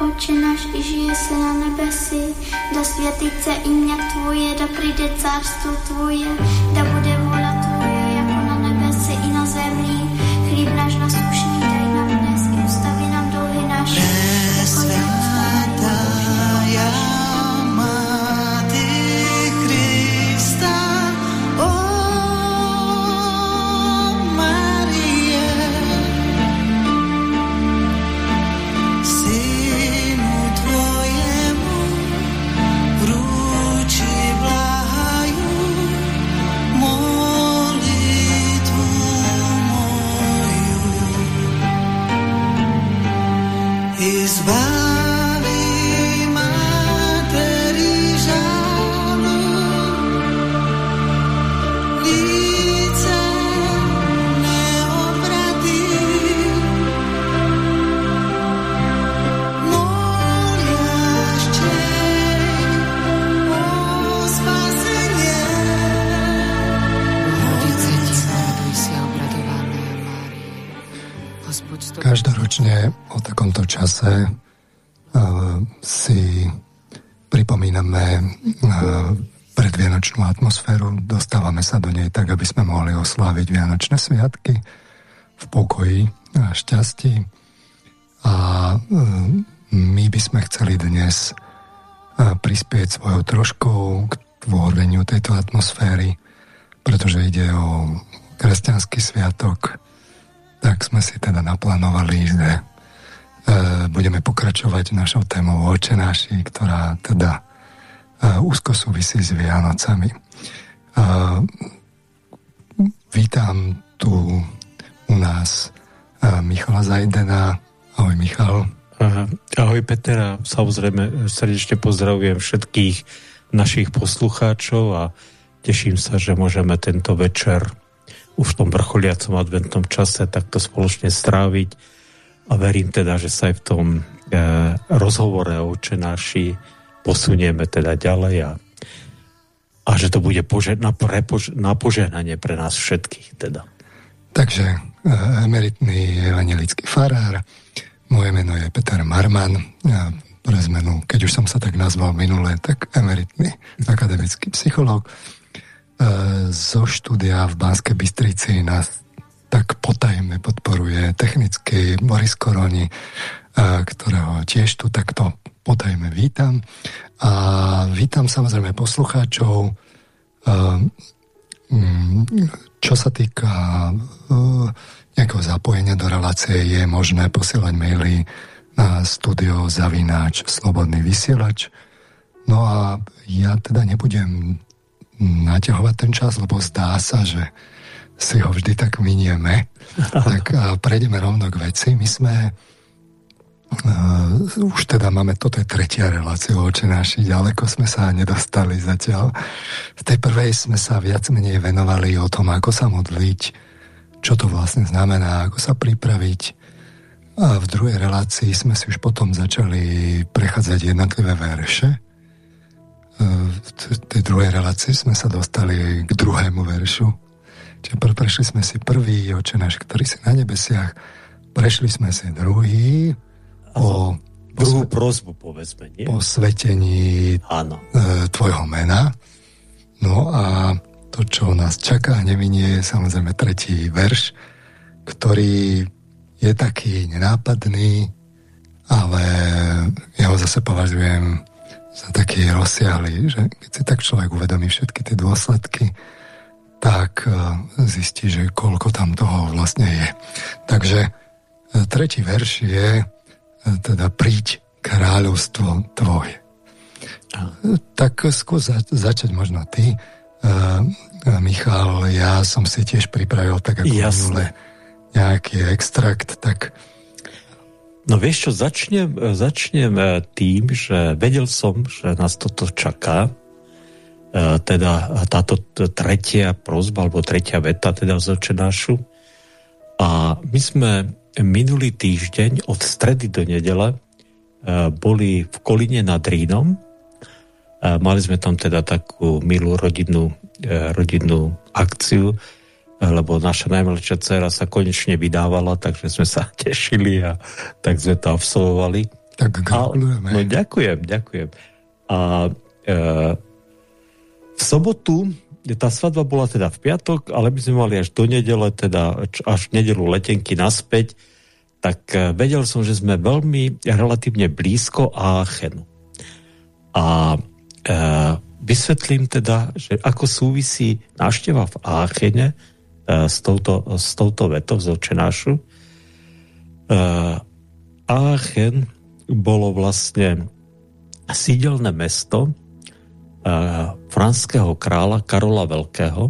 Oče náš, žije se na nebesi, da světit se imě Tvoje, da přijde cárstvo Tvoje, da bude atmosféru, dostávame sa do nej tak, aby sme mohli osláviť Vianočné sviatky v pokoji a šťastí. A uh, my by sme chceli dnes uh, prispieť svojou troškou k tvoreniu tejto atmosféry, pretože ide o kresťanský sviatok, tak sme si teda naplánovali, že e, budeme pokračovať našou témou očenáši, ktorá teda e, úzko súvisí s Vianocami. E, vítam tu u nás e, Michala Zajdena. Ahoj Michal. Ahoj Peter a samozrejme srdečne pozdravujem všetkých našich poslucháčov a teším sa, že môžeme tento večer už v tom vrcholiacom adventnom čase takto spoločne stráviť a verím teda, že sa aj v tom e, rozhovore o očenáši posunieme teda ďalej a, a že to bude pože, na, prepož, na požehnanie pre nás všetkých teda. Takže e, emeritný evangelický farár, moje meno je Peter Marman, ja pre zmenu, keď už som sa tak nazval minule, tak emeritný akademický psychológ. E, zo štúdia v Banskej Bystrici nás tak potajme podporuje technicky Boris Koroni, e, ktorého tiež tu takto potajme vítam. A vítam samozrejme poslucháčov. E, mm, čo sa týka nejakého zapojenia do relácie, je možné posielať maily na studio zavináč slobodný vysielač. No a ja teda nebudem naťahovať ten čas, lebo zdá sa, že si ho vždy tak minieme. tak a prejdeme rovno k veci. My sme uh, už teda máme, toto je tretia relácia o naši, ďaleko sme sa nedostali zatiaľ. V tej prvej sme sa viac menej venovali o tom, ako sa modliť, čo to vlastne znamená, ako sa pripraviť. A v druhej relácii sme si už potom začali prechádzať jednotlivé verše, v tej druhej relácii sme sa dostali k druhému veršu. Čiže prešli sme si prvý oče náš, ktorý si na nebesiach, prešli sme si druhý o druhú prozbu, povedzme, nie? Po svetení Áno. E, tvojho mena. No a to, čo nás čaká, nevinie, je samozrejme tretí verš, ktorý je taký nenápadný, ale ja ho zase považujem za taký rozsiahly, že keď si tak človek uvedomí všetky tie dôsledky, tak e, zistí, že koľko tam toho vlastne je. Takže e, tretí verš je teda príď kráľovstvo tvoje. Tak skús začať možno ty. Michal, ja som si tiež pripravil tak ako minule nejaký extrakt, tak No vieš čo, začnem, začnem e, tým, že vedel som, že nás toto čaká, e, teda táto tretia prozba, alebo tretia veta teda z očenášu. A my sme minulý týždeň od stredy do nedele e, boli v Koline nad Rínom. Mali sme tam teda takú milú rodinnú, rodinnú akciu, lebo naša najmladšia dcera sa konečne vydávala, takže sme sa tešili a tak sme to absolvovali. Tak gratulujeme. no ďakujem, ďakujem. A e, v sobotu tá svadba bola teda v piatok, ale my sme mali až do nedele, teda až v nedelu letenky naspäť, tak e, vedel som, že sme veľmi relatívne blízko Aachenu. A e, vysvetlím teda, že ako súvisí návšteva v Aachene e, s, touto, s touto vetou z očenášu. E, Aachen bolo vlastne sídelné mesto, franského kráľa Karola Veľkého,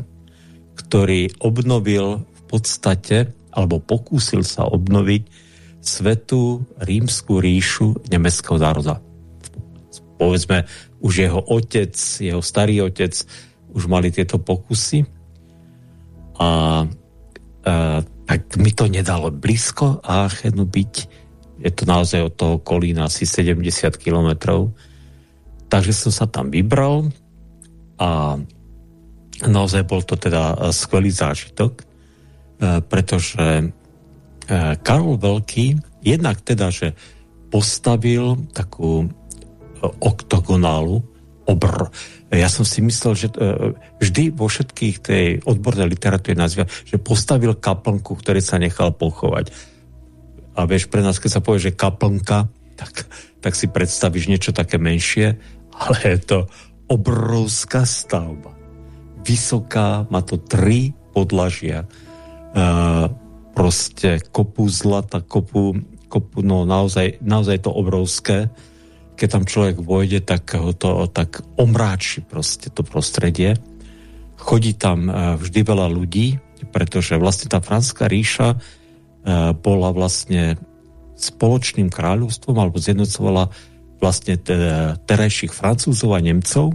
ktorý obnovil v podstate, alebo pokúsil sa obnoviť svetú rímskú ríšu nemeckého národa. Povedzme, už jeho otec, jeho starý otec už mali tieto pokusy a, a tak mi to nedalo blízko Aachenu byť. Je to naozaj od toho kolína asi 70 kilometrov Takže som sa tam vybral a naozaj bol to teda e, skvelý zážitok, e, pretože e, Karol Veľký jednak teda, že postavil takú oktogonálu obr. Ja som si myslel, že vždy vo všetkých tej odbornej literatúre nazýva, že postavil kaplnku, ktorý sa nechal pochovať. A vieš, pre nás, keď sa povie, že kaplnka, tak, tak si predstavíš niečo také menšie ale je to obrovská stavba. Vysoká, má to tri podlažia. Uh, proste kopu zlata, kopu, kopu no naozaj, naozaj to obrovské. Keď tam človek vojde, tak ho to tak omráči proste to prostredie. Chodí tam uh, vždy veľa ľudí, pretože vlastne tá franská ríša uh, bola vlastne spoločným kráľovstvom alebo zjednocovala vlastne terajších Francúzov a Nemcov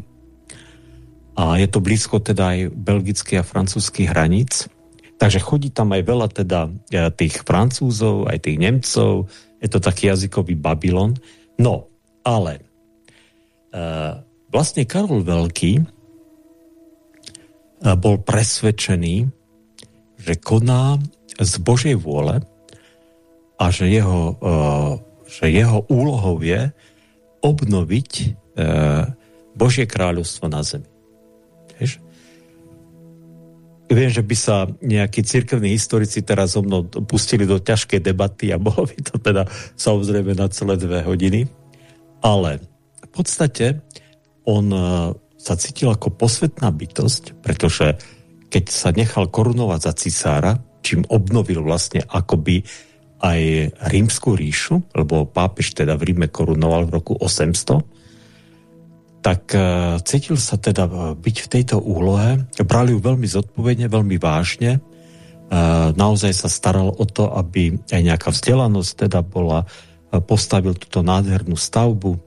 a je to blízko teda aj belgických a francúzských hraníc. Takže chodí tam aj veľa teda e, tých Francúzov, aj tých Nemcov, je to taký jazykový Babylon. No, ale e, vlastne Karol Veľký e, bol presvedčený, že koná z Božej vôle a že jeho, e, že jeho úlohou je obnoviť e, Božie kráľovstvo na zemi. Vieš? Viem, že by sa nejakí cirkevní historici teraz so mnou pustili do ťažkej debaty a bolo by to teda samozrejme na celé dve hodiny. Ale v podstate on e, sa cítil ako posvetná bytosť, pretože keď sa nechal korunovať za cisára, čím obnovil vlastne akoby aj rímsku ríšu, lebo pápež teda v Ríme korunoval v roku 800, tak uh, cítil sa teda e, byť v tejto úlohe, brali ju veľmi zodpovedne, veľmi vážne, uh, naozaj sa staral o to, aby aj nejaká vzdelanosť teda bola, postavil túto nádhernú stavbu,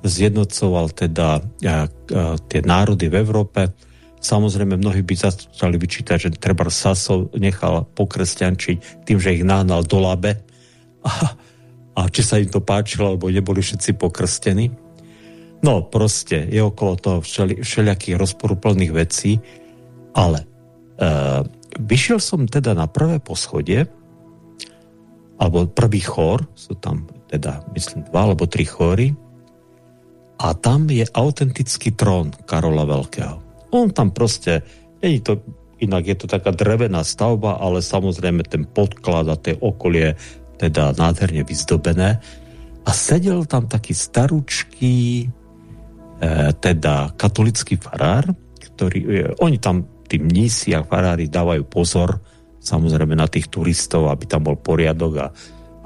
zjednocoval teda tie národy v Európe, Samozrejme, mnohí by začali vyčítať, že treba Sasov nechal pokresťančiť tým, že ich náhnal do labe a, a či sa im to páčilo, alebo neboli všetci pokrstení. No, proste je okolo toho všeli, všelijakých rozporuplných vecí, ale e, vyšiel som teda na prvé poschodie, alebo prvý chór, sú tam teda, myslím, dva alebo tri chóry, a tam je autentický trón Karola Veľkého. On tam proste, je to, inak je to taká drevená stavba, ale samozrejme ten podklad a tie okolie teda nádherne vyzdobené. A sedel tam taký staručký, e, teda katolický farár, ktorý, e, oni tam tí mnísi a farári dávajú pozor samozrejme na tých turistov, aby tam bol poriadok a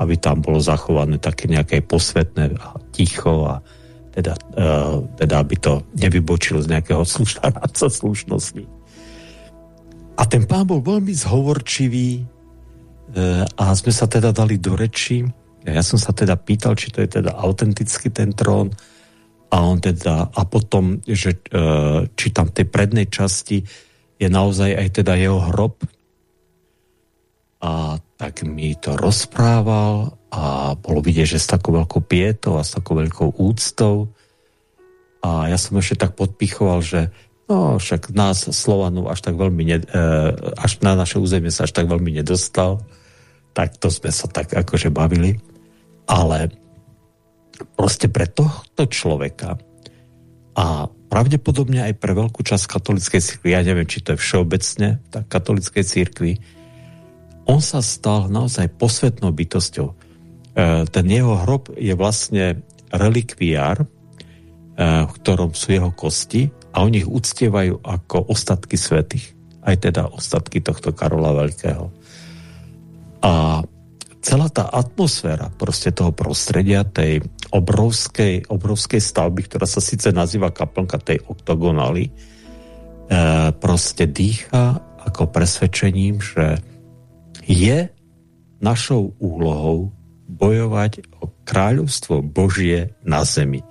aby tam bolo zachované také nejaké posvetné a ticho a teda, uh, teda aby to nevybočil z nejakého slušnáca slušnosti. A ten pán bol veľmi zhovorčivý uh, a sme sa teda dali do reči. Ja som sa teda pýtal, či to je teda autentický ten trón a on teda, a potom, že uh, či tam tej prednej časti je naozaj aj teda jeho hrob a tak mi to rozprával a bolo vidieť, že s takou veľkou pietou a s takou veľkou úctou. A ja som ešte tak podpichoval, že no však nás Slovanov až tak veľmi ne, e, až na naše územie sa až tak veľmi nedostal. Tak to sme sa tak akože bavili. Ale proste pre tohto človeka a pravdepodobne aj pre veľkú časť katolickej církvy, ja neviem, či to je všeobecne tak katolickej církvy, on sa stal naozaj posvetnou bytosťou. E, ten jeho hrob je vlastne relikviár, e, v ktorom sú jeho kosti a oni ich uctievajú ako ostatky svetých. Aj teda ostatky tohto Karola Veľkého. A celá tá atmosféra proste toho prostredia, tej obrovskej, obrovskej stavby, ktorá sa síce nazýva kaplnka tej oktogonály, e, proste dýcha ako presvedčením, že je našou úlohou bojovať o kráľovstvo Božie na zemi. E,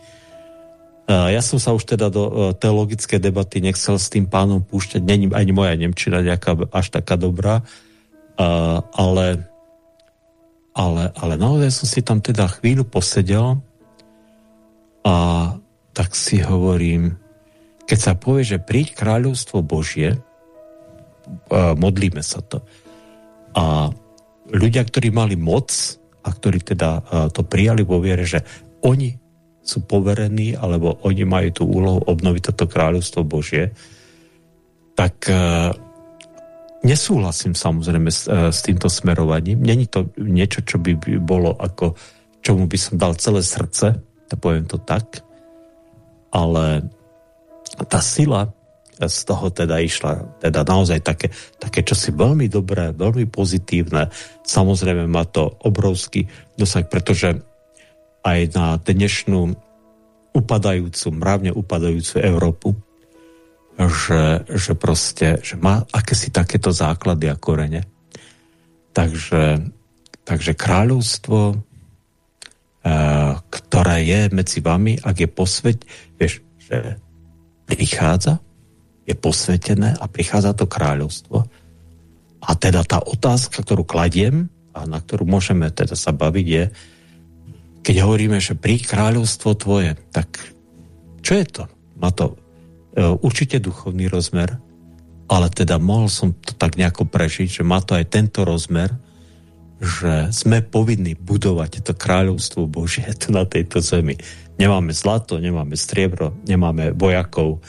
ja som sa už teda do e, teologickej debaty nechcel s tým pánom púšťať, není ani moja Nemčina nejaká až taká dobrá, e, ale ale, ale naozaj som si tam teda chvíľu posedel a tak si hovorím, keď sa povie, že príď kráľovstvo Božie, modlíme sa to. A ľudia, ktorí mali moc a ktorí teda to prijali vo viere, že oni sú poverení, alebo oni majú tú úlohu obnoviť toto kráľovstvo Božie, tak Nesúhlasím samozrejme s, e, s týmto smerovaním. Není to niečo, čo by bolo ako, čomu by som dal celé srdce, to poviem to tak, ale tá sila z toho teda išla, teda naozaj také, také čosi veľmi dobré, veľmi pozitívne. Samozrejme má to obrovský dosah, pretože aj na dnešnú upadajúcu, mravne upadajúcu Európu, že, že proste, že má akési takéto základy a korene. Takže, takže kráľovstvo, e, ktoré je medzi vami, ak je posveť, vieš, že prichádza, je posvetené a prichádza to kráľovstvo. A teda tá otázka, ktorú kladiem a na ktorú môžeme teda sa baviť je, keď hovoríme, že pri kráľovstvo tvoje, tak čo je to? Má to E, určite duchovný rozmer, ale teda mohol som to tak nejako prežiť, že má to aj tento rozmer, že sme povinni budovať to kráľovstvo Božie tu na tejto zemi. Nemáme zlato, nemáme striebro, nemáme vojakov,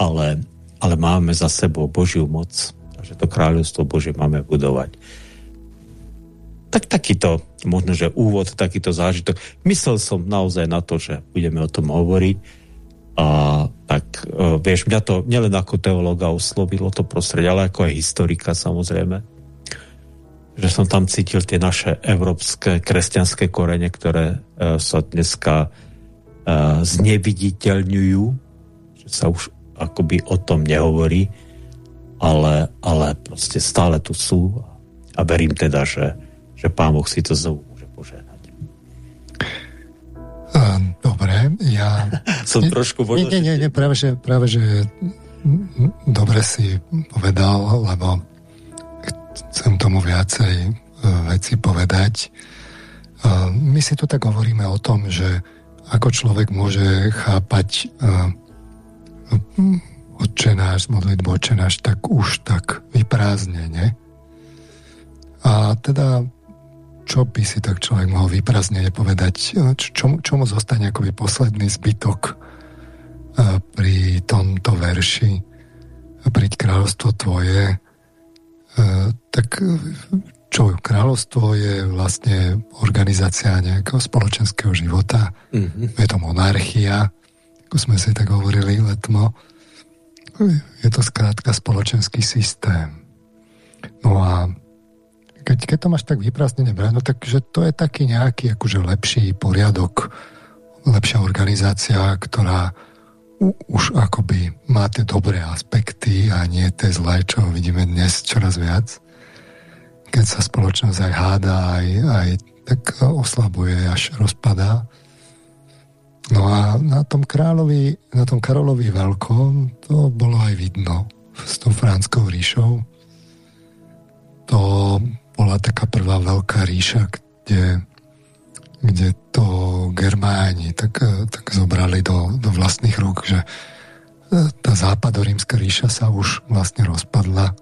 ale, ale máme za sebou Božiu moc. Takže to kráľovstvo Božie máme budovať. Tak takýto, možno, že úvod, takýto zážitok. Myslel som naozaj na to, že budeme o tom hovoriť a tak uh, vieš, mňa to nielen ako teologa oslovilo to prostredie, ale ako aj historika samozrejme. Že som tam cítil tie naše európske kresťanské korene, ktoré uh, sa dneska uh, zneviditeľňujú, že sa už akoby o tom nehovorí, ale, ale proste stále tu sú a verím teda, že, že Pán Boh si to znovu môže požehnať. Dobre, ja... Som trošku možno... Nie, nie, nie, práve že, práve, že dobre si povedal, lebo chcem tomu viacej e, veci povedať. E, my si tu tak hovoríme o tom, že ako človek môže chápať e, odčenáš, modlitbu odčenáš, tak už tak vyprázdne, ne? A teda čo by si tak človek mohol vyprázdne povedať, čo, čo mu zostane akoby posledný zbytok pri tomto verši? Pri kráľovstvo tvoje. Tak čo, kráľovstvo je vlastne organizácia nejakého spoločenského života? Mm-hmm. je to monarchia ako sme si tak hovorili letmo je to skrátka spoločenský systém no a keď, keď to máš tak vyprásnené brať, no takže to je taký nejaký akože lepší poriadok, lepšia organizácia, ktorá u, už akoby má tie dobré aspekty a nie tie zlé, čo vidíme dnes čoraz viac. Keď sa spoločnosť aj háda, aj, aj tak oslabuje, až rozpadá. No a na tom kráľovi, na tom Karolovi Veľkom to bolo aj vidno s tou franskou ríšou. To bola taká prvá veľká ríša, kde, kde to Germáni tak, tak zobrali do, do vlastných rúk, že e, tá západorímska ríša sa už vlastne rozpadla.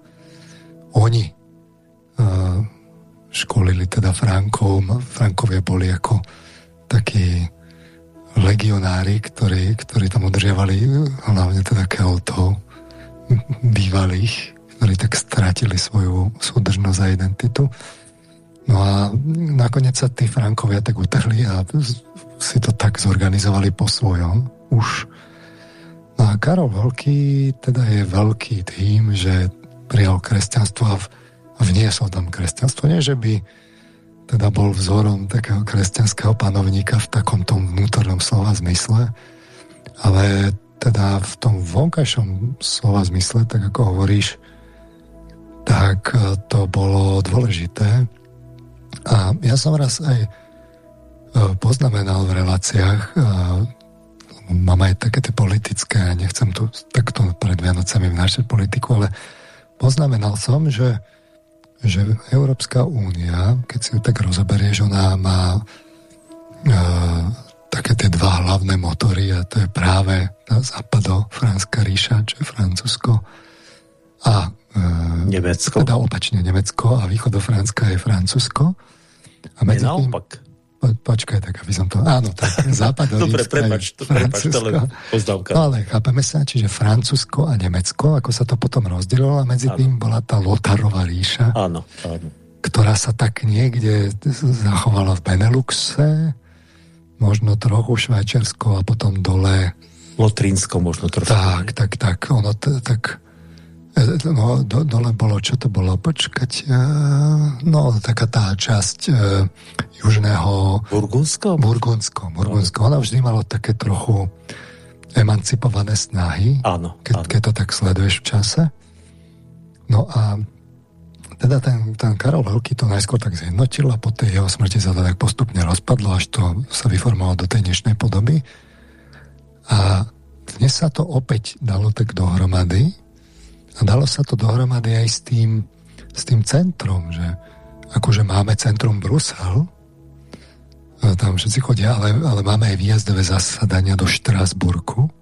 Oni uh, školili teda Frankov, Frankovia boli ako takí legionári, ktorí, ktorí tam udržiavali hlavne teda Keltov, bývalých, ktorí tak stratili svoju súdržnosť a identitu. No a nakoniec sa tí Frankovia tak utrhli a si to tak zorganizovali po svojom už. No a Karol Veľký teda je veľký tým, že prijal kresťanstvo a vniesol tam kresťanstvo. Nie, že by teda bol vzorom takého kresťanského panovníka v takom tom vnútornom slova zmysle, ale teda v tom vonkajšom slova zmysle, tak ako hovoríš, tak to bolo dôležité. A ja som raz aj e, poznamenal v reláciách, e, mám aj také tie politické, nechcem tu takto pred Vianocami vnášať politiku, ale poznamenal som, že, že Európska únia, keď si ju tak rozoberieš, ona má uh, také tie dva hlavné motory a to je práve tá západo-franská ríša, čo je Francúzsko a uh, Nemecko. Teda opačne Nemecko a východofránska je Francúzsko. A medzi tým, naopak. Po, počkaj, tak aby som to... Áno, tak západ Dobre, prepač, to, prepač, to len pozdávka. No ale chápeme sa, čiže Francúzsko a Nemecko, ako sa to potom rozdelilo a medzi áno. tým bola tá Lotarová ríša. Áno, áno. Ktorá sa tak niekde zachovala v Beneluxe, možno trochu Švajčiarsko a potom dole Lotrinsko možno trošku. Tak, tak, tak. Ono tak No, do, dole bolo, čo to bolo? Počkať, e, no, taká tá časť e, južného... Burgundsko? Burgundsko, Burgundsko. Ona vždy malo také trochu emancipované snahy, áno, keď, áno. keď to tak sleduješ v čase. No a teda ten, ten Karol Veľký to najskôr tak zjednotil a po tej jeho smrti sa to tak postupne rozpadlo, až to sa vyformovalo do tej dnešnej podoby. A dnes sa to opäť dalo tak dohromady, a dalo sa to dohromady aj s tým, s tým centrom, že akože máme centrum Brusel, tam všetci chodia, ale, ale máme aj výjazdové zasadania do Štrasburku.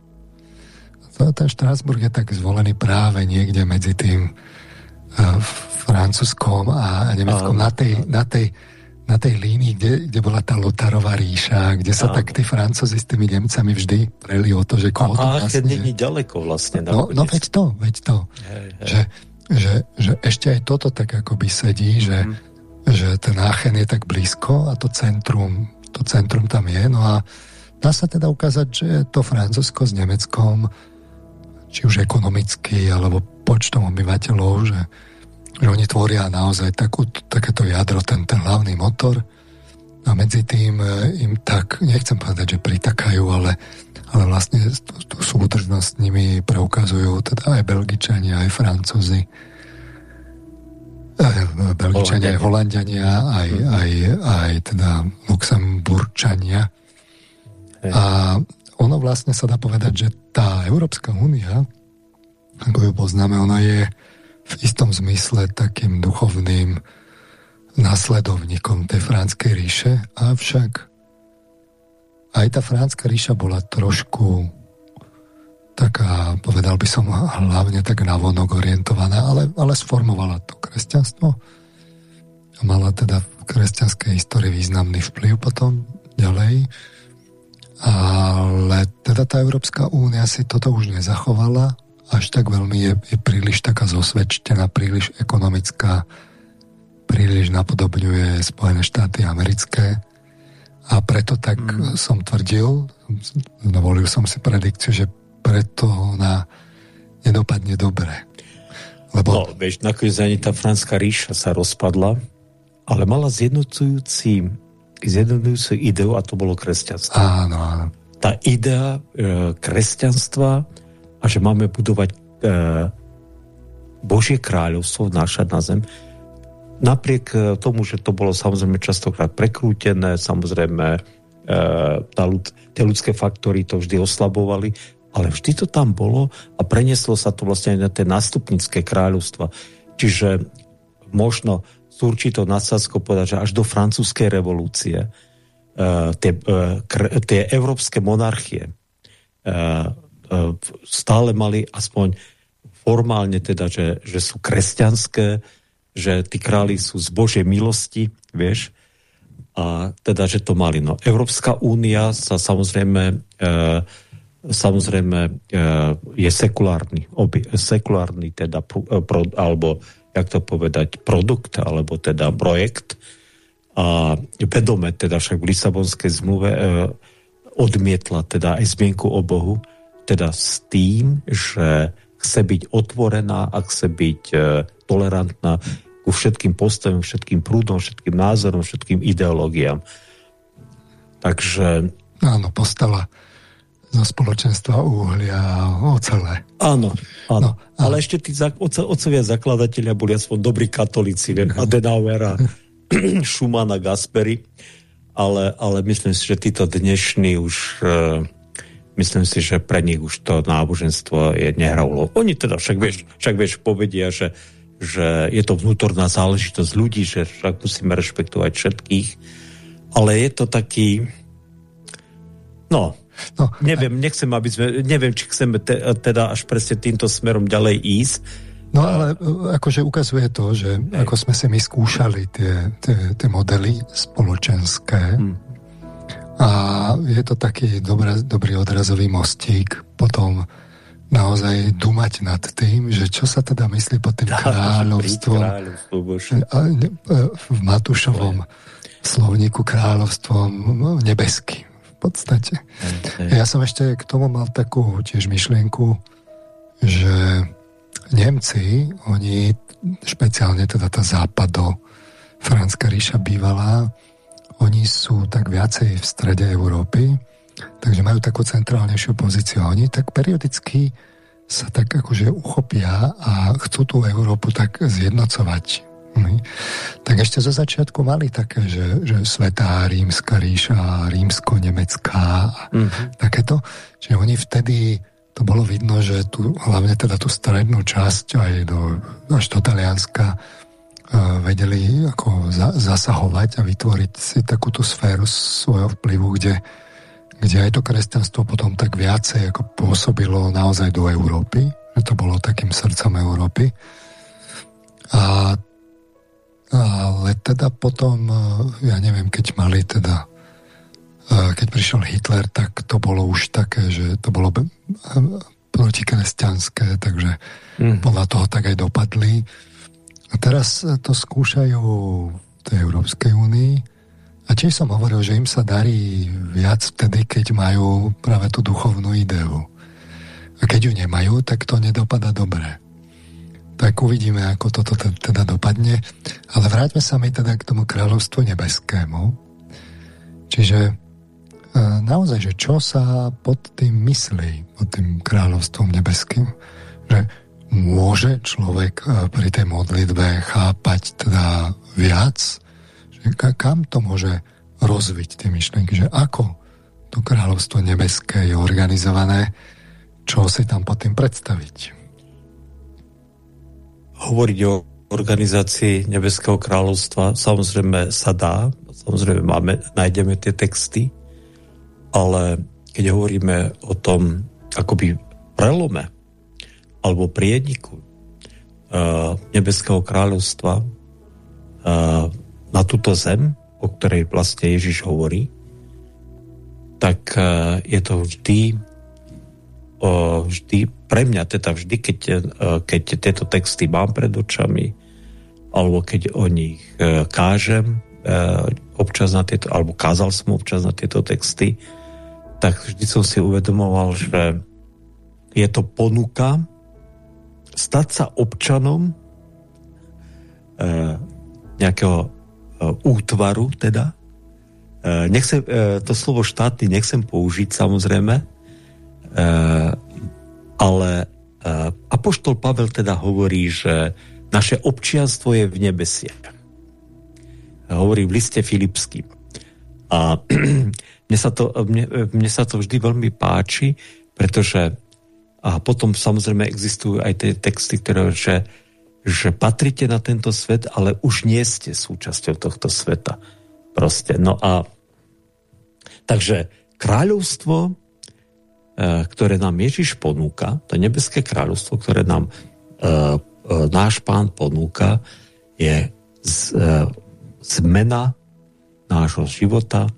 Ten Štrasburg je tak zvolený práve niekde medzi tým uh, Francúzskom a Nemeckom na tej, na tej na tej línii, kde, kde bola tá Lotarová ríša, kde sa tak tí Francúzi s tými Nemcami vždy preli o to, že koho to vlastne... A není ďaleko vlastne. No, no veď to, veď to. Hej, hej. Že, že, že ešte aj toto tak akoby sedí, že, mm. že ten Aachen je tak blízko a to centrum, to centrum tam je. No a dá sa teda ukázať, že to Francúzsko s Nemeckom, či už ekonomicky, alebo počtom obyvateľov, že že oni tvoria naozaj takú, takéto jadro, ten, ten hlavný motor a medzi tým e, im tak, nechcem povedať, že pritakajú, ale, ale vlastne tú, súdržnosť s nimi preukazujú teda aj Belgičania, aj Francúzi. E, Belgičania, aj Holandiania, aj, aj, aj teda Luxemburčania. A ono vlastne sa dá povedať, že tá Európska únia, ako ju poznáme, ona je v istom zmysle takým duchovným nasledovníkom tej Franskej ríše, avšak aj tá Franská ríša bola trošku taká, povedal by som, hlavne tak navonok orientovaná, ale, ale sformovala to kresťanstvo a mala teda v kresťanskej histórii významný vplyv potom ďalej. Ale teda tá Európska únia si toto už nezachovala až tak veľmi je, je príliš taká zosvedčená, príliš ekonomická, príliš napodobňuje Spojené štáty americké a preto tak mm. som tvrdil, dovolil som si predikciu, že preto ona nedopadne dobre. Lebo... No, vieš, nakoniec ani tá franská ríša sa rozpadla, ale mala zjednocujúci, zjednocujúcu ideu a to bolo kresťanstvo. Áno, áno. Tá idea e, kresťanstva a že máme budovať e, Božie kráľovstvo, vnášať na zem. Napriek e, tomu, že to bolo samozrejme častokrát prekrútené, samozrejme e, ľud, tie ľudské faktory to vždy oslabovali, ale vždy to tam bolo a prenieslo sa to vlastne na tie nástupnické kráľovstva. Čiže možno s určitou nadsázkou povedať, že až do francúzskej revolúcie uh, tie, uh, kr- tie európske monarchie uh, stále mali aspoň formálne teda, že, že sú kresťanské, že tí králi sú z Božej milosti, vieš. a teda, že to mali. No, Európska únia sa samozrejme e, samozrejme e, je sekulárny, obi, sekulárny teda e, pro, alebo jak to povedať, produkt alebo teda projekt a vedome teda však v Lisabonskej zmluve e, odmietla teda aj zmienku o Bohu, teda s tým, že chce byť otvorená a chce byť e, tolerantná ku všetkým postojom, všetkým prúdom, všetkým názorom, všetkým ideológiám. Takže... Áno, postala zo spoločenstva uhlia a ocele. Áno, áno. No, ale ešte tí oce, ocovia zakladatelia boli aspoň dobrí katolíci, viem, Adenauera, Schumana, Gasperi, ale, ale myslím si, že títo dnešní už uh, myslím si, že pre nich už to náboženstvo je nehraulo. Oni teda však vieš, však vieš povedia, že že je to vnútorná záležitosť ľudí, že však musíme rešpektovať všetkých, ale je to taký no, no neviem, nechcem, aby sme, neviem, či chceme te, teda až presne týmto smerom ďalej ísť, No ale e, akože ukazuje to, že ako sme si my skúšali tie, tie, tie modely spoločenské hmm. A je to taký dobrý, dobrý odrazový mostík potom naozaj dumať nad tým, že čo sa teda myslí pod tým kráľovstvom. V Matúšovom slovníku kráľovstvom nebeským v podstate. Ja som ešte k tomu mal takú tiež myšlienku, že Nemci, oni špeciálne teda tá západo, Franská ríša bývalá, oni sú tak viacej v strede Európy, takže majú takú centrálnejšiu pozíciu. Oni tak periodicky sa tak akože uchopia a chcú tú Európu tak zjednocovať. Hm. Tak ešte zo začiatku mali také, že, že Svetá rímska ríša, rímsko-nemecká a mm-hmm. takéto. Čiže oni vtedy, to bolo vidno, že tu, hlavne teda tú strednú časť aj do, až do Talianska vedeli ako za, zasahovať a vytvoriť si takúto sféru svojho vplyvu, kde kde aj to kresťanstvo potom tak viacej ako pôsobilo naozaj do Európy, že to bolo takým srdcom Európy. A, ale teda potom, ja neviem, keď mali teda keď prišiel Hitler, tak to bolo už také, že to bolo protikresťanské, takže mm. podľa toho tak aj dopadli. A teraz to skúšajú v tej Európskej únii a tiež som hovoril, že im sa darí viac vtedy, keď majú práve tú duchovnú ideu. A keď ju nemajú, tak to nedopada dobre. Tak uvidíme, ako toto teda dopadne. Ale vráťme sa mi teda k tomu kráľovstvu nebeskému. Čiže e, naozaj, že čo sa pod tým myslí, pod tým kráľovstvom nebeským? Že môže človek e, pri tej modlitbe chápať teda viac? Kam to môže rozviť tie myšlenky, že ako to kráľovstvo nebeské je organizované, čo si tam pod tým predstaviť. Hovoriť o organizácii Nebeského kráľovstva samozrejme sa dá, samozrejme máme, nájdeme tie texty, ale keď hovoríme o tom akoby prelome alebo priedniku uh, Nebeského kráľovstva uh, na túto zem, o ktorej vlastne Ježiš hovorí, tak e, je to vždy vždy pre mňa, teda vždy, keď, keď tieto texty mám pred očami, alebo keď o nich kážem občas na tieto, alebo kázal som občas na tieto texty, tak vždy som si uvedomoval, že je to ponuka stať sa občanom nejakého E, útvaru teda. E, nechcem, e, to slovo štátny nechcem použiť samozrejme, ale Apoštol Pavel teda hovorí, že naše občianstvo je v nebesiach. Hovorí v liste Filipským. A mne sa, to, mne, mne sa to vždy veľmi páči, pretože a potom samozrejme existujú aj tie texty, ktoré, že že patríte na tento svet, ale už nie ste súčasťou tohto sveta. Proste. No a takže kráľovstvo, e, ktoré nám Ježiš ponúka, to nebeské kráľovstvo, ktoré nám e, e, náš pán ponúka, je zmena nášho života,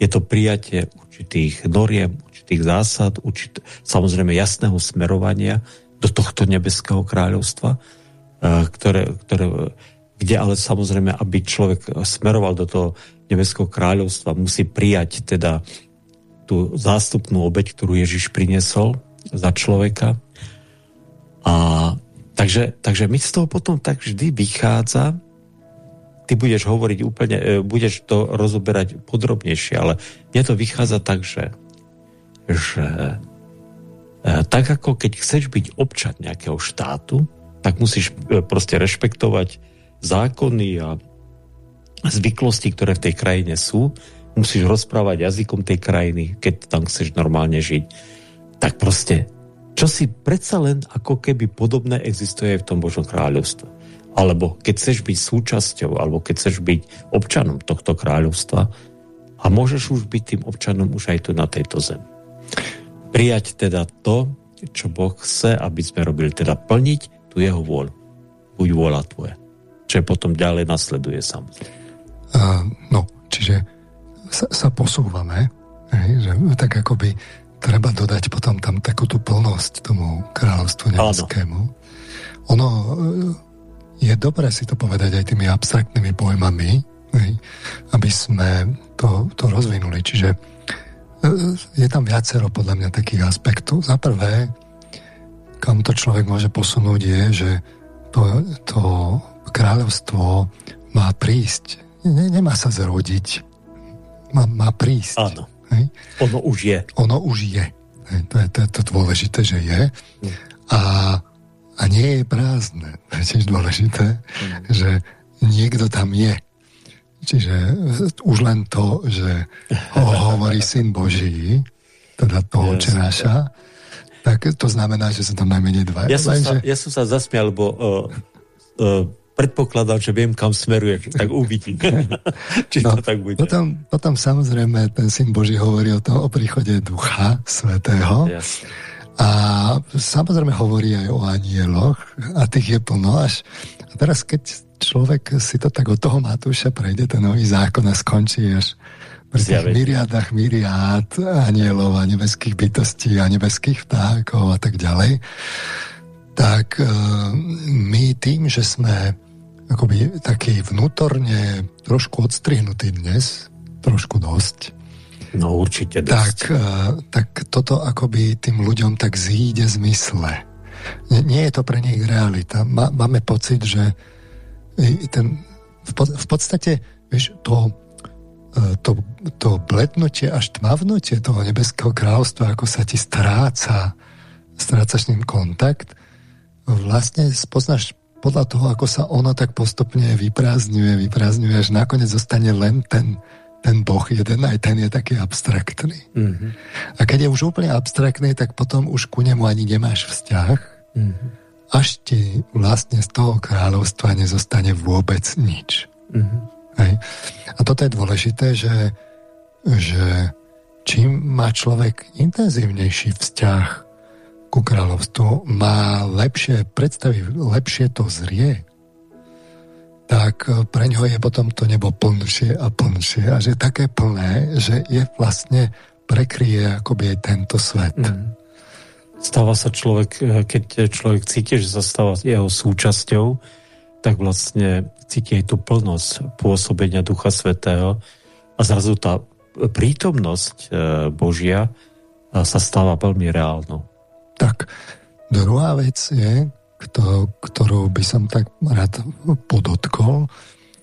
je to prijatie určitých noriem, určitých zásad, určit, samozrejme jasného smerovania do tohto nebeského kráľovstva, e, ktoré, ktoré, kde ale samozrejme, aby človek smeroval do toho nebeského kráľovstva, musí prijať teda tú zástupnú obeď, ktorú Ježiš priniesol za človeka. A takže, takže mi z toho potom tak vždy vychádza, ty budeš hovoriť úplne, e, budeš to rozoberať podrobnejšie, ale mne to vychádza tak, že, že e, tak ako keď chceš byť občan nejakého štátu, tak musíš e, proste rešpektovať zákony a zvyklosti, ktoré v tej krajine sú. Musíš rozprávať jazykom tej krajiny, keď tam chceš normálne žiť. Tak proste, čo si predsa len ako keby podobné existuje v tom Božom kráľovstve alebo keď chceš byť súčasťou, alebo keď chceš byť občanom tohto kráľovstva a môžeš už byť tým občanom už aj tu na tejto zemi. Prijať teda to, čo Boh chce, aby sme robili, teda plniť tu jeho vôľu. Buď vôľa tvoja. Čo potom ďalej nasleduje samozrejme. Uh, no, čiže sa, sa posúvame, hej, že tak akoby treba dodať potom tam takú tú plnosť tomu kráľovstvu nebeskému. Ono je dobré si to povedať aj tými abstraktnými pojmami, hej, aby sme to, to rozvinuli. Čiže e, je tam viacero podľa mňa takých aspektov. Za prvé, kam to človek môže posunúť je, že to, to kráľovstvo má prísť. Ne, nemá sa zrodiť. Má, má prísť. Áno. Hej? Ono už je. Ono už je. Hej, to je to, je to dôležité, že je. Hm. A a nie je prázdne. To je tiež dôležité, mm. že niekto tam je. Čiže už len to, že ho hovorí syn Boží, teda toho yes. čenáša, tak to znamená, že sú tam najmenej dva. Ja som, sa, ja som sa zasmial, lebo uh, uh, predpokladám, že viem, kam smeruje, tak uvidím. Či no, to tak bude. Potom, potom samozrejme ten syn Boží hovorí o tom, o príchode Ducha Svetého. Jasne a samozrejme hovorí aj o anieloch a tých je plno až. A teraz keď človek si to tak od toho Matúša prejde, ten nový zákon a skončí až pri tých myriádach myriád anielov a nebeských bytostí a nebeských vtákov a tak ďalej, tak uh, my tým, že sme akoby taký vnútorne trošku odstrihnutí dnes, trošku dosť, No určite dosť. Tak, eh, tak toto akoby tým ľuďom tak zíde zmysle. Nie, nie je to pre nich realita. Má, máme pocit, že ten, v, v podstate, vieš, to, eh, to, to blednutie až tmavnutie toho nebeského kráľovstva, ako sa ti stráca, strácaš ním kontakt, vlastne spoznáš podľa toho, ako sa ono tak postupne vyprázdňuje, vyprázdňuje, až nakoniec zostane len ten, ten Boh jeden, aj ten je taký abstraktný. Mm-hmm. A keď je už úplne abstraktný, tak potom už ku nemu ani nemáš vzťah, mm-hmm. Až ti vlastne z toho kráľovstva nezostane vôbec nič. Mm-hmm. Hej? A toto je dôležité, že, že čím má človek intenzívnejší vzťah ku kráľovstvu, má lepšie predstavy, lepšie to zrie, tak pre ňo je potom to nebo plnšie a plnšie a že také plné, že je vlastne prekryje akoby aj tento svet. Mm. Stáva sa človek, e, keď človek cíti, že sa stáva jeho súčasťou, tak vlastne cíti aj tú plnosť pôsobenia Ducha Svetého a zrazu tá prítomnosť e, Božia sa stáva veľmi reálnou. Tak, druhá vec je, kto, ktorú by som tak rád podotkol,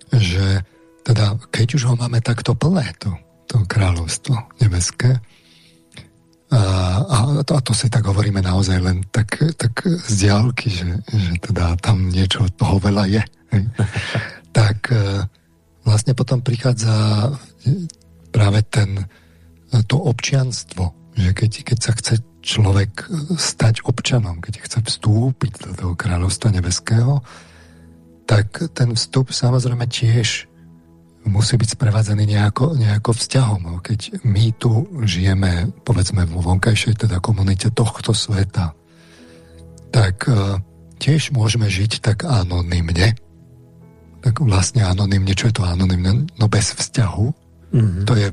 že teda keď už ho máme takto plné, to, to kráľovstvo nebeské, a, a, to, a to si tak hovoríme naozaj len tak, tak z diálky, že, že teda tam niečo toho veľa je. Tak e, vlastne potom prichádza práve ten, to občianstvo, že keď, keď sa chce človek e, stať občanom, keď chce vstúpiť do toho kráľovstva nebeského, tak ten vstup samozrejme tiež musí byť sprevádzaný nejako, nejako vzťahom. Keď my tu žijeme, povedzme, vo vonkajšej teda komunite tohto sveta, tak uh, tiež môžeme žiť tak anonymne. Tak vlastne anonymne, čo je to anonymne? No bez vzťahu. Mm-hmm. To, je,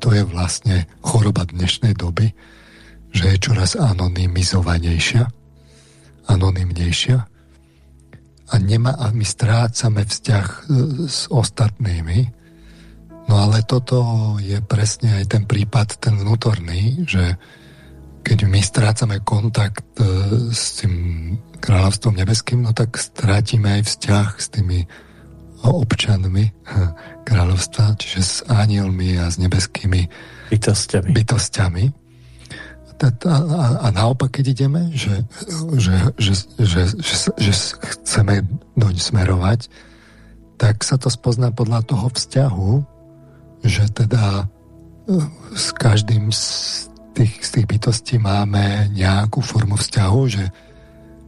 to je vlastne choroba dnešnej doby, že je čoraz anonymizovanejšia, anonymnejšia a, nemá, a my strácame vzťah e, s ostatnými. No ale toto je presne aj ten prípad, ten vnútorný, že keď my strácame kontakt e, s tým kráľovstvom nebeským, no tak strátime aj vzťah s tými občanmi kráľovstva, čiže s anielmi a s nebeskými bytostiami. bytostiami. A, a, a naopak, keď ideme, že, že, že, že, že, že chceme doň smerovať, tak sa to spozná podľa toho vzťahu, že teda e, s každým z tých, z tých bytostí máme nejakú formu vzťahu, že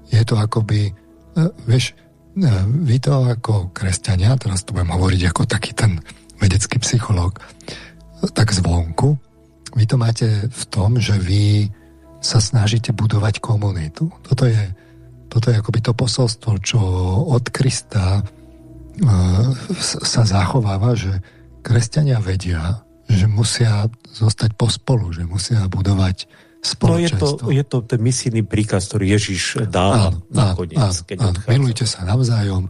je to akoby, e, vieš, e, vy to ako kresťania, teraz to budem hovoriť ako taký ten vedecký psychológ, tak zvonku, vy to máte v tom, že vy sa snažíte budovať komunitu. Toto je, toto je akoby to posolstvo, čo od Krista uh, sa zachováva, že kresťania vedia, že musia zostať pospolu, že musia budovať spoločenstvo. No je to, je to ten misijný príkaz, ktorý Ježiš dá nakoniec. Áno, keď áno, milujte sa navzájom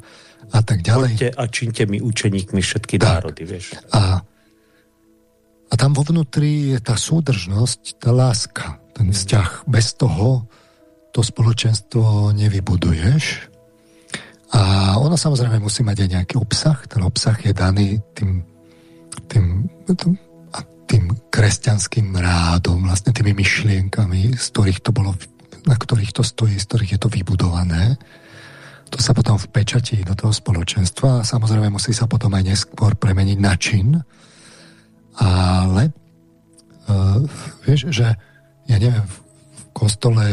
a tak ďalej. Poďte a činte mi učeníkmi všetky tak. národy, vieš. A, a tam vo vnútri je tá súdržnosť, tá láska, ten vzťah. Bez toho to spoločenstvo nevybuduješ. A ono samozrejme musí mať aj nejaký obsah. Ten obsah je daný tým, tým, tým tým kresťanským rádom, vlastne tými myšlienkami, z ktorých to bolo, na ktorých to stojí, z ktorých je to vybudované. To sa potom vpečatí do toho spoločenstva a samozrejme musí sa potom aj neskôr premeniť na čin. Ale uh, vieš, že ja neviem, v kostole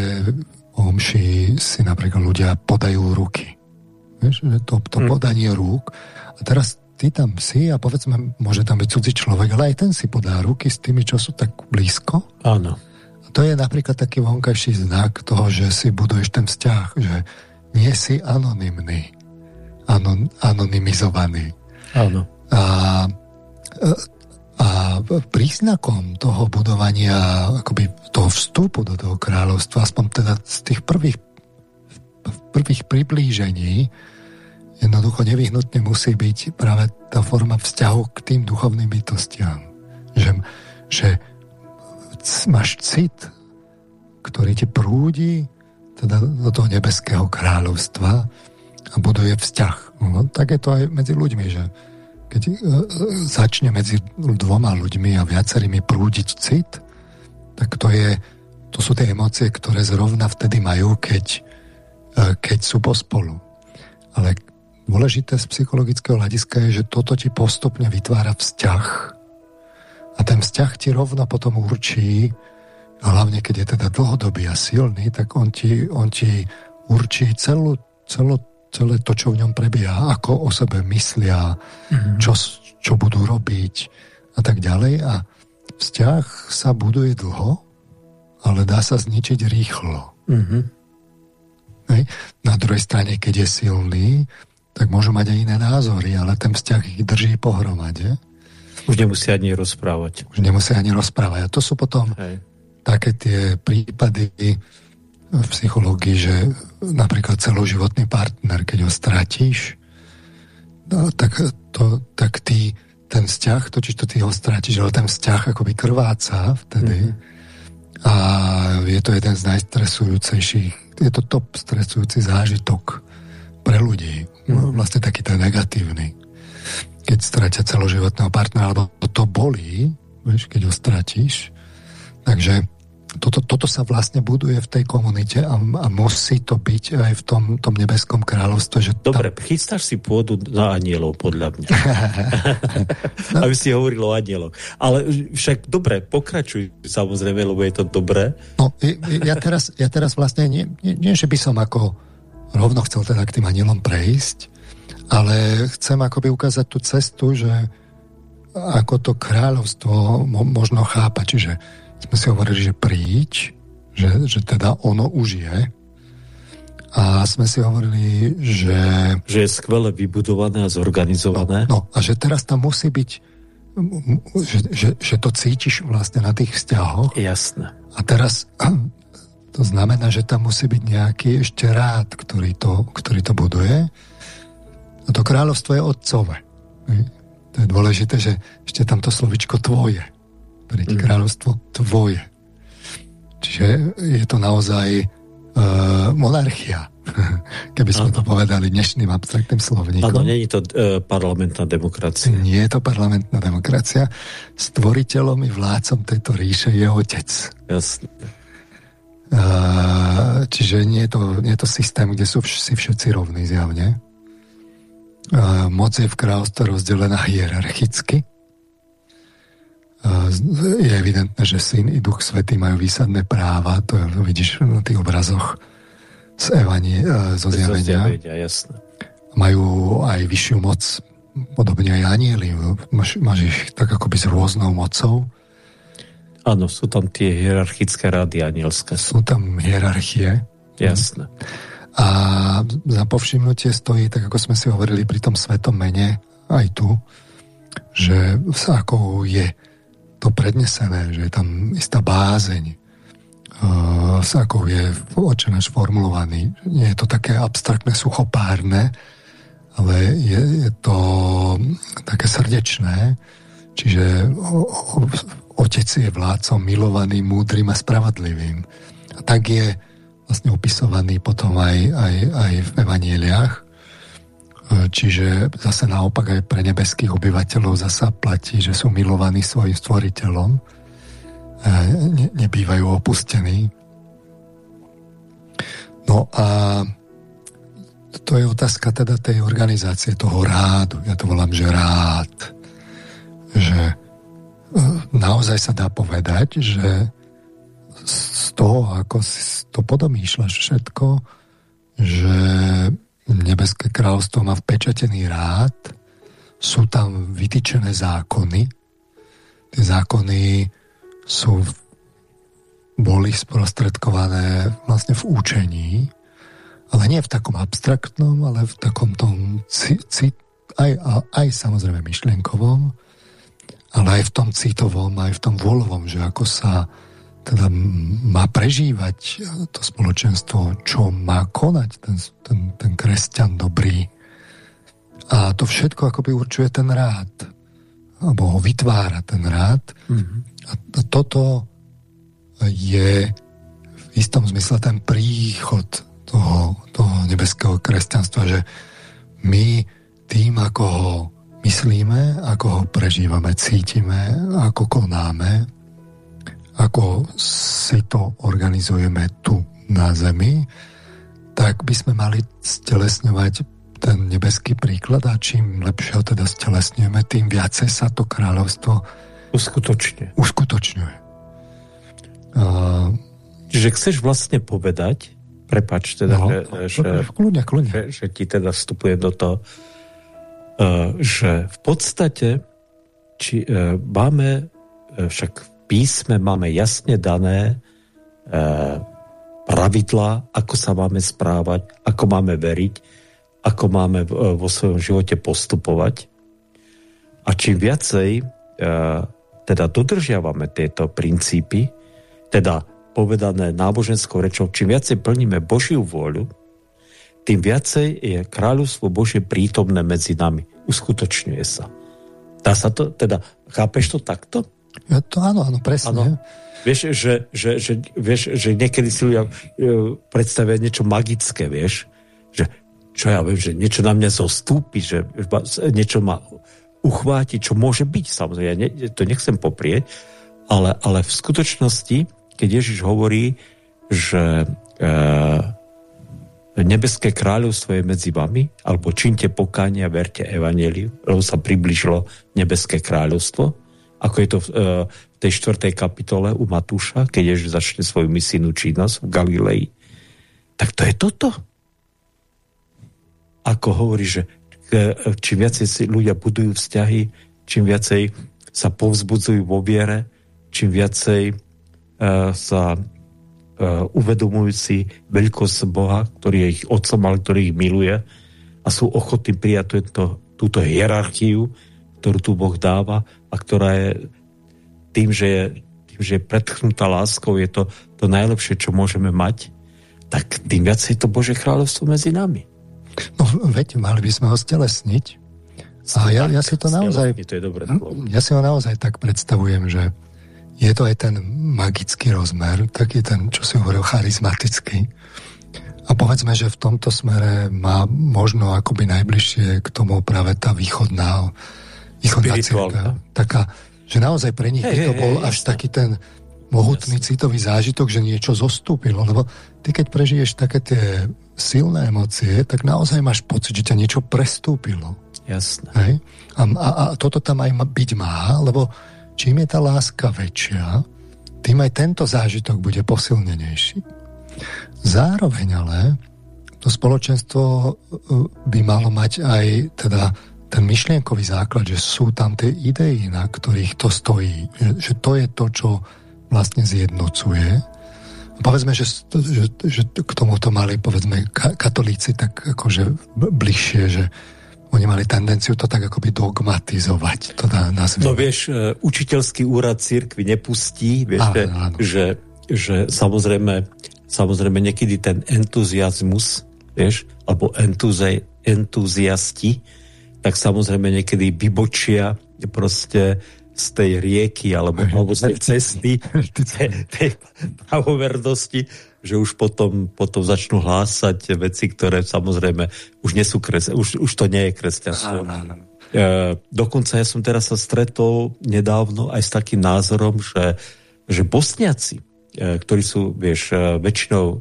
o omši si napríklad ľudia podajú ruky. Vieš, že to, to hm. podanie rúk. A teraz ty tam si a povedzme, môže tam byť cudzí človek, ale aj ten si podá ruky s tými, čo sú tak blízko. Áno. A to je napríklad taký vonkajší znak toho, že si buduješ ten vzťah, že nie si anonymný, anon, anonymizovaný. Áno. A, a príznakom toho budovania, akoby toho vstupu do toho kráľovstva, aspoň teda z tých prvých, prvých priblížení, jednoducho nevyhnutne musí byť práve tá forma vzťahu k tým duchovným bytostiam. Že, že máš cit, ktorý ti prúdi teda do toho nebeského kráľovstva a buduje vzťah. No, tak je to aj medzi ľuďmi, že keď e, začne medzi dvoma ľuďmi a viacerými prúdiť cit, tak to, je, to sú tie emócie, ktoré zrovna vtedy majú, keď, e, keď sú pospolu. Ale Dôležité z psychologického hľadiska je, že toto ti postupne vytvára vzťah a ten vzťah ti rovno potom určí, hlavne keď je teda dlhodobý a silný, tak on ti, on ti určí celú, celú, celé to, čo v ňom prebieha, ako o sebe myslia, mm-hmm. čo, čo budú robiť a tak ďalej. A vzťah sa buduje dlho, ale dá sa zničiť rýchlo. Mm-hmm. Hej. Na druhej strane, keď je silný, tak môžu mať aj iné názory, ale ten vzťah ich drží pohromade. Už nemusia ani rozprávať. Už nemusia ani rozprávať. A to sú potom Hej. také tie prípady v psychológii, že napríklad celoživotný partner, keď ho stratíš, no, tak, to, tak ty ten vzťah, totiž to ty ho stratíš, ale ten vzťah akoby krváca vtedy mm-hmm. a je to jeden z najstresujúcejších, je to top stresujúci zážitok pre ľudí mm. vlastne taký ten negatívny. Keď stratia celoživotného partnera, alebo to bolí, vieš, keď ho stratíš. Takže toto, toto sa vlastne buduje v tej komunite a, a musí to byť aj v tom, tom nebeskom kráľovstve. Že dobre, tam... chystáš si pôdu na anielov, podľa mňa. no. Aby si hovoril o anieloch. Ale však dobre, pokračuj samozrejme, lebo je to dobré. No, ja teraz, ja teraz vlastne nie, nie, nie, že by som ako rovno chcel teda k tým anielom prejsť, ale chcem akoby ukázať tú cestu, že ako to kráľovstvo mo- možno chápať. Čiže sme si hovorili, že príď, že, že teda ono už je. A sme si hovorili, že... Že je skvele vybudované a zorganizované. No, no a že teraz tam musí byť že, že, že to cítiš vlastne na tých vzťahoch. Jasné. A teraz to znamená, že tam musí byť nejaký ešte rád, ktorý to, ktorý to buduje. A to kráľovstvo je otcové. To je dôležité, že ešte tamto slovičko tvoje. Príď mm. kráľovstvo tvoje. Čiže je to naozaj uh, monarchia. Keby sme ano. to povedali dnešným abstraktným slovníkom. Áno, nie je to uh, parlamentná demokracia. Nie je to parlamentná demokracia. Stvoriteľom i vládcom tejto ríše je otec. Jasne. Uh, čiže nie je, to, nie je to systém, kde sú vš- si všetci rovní zjavne. Uh, moc je v kráľovstve rozdelená hierarchicky. Je evidentné, že syn i duch svetý majú výsadné práva, to je, vidíš na tých obrazoch z Evanie, zo zjavenia. jasné. Majú aj vyššiu moc, podobne aj anieli. Máš, máš ich tak akoby s rôznou mocou. Áno, sú tam tie hierarchické rady anielské. Sú tam hierarchie. Jasné. A za povšimnutie stojí, tak ako sme si hovorili pri tom svetom mene, aj tu, že sa ako je to prednesené, že je tam istá bázeň, uh, ako je očenáš formulovaný. Nie je to také abstraktné, suchopárne, ale je, je to také srdečné. Čiže o, o, otec je vládcom milovaným, múdrym a spravodlivým. A tak je vlastne opisovaný potom aj, aj, aj v evanieliach. E, čiže zase naopak aj pre nebeských obyvateľov zasa platí, že sú milovaní svojim stvoriteľom ne, nebývajú opustení. No a to je otázka teda tej organizácie, toho rádu. Ja to volám, že rád. Že e, naozaj sa dá povedať, že z toho, ako si to podomýšľaš všetko, že nebeské kráľovstvo má vpečatený rád, sú tam vytýčené zákony. Tie zákony sú boli sprostredkované vlastne v učení, ale nie v takom abstraktnom, ale v takom tom cit, aj, aj samozrejme myšlienkovom, ale aj v tom citovom, aj v tom volovom, že ako sa teda má prežívať to spoločenstvo, čo má konať ten, ten, ten kresťan dobrý. A to všetko akoby určuje ten rád. Alebo ho vytvára ten rád. Mm-hmm. A toto je v istom zmysle ten príchod toho, toho nebeského kresťanstva, že my tým, ako ho myslíme, ako ho prežívame, cítime, ako konáme, ako si to organizujeme tu na Zemi, tak by sme mali stelesňovať ten nebeský príklad a čím lepšie ho teda stelesňujeme, tým viacej sa to kráľovstvo Uskutočne. Uskutočňuje. Uh, Čiže chceš vlastne povedať, prepač teda, no, že, že, kľudne, kľudne. Že, že ti teda vstupuje do toho, uh, že v podstate či, uh, máme, uh, však písme máme jasne dané uh, pravidlá, ako sa máme správať, ako máme veriť, ako máme uh, vo svojom živote postupovať. A čím viacej uh, teda dodržiavame tieto princípy, teda povedané náboženskou rečou, čím viacej plníme Božiu vôľu, tým viacej je kráľovstvo Božie prítomné medzi nami. Uskutočňuje sa. Dá sa to, teda, chápeš to takto? Ja to áno, áno, presne. Áno. Vieš, že, že, že, vieš, že niekedy si ľudia e, predstavia niečo magické, vieš, že čo ja viem, že niečo na mňa zostúpi, že niečo ma uchvátiť, čo môže byť, samozrejme, ja ne, to nechcem poprieť, ale, ale v skutočnosti, keď Ježiš hovorí, že e, nebeské kráľovstvo je medzi vami, alebo činte pokánie a verte evaneliu, lebo sa približilo nebeské kráľovstvo, ako je to v, e, v tej štvrtej kapitole u Matúša, keď Ježiš začne svoju misijnú činnosť v Galilei. Tak to je toto. Ako hovorí, že čím viacej si ľudia budujú vzťahy, čím viacej sa povzbudzujú vo viere, čím viacej uh, sa uvedomujú si veľkosť Boha, ktorý je ich otcom, ale ktorý ich miluje a sú ochotní prijať tento, túto hierarchiu, ktorú tu Boh dáva a ktorá je tým, že je, tým, že je predchnutá láskou, je to to najlepšie, čo môžeme mať, tak tým viac je to Bože kráľovstvo medzi nami. No veď, mali by sme ho stelesniť. A ja, ja si to naozaj... To je dobré ja si ho naozaj tak predstavujem, že je to aj ten magický rozmer, taký ten, čo si hovoril, charizmatický. A povedzme, že v tomto smere má možno akoby najbližšie k tomu práve tá východná, východná círka. Taká, že naozaj pre nich hey, to bol hey, až jasne. taký ten mohutný jasne. citový zážitok, že niečo zostúpilo. Lebo ty keď prežiješ také tie silné emócie, tak naozaj máš pocit, že ťa niečo prestúpilo. Jasné. Hej? A, a, a toto tam aj byť má, lebo čím je tá láska väčšia, tým aj tento zážitok bude posilnenejší. Zároveň ale to spoločenstvo e, by malo mať aj teda ten myšlienkový základ, že sú tam tie idei, na ktorých to stojí. Že, to je to, čo vlastne zjednocuje. Povedzme, že, že, že k tomuto mali povedzme katolíci tak akože bližšie, že oni mali tendenciu to tak akoby dogmatizovať. To dá, no vieš, e, učiteľský úrad církvy nepustí, vieš, áno, áno. Že, že samozrejme, samozrejme niekedy ten entuziasmus, vieš, alebo entuzej, entuziasti, tak samozrejme niekedy vybočia proste z tej rieky alebo, alebo z tej cesty tej, tej pravovernosti že už potom, potom začnú hlásať veci, ktoré samozrejme už, nie sú kres, už, už to nie je kresťanstvo. E, dokonca ja som teraz sa stretol nedávno aj s takým názorom, že, že bosniaci, e, ktorí sú, vieš, e, väčšinou e,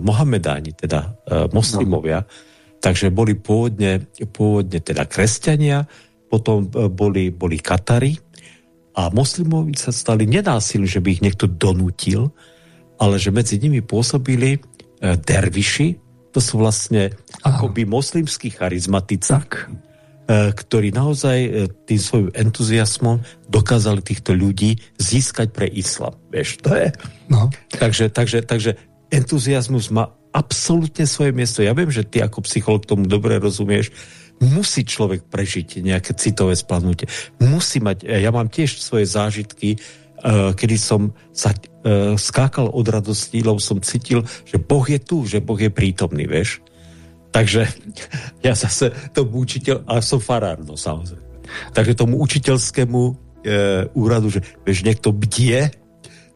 Mohamedáni, teda e, moslimovia, no. Takže boli pôvodne, pôvodne teda kresťania, potom e, boli, boli Katari a moslimovi sa stali nenásilní, že by ich niekto donútil, ale že medzi nimi pôsobili e, derviši, to sú vlastne akoby moslimskí charizmatici, e, ktorí naozaj tým svojim entuziasmom dokázali týchto ľudí získať pre islam. Vieš, to je. No. Takže, takže, takže entuziasmus má absolútne svoje miesto. Ja viem, že ty ako psycholog tomu dobre rozumieš. Musí človek prežiť nejaké citové splanúte. Musí mať, ja mám tiež svoje zážitky, Eh, kedy som sa uh, skákal od radosti, lebo som cítil, že Boh je tu, že Boh je prítomný, vieš. Takže ja zase tomu učiteľ, a som farár, no samozrejme. Takže tomu učiteľskému uh, úradu, že vieš, niekto bdie,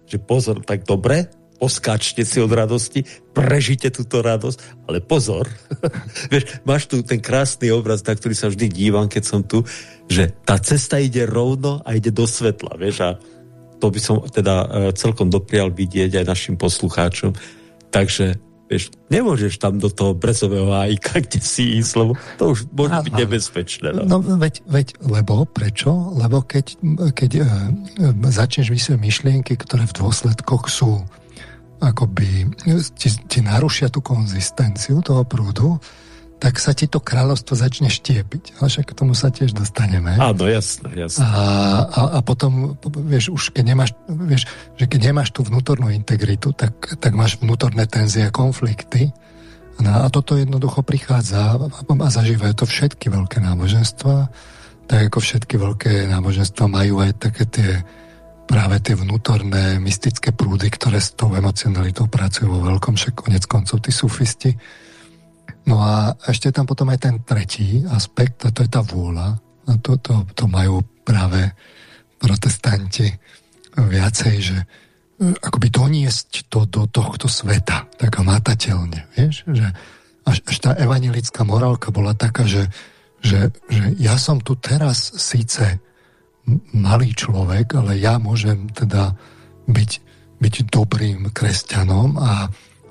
že pozor, tak dobre, poskáčte si od radosti, prežite túto radosť, ale pozor, vieš, máš tu ten krásny obraz, na ktorý sa vždy dívam, keď som tu, že tá cesta ide rovno a ide do svetla, vieš, a to by som teda e, celkom doprial vidieť aj našim poslucháčom. Takže vieš, nemôžeš tam do toho brezového hájka, kde si ísť, lebo to už môže byť nebezpečné. No, no veď, veď, lebo, prečo? Lebo keď, keď uh, začneš vysvetliť myšlienky, ktoré v dôsledkoch sú akoby, ti, ti narušia tú konzistenciu toho prúdu, tak sa ti to kráľovstvo začne štiepiť. Ale však k tomu sa tiež dostaneme. Áno, jasné, jasné. A, a, a potom, vieš, už keď nemáš, vieš, že keď nemáš tú vnútornú integritu, tak, tak máš vnútorné tenzie a konflikty. No, a toto jednoducho prichádza a zažívajú to všetky veľké náboženstva, tak ako všetky veľké náboženstva majú aj také tie práve tie vnútorné mystické prúdy, ktoré s tou emocionalitou pracujú vo veľkom, však konec koncov tí sufisti, No a ešte tam potom aj ten tretí aspekt, a to je tá vôľa. A to, to, to majú práve protestanti viacej, že e, akoby doniesť to do tohto sveta, tak matateľne, vieš, že až, až tá evangelická morálka bola taká, že, že, že ja som tu teraz síce malý človek, ale ja môžem teda byť, byť dobrým kresťanom a,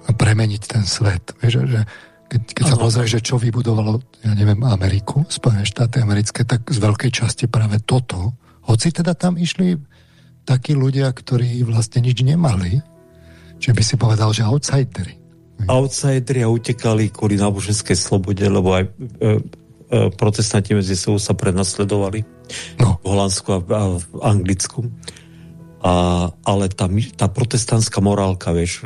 a premeniť ten svet. Vieš, že, keď, keď sa pozrieš, že čo vybudovalo, ja neviem, Ameriku, Spojené štáty americké, tak z veľkej časti práve toto. Hoci teda tam išli takí ľudia, ktorí vlastne nič nemali, čiže by si povedal, že outsidery. Outsideri a utekali kvôli náboženskej slobode, lebo aj e, e, protestanti medzi sebou sa prenasledovali no. v Holandsku a, a v Anglicku. A, ale tá, tá protestantská morálka, vieš,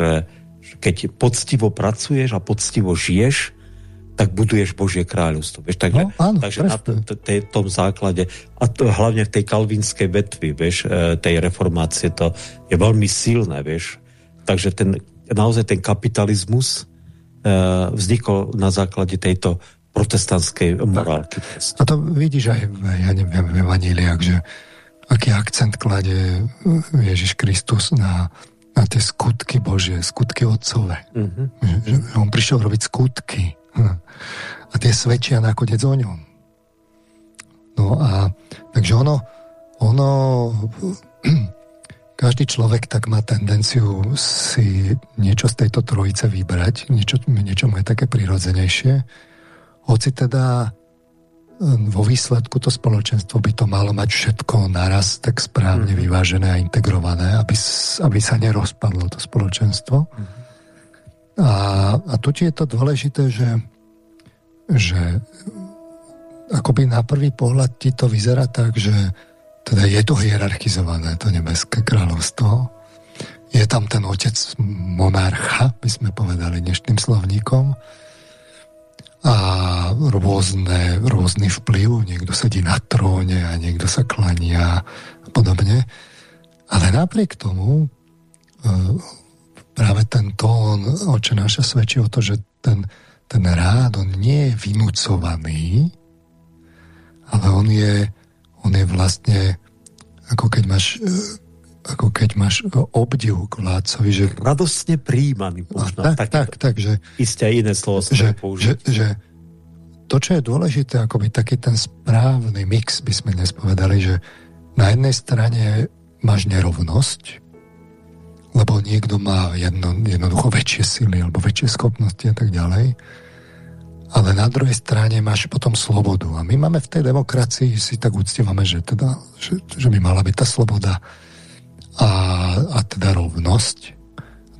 že keď poctivo pracuješ a poctivo žiješ, tak buduješ Božie kráľovstvo. Vieš, takže no, áno, takže na t- t- tom základe, a to, hlavne v tej kalvinskej vetvi, vieš, e, tej reformácie, to je veľmi silné, vieš. Takže ten, naozaj ten kapitalizmus uh, vznikol na základe tejto protestantskej morálky. A to vidíš aj, ja neviem, v Evaníliak, že aký akcent klade Ježiš Kristus na, na tie skutky Božie, skutky Otcové. Že, že on prišiel robiť skutky. Hm. A tie svedčia nakoniec o ňom. No a takže ono, ono každý človek tak má tendenciu si niečo z tejto trojice vybrať, niečo, niečo mu je také prirodzenejšie. Hoci teda hm, vo výsledku to spoločenstvo by to malo mať všetko naraz tak správne mm-hmm. vyvážené a integrované, aby, aby sa nerozpadlo to spoločenstvo. Mm-hmm. A, a tu je to dôležité, že, že akoby na prvý pohľad ti to vyzerá tak, že teda je to hierarchizované, to nebeské kráľovstvo. Je tam ten otec monarcha, by sme povedali dnešným slovníkom. A rôzne, rôzny vplyv, niekto sedí na tróne a niekto sa klania a podobne. Ale napriek tomu práve ten tón oče naša svedčí o to, že ten, ten rád, on nie je vynúcovaný, ale on je, on je vlastne ako keď máš ako keď máš obdiv k vládcovi, že... Radostne príjmaný, možno. tak, tak, tak, že... Isté iné slovo že, že, že to, čo je dôležité, akoby taký ten správny mix, by sme dnes povedali, že na jednej strane máš nerovnosť, lebo niekto má jedno, jednoducho väčšie sily alebo väčšie schopnosti a tak ďalej. Ale na druhej strane máš potom slobodu. A my máme v tej demokracii, si tak uctievame, že, teda, že, že by mala byť tá sloboda a, a teda rovnosť.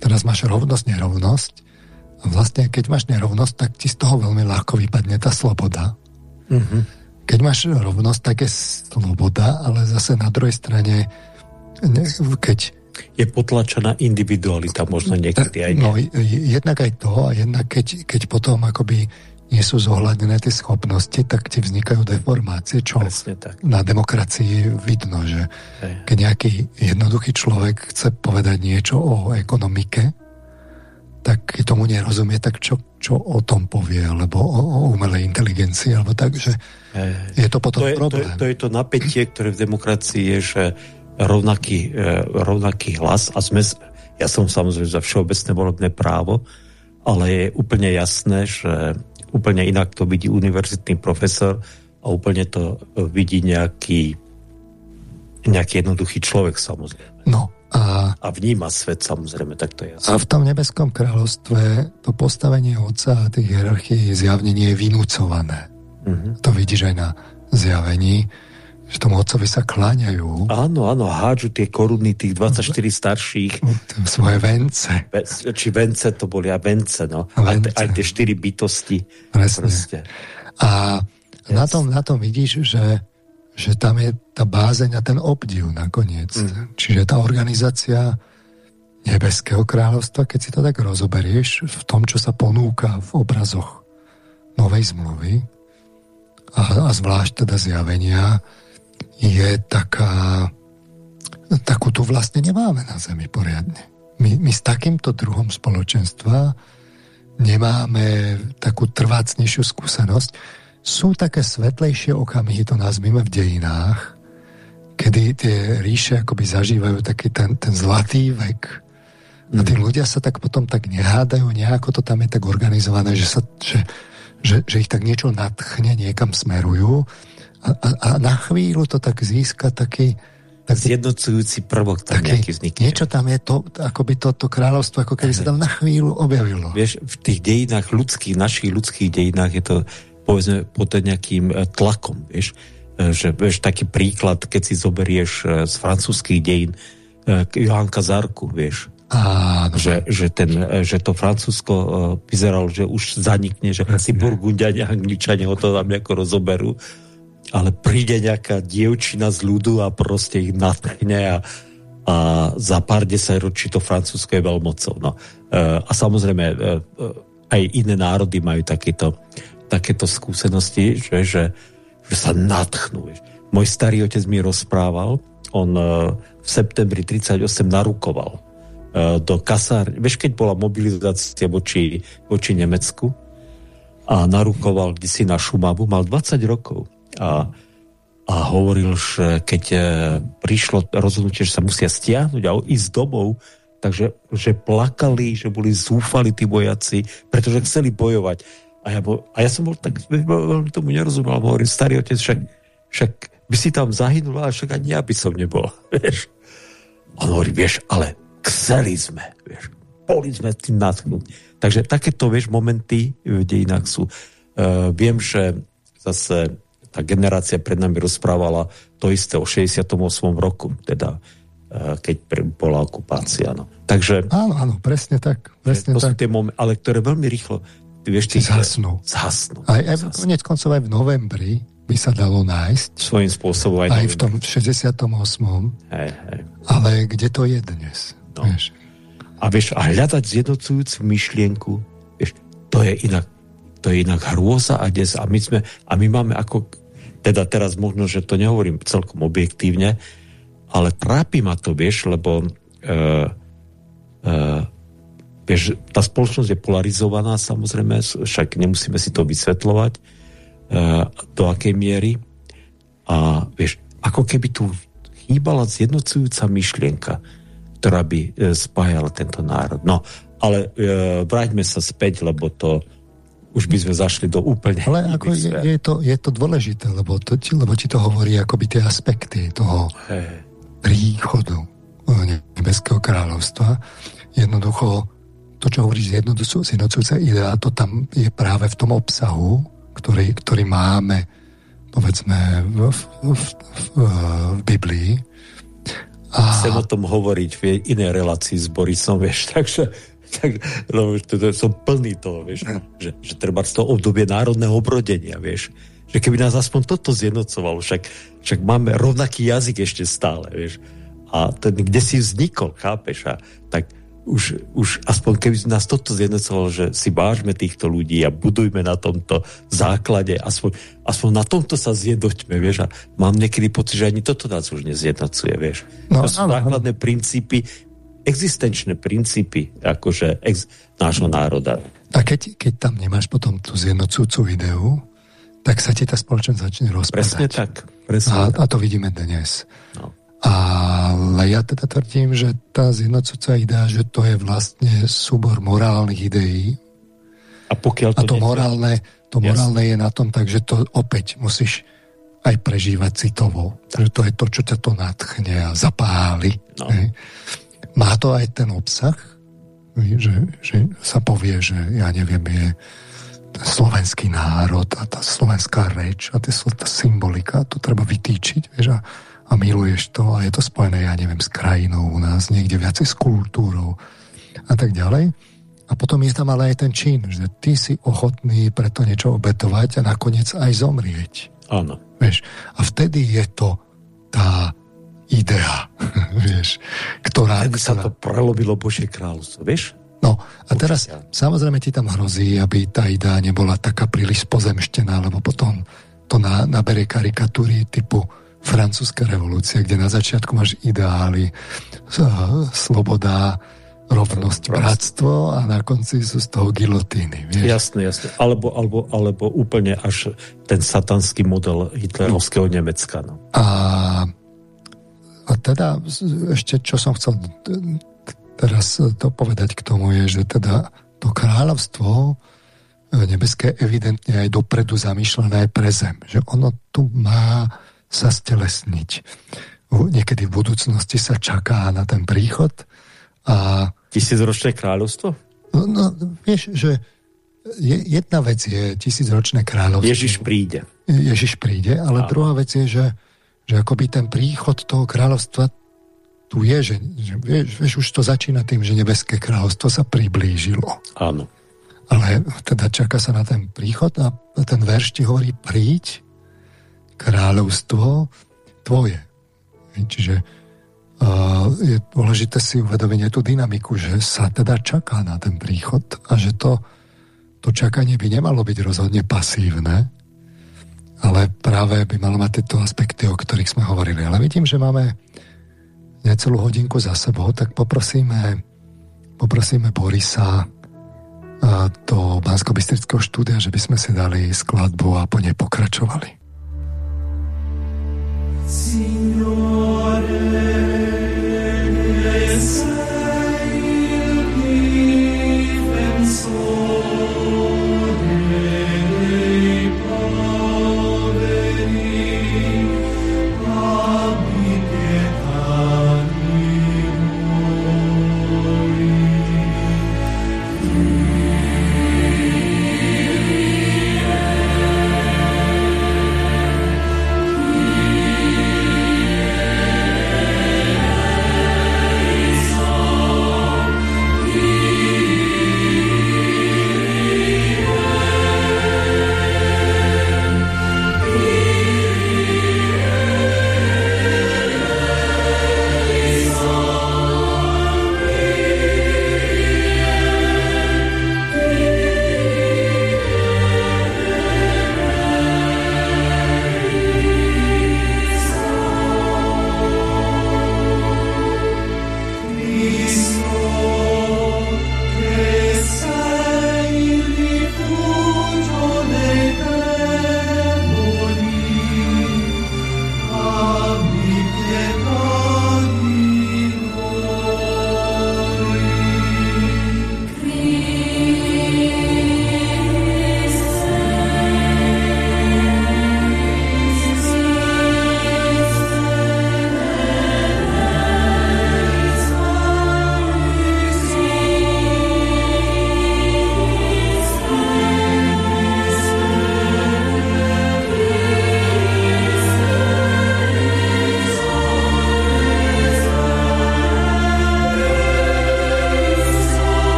Teraz máš rovnosť, nerovnosť. A vlastne, keď máš nerovnosť, tak ti z toho veľmi ľahko vypadne tá sloboda. Mm-hmm. Keď máš rovnosť, tak je sloboda, ale zase na druhej strane, keď je potlačená individualita možno niekedy aj nie. No, jednak aj to a jednak keď, keď potom akoby nie sú zohľadnené tie schopnosti, tak ti vznikajú deformácie, čo tak. na demokracii vidno, že Hej. keď nejaký jednoduchý človek chce povedať niečo o ekonomike, tak keď tomu nerozumie, tak čo, čo o tom povie, alebo o, o umelej inteligencii, alebo tak, že je to potom to je, problém. To je, to je to napätie, ktoré v demokracii je, že rovnaký, e, rovnaký hlas a sme, ja som samozrejme za všeobecné volebné právo, ale je úplne jasné, že úplne inak to vidí univerzitný profesor a úplne to vidí nejaký nejaký jednoduchý človek samozrejme. No a, a vníma svet samozrejme, tak to je jasné. A v tom nebeskom kráľovstve to postavenie otca a tých hierarchií zjavne nie je vynúcované. Mm-hmm. To vidíš aj na zjavení že tomu otcovi sa kláňajú. Áno, áno, hádžu tie koruny tých 24 starších. Svoje vence. Či vence to boli, a vence, no. Vence. Aj, aj tie štyri bytosti. Presne. Proste. A yes. na, tom, na tom vidíš, že, že tam je tá bázeň a ten obdiv nakoniec. Mm. Čiže tá organizácia nebeského kráľovstva, keď si to tak rozoberieš, v tom, čo sa ponúka v obrazoch novej zmluvy a, a zvlášť teda zjavenia, je taká, takú tu vlastne nemáme na Zemi poriadne. My, my s takýmto druhom spoločenstva nemáme takú trvácnejšiu skúsenosť. Sú také svetlejšie okamihy, to nazvime v dejinách, kedy tie ríše akoby zažívajú taký ten, ten zlatý vek. A tí mm. ľudia sa tak potom tak nehádajú, nejako to tam je tak organizované, že, sa, že, že, že ich tak niečo nadchne, niekam smerujú a, a, a na chvíľu to tak získa taký, taký zjednocujúci prvok tam taký, nejaký vznikne. Niečo tam je to, akoby to, to kráľovstvo, ako keby sa tam na chvíľu objavilo. Vieš, v tých dejinách ľudských, našich ľudských dejinách je to povedzme pod nejakým e, tlakom, vieš, e, že vieš, taký príklad, keď si zoberieš e, z francúzských dejín Johanka Zarku, vieš, Áno. Že, že, ten, že to Francúzsko vyzeralo, že už zanikne, že si Burgundiania, Angličania ho to tam nejako rozoberú ale príde nejaká dievčina z ľudu a proste ich natrhne a, a za pár desať ročí to Francúzsko je veľmocou. No. E, a samozrejme, e, e, aj iné národy majú takéto, takéto skúsenosti, že, že, že sa natchnú. Môj starý otec mi rozprával, on v septembri 38 narukoval do kasár, vieš, keď bola mobilizácia voči, voči Nemecku a narukoval kde si na Šumavu, mal 20 rokov a, a hovoril, že keď uh, prišlo rozhodnutie, že sa musia stiahnuť a ísť domov, takže že plakali, že boli zúfali tí vojaci, pretože chceli bojovať. A ja, bol, a ja som bol tak veľmi tomu nerozumel, hovorím, starý otec, však, však by si tam zahynul, ale však ani ja by som nebol. Vieš. On hovorí, vieš, ale chceli sme, vieš, boli sme tým natchnutí. Takže takéto, vieš, momenty v dejinách sú. Uh, viem, že zase tá generácia pred nami rozprávala to isté o 68. roku, teda Eh, keď bola okupácia. No. Takže, áno, áno, presne tak. Presne to tak. sú tie momenty, ale ktoré veľmi rýchlo vieš, ty, zhasnú. Zhasnú. Aj, aj zhasnú. konec koncov aj v novembri by sa dalo nájsť. Svojím spôsobom aj, aj v tom 68. Hej, hej. Ale kde to je dnes? No. Vieš? A vieš, a hľadať zjednocujúcu myšlienku, vieš, to je inak, to je inak hrôza a des. A my sme, a my máme ako, teda teraz možno, že to nehovorím celkom objektívne, ale trápi ma to, vieš, lebo uh, uh, vieš, tá spoločnosť je polarizovaná samozrejme, však nemusíme si to vysvetľovať uh, do akej miery a vieš, ako keby tu chýbala zjednocujúca myšlienka, ktorá by uh, spájala tento národ. No, ale uh, vráťme sa späť, lebo to už by sme zašli do úplne... Ale ako je, je, to, je to dôležité, lebo, to, lebo ti to hovorí akoby tie aspekty toho, hey príchodu Nebeského kráľovstva. Jednoducho, to, čo hovoríš zjednocujúca idea, to tam je práve v tom obsahu, ktorý, ktorý máme povedzme v, v, v, v, v Biblii. A... Chcem o tom hovoriť v inej relácii s Borisom, vieš, takže tak, no, to, som plný toho, vieš, že, že treba z toho obdobie národného obrodenia, vieš, že keby nás aspoň toto zjednocovalo, však, však máme rovnaký jazyk ešte stále, vieš. A ten, kde si vznikol, chápeš? A tak už, už aspoň keby nás toto zjednocovalo, že si vážme týchto ľudí a budujme na tomto základe, aspoň, aspoň na tomto sa zjednoťme, vieš. A mám niekedy pocit, že ani toto nás už nezjednocuje, vieš. No, to sú základné princípy, existenčné princípy akože ex, nášho národa. A keď, keď tam nemáš potom tú zjednocujúcu ideu, tak sa ti tá spoločnosť začne rozpadať. Presne tak. Presne a, tak. a to vidíme dnes. No. Ale ja teda tvrdím, že tá zjednocujúca idea, že to je vlastne súbor morálnych ideí. A pokiaľ to... A to morálne, to morálne je na tom tak, že to opäť musíš aj prežívať citovo. Takže to je to, čo ťa to nadchne a zapáli. No. Má to aj ten obsah, že, že sa povie, že ja neviem, je slovenský národ a tá slovenská reč a tá, tá symbolika, to treba vytýčiť, vieš, a, a miluješ to a je to spojené, ja neviem, s krajinou u nás, niekde viacej s kultúrou a tak ďalej. A potom je tam ale aj ten čin, že ty si ochotný preto niečo obetovať a nakoniec aj zomrieť. Áno. Vieš, a vtedy je to tá idea, vieš, ktorá... Vtedy sa to prelobilo Božie kráľovstvo, vieš? No a teraz samozrejme ti tam hrozí, aby tá idea nebola taká príliš pozemštená, lebo potom to na, nabere karikatúry typu francúzska revolúcia, kde na začiatku máš ideály, sloboda, rovnosť, bratstvo a na konci sú z toho gilotíny. Vieš? Jasné, jasné. Alebo, alebo, alebo úplne až ten satanský model hitlerovského no. Nemecka. No. A, a teda ešte, čo som chcel teraz to povedať k tomu je, že teda to kráľovstvo e, nebeské evidentne aj dopredu zamýšľané pre zem. Že ono tu má sa stelesniť. Niekedy v budúcnosti sa čaká na ten príchod a... Tisícročné kráľovstvo? No, no vieš, že je, jedna vec je tisícročné kráľovstvo. Ježiš príde. Ježiš príde, ale Áno. druhá vec je, že, že akoby ten príchod toho kráľovstva tu je, že, že vieš, vieš, už to začína tým, že nebeské kráľovstvo sa priblížilo. Áno. Ale teda čaká sa na ten príchod a ten verš ti hovorí príď kráľovstvo tvoje. Čiže uh, je dôležité si uvedomiť tú dynamiku, že sa teda čaká na ten príchod a že to to čakanie by nemalo byť rozhodne pasívne, ale práve by malo mať tieto aspekty, o ktorých sme hovorili. Ale vidím, že máme necelú hodinku za sebou, tak poprosíme, poprosíme Borisa do bansko štúdia, že by sme si dali skladbu a po nej pokračovali. Signore,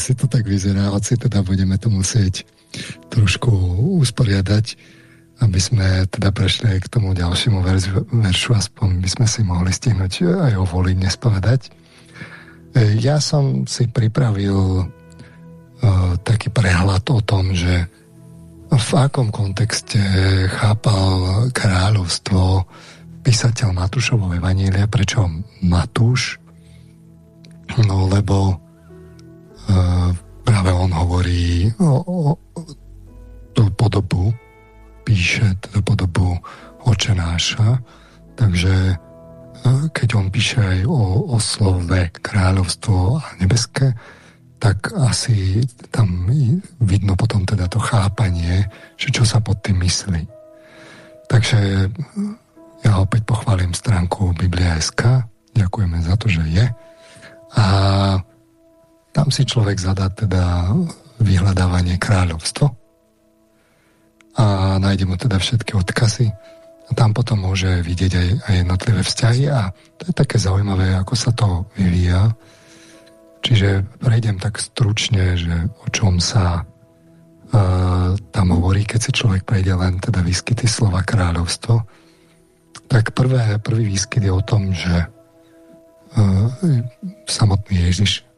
Asi to tak vyzerá, hoci teda budeme to musieť trošku usporiadať, aby sme teda prešli k tomu ďalšiemu verzu, veršu, aspoň by sme si mohli stihnúť aj o voli dnes povedať. E, ja som si pripravil uh, taký prehľad o tom, že v akom kontexte chápal kráľovstvo písateľ Matúšovo Evanília, prečo Matúš? No lebo práve on hovorí o, o, tú podobu, píše teda podobu očenáša, Takže e, keď on píše aj o, o slove kráľovstvo a nebeské, tak asi tam vidno potom teda to chápanie, že čo sa pod tým myslí. Takže ja opäť pochválim stránku Biblia.sk, ďakujeme za to, že je. A tam si človek zadá teda vyhľadávanie kráľovstvo a nájde mu teda všetky odkazy a tam potom môže vidieť aj, aj jednotlivé vzťahy a to je také zaujímavé, ako sa to vyvíja. Čiže prejdem tak stručne, že o čom sa uh, tam hovorí, keď si človek prejde len teda výskyty slova kráľovstvo. Tak prvé, prvý výskyt je o tom, že uh, samotný Ježiš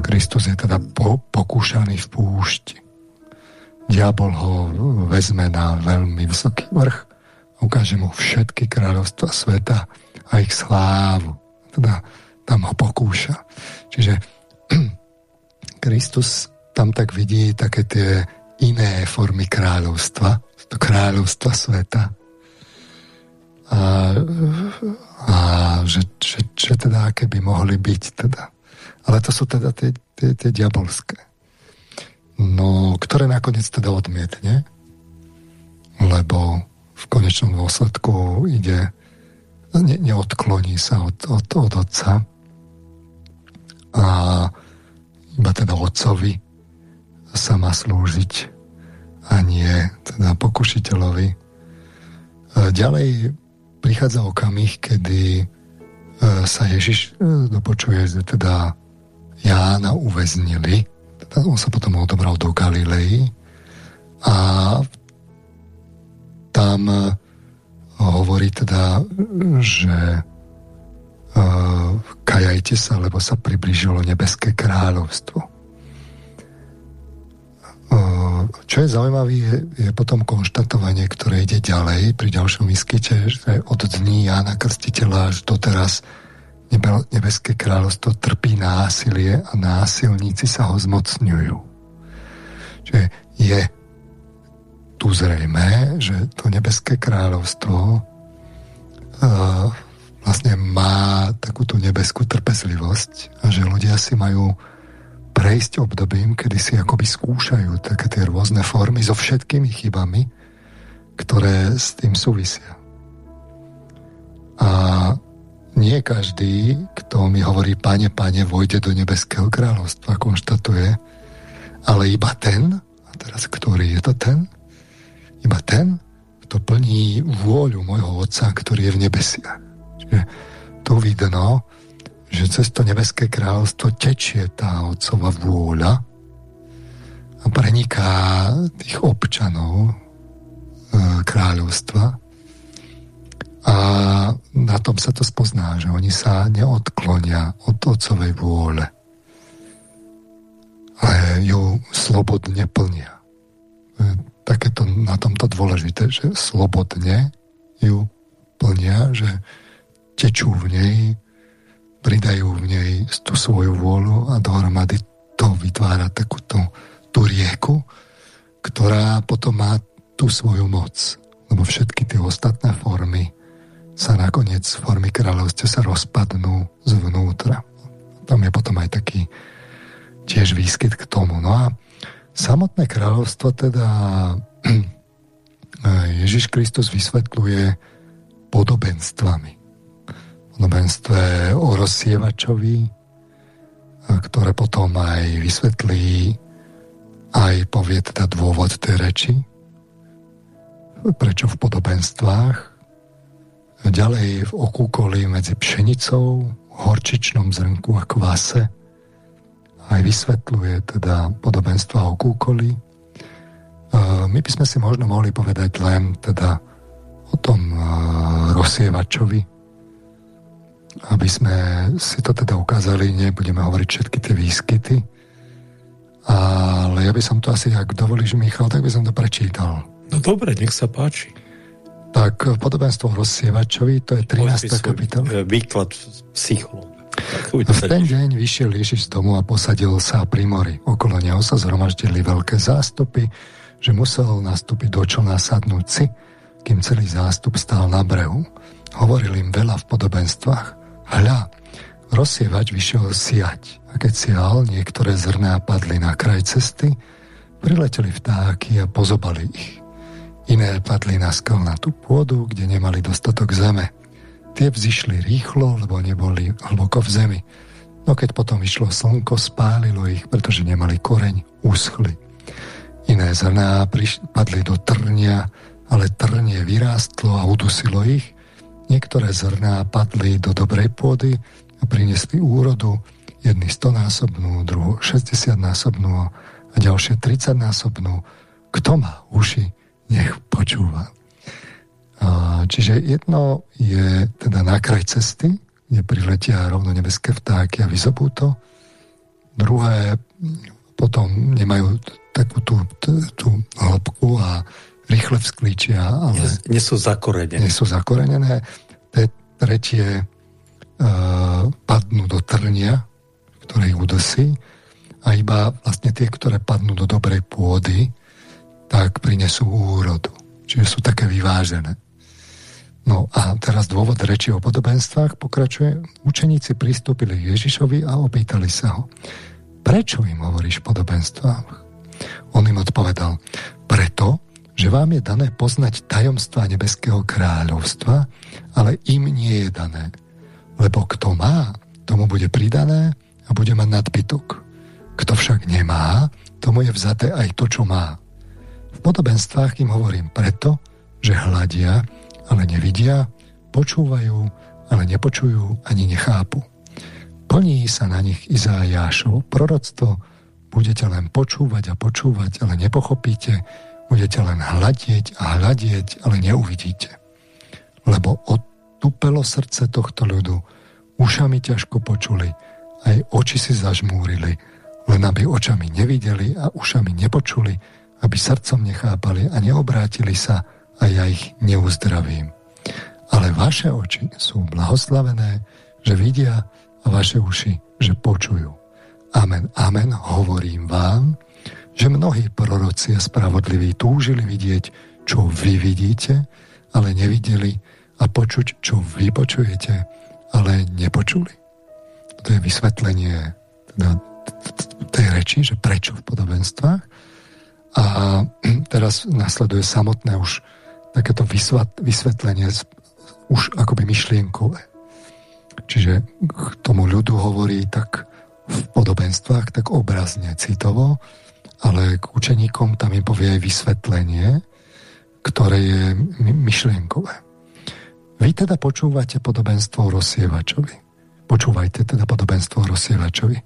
Kristus je teda po, pokúšaný v púšti. Diabol ho vezme na veľmi vysoký vrch, ukáže mu všetky kráľovstva sveta a ich slávu. Teda tam ho pokúša. Čiže Kristus tam tak vidí také tie iné formy kráľovstva, to kráľovstva sveta. A, a že, že, že teda aké by mohli byť teda. Ale to sú teda tie, tie, tie diabolské. No, ktoré nakoniec teda odmietne, lebo v konečnom dôsledku ide, ne, neodkloní sa od, od, od otca a iba teda otcovi sa má slúžiť a nie teda pokušiteľovi. E, ďalej prichádza okamih, kedy e, sa Ježiš e, dopočuje, že teda Jána uväznili, teda on sa potom odobral do Galilei a tam hovorí teda, že kajajte sa, lebo sa približilo nebeské kráľovstvo. Čo je zaujímavé, je, je potom konštatovanie, ktoré ide ďalej pri ďalšom výskyte, že od dní Jána Krstiteľa až doteraz nebeské kráľovstvo trpí násilie a násilníci sa ho zmocňujú. Čiže je tu zrejme, že to nebeské kráľovstvo uh, vlastne má takúto nebeskú trpezlivosť a že ľudia si majú prejsť obdobím, kedy si akoby skúšajú také tie rôzne formy so všetkými chybami, ktoré s tým súvisia. A nie každý, kto mi hovorí, pane, pane, vojde do nebeského kráľovstva, konštatuje, ale iba ten, a teraz ktorý je to ten? Iba ten, kto plní vôľu môjho Otca, ktorý je v nebesiach. Čiže tu vidno, že cez to nebeské kráľovstvo tečie tá otcova vôľa a preniká tých občanov e, kráľovstva a na tom sa to spozná, že oni sa neodklonia od otcovej vôle ale ju slobodne plnia. E, takéto na tomto dôležité, že slobodne ju plnia, že tečú v nej, pridajú v nej tú svoju vôľu a dohromady to vytvára takúto tú rieku, ktorá potom má tú svoju moc. Lebo všetky tie ostatné formy sa nakoniec formy kráľovstva sa rozpadnú zvnútra. Tam je potom aj taký tiež výskyt k tomu. No a samotné kráľovstvo teda Ježiš Kristus vysvetľuje podobenstvami podobenstve o rozsievačovi, ktoré potom aj vysvetlí, aj povie teda dôvod tej reči, prečo v podobenstvách, ďalej v okúkoli medzi pšenicou, horčičnom zrnku a kvase, aj vysvetľuje teda podobenstva o kúkoli. My by sme si možno mohli povedať len teda o tom rozsievačovi, aby sme si to teda ukázali, nebudeme hovoriť všetky tie výskyty, ale ja by som to asi, ak dovolíš Michal, tak by som to prečítal. No dobre, nech sa páči. Tak podobenstvo rozsievačovi, to je 13. kapitola. E, výklad psychológa. V ten deň vyšiel Ježiš z domu a posadil sa pri mori. Okolo neho sa zhromaždili veľké zástupy, že musel nastúpiť do člna sadnúť si, kým celý zástup stál na brehu. Hovoril im veľa v podobenstvách. Hľa, rozsievač vyšiel siať. A keď sial, niektoré zrná padli na kraj cesty, prileteli vtáky a pozobali ich. Iné padli na skalnatú pôdu, kde nemali dostatok zeme. Tie vzýšli rýchlo, lebo neboli hlboko v zemi. No keď potom vyšlo slnko, spálilo ich, pretože nemali koreň, uschli. Iné zrná padli do trnia, ale trnie vyrástlo a udusilo ich. Niektoré zrná padli do dobrej pôdy a priniesli úrodu, jedny 100 násobnú, druhú 60 násobnú a ďalšie 30 násobnú. Kto má uši, nech počúva. Čiže jedno je teda na kraj cesty, kde priletia rovno nebeské vtáky a vyzobú to. Druhé potom nemajú takú tú, tú, tú hĺbku a rýchle vzklíčia, ale... Nie, nie sú zakorenené. Nie sú zakorenené. Te, tretie uh, padnú do trnia, ktorej udosí a iba vlastne tie, ktoré padnú do dobrej pôdy, tak prinesú úrodu. Čiže sú také vyvážené. No a teraz dôvod reči o podobenstvách pokračuje. Učeníci pristúpili k Ježišovi a opýtali sa ho, prečo im hovoríš v podobenstvách? On im odpovedal, preto, že vám je dané poznať tajomstva nebeského kráľovstva, ale im nie je dané. Lebo kto má, tomu bude pridané a bude mať nadbytok. Kto však nemá, tomu je vzaté aj to, čo má. V podobenstvách im hovorím preto, že hľadia, ale nevidia, počúvajú, ale nepočujú ani nechápu. Plní sa na nich Izájášov proroctvo, budete len počúvať a počúvať, ale nepochopíte, budete len hľadieť a hľadieť, ale neuvidíte. Lebo odtupelo srdce tohto ľudu, ušami ťažko počuli, aj oči si zažmúrili, len aby očami nevideli a ušami nepočuli, aby srdcom nechápali a neobrátili sa a ja ich neuzdravím. Ale vaše oči sú blahoslavené, že vidia a vaše uši, že počujú. Amen, amen, hovorím vám, že mnohí proroci a spravodliví túžili vidieť, čo vy vidíte, ale nevideli a počuť, čo vy počujete, ale nepočuli. To je vysvetlenie teda tej reči, že prečo v podobenstvách. A teraz nasleduje samotné už takéto vysvetlenie už akoby myšlienkové. Čiže k tomu ľudu hovorí tak v podobenstvách, tak obrazne, citovo, ale k učeníkom tam im povie aj vysvetlenie, ktoré je myšlienkové. Vy teda počúvate podobenstvo rozsievačovi. Počúvajte teda podobenstvo rozsievačovi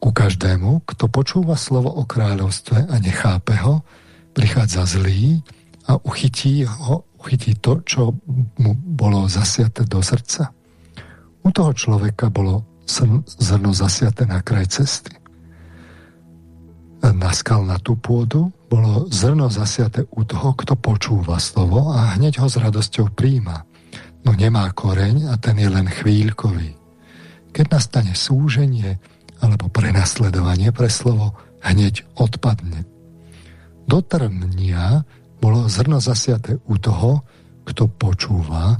ku každému, kto počúva slovo o kráľovstve a nechápe ho, prichádza zlý a uchytí ho, uchytí to, čo mu bolo zasiate do srdca. U toho človeka bolo zrno zasiate na kraj cesty. Na tú pôdu bolo zrno zasiate u toho, kto počúva slovo a hneď ho s radosťou príjma. No nemá koreň a ten je len chvíľkový. Keď nastane súženie, alebo prenasledovanie pre slovo hneď odpadne. Do trnia bolo zrno zasiaté u toho, kto počúva,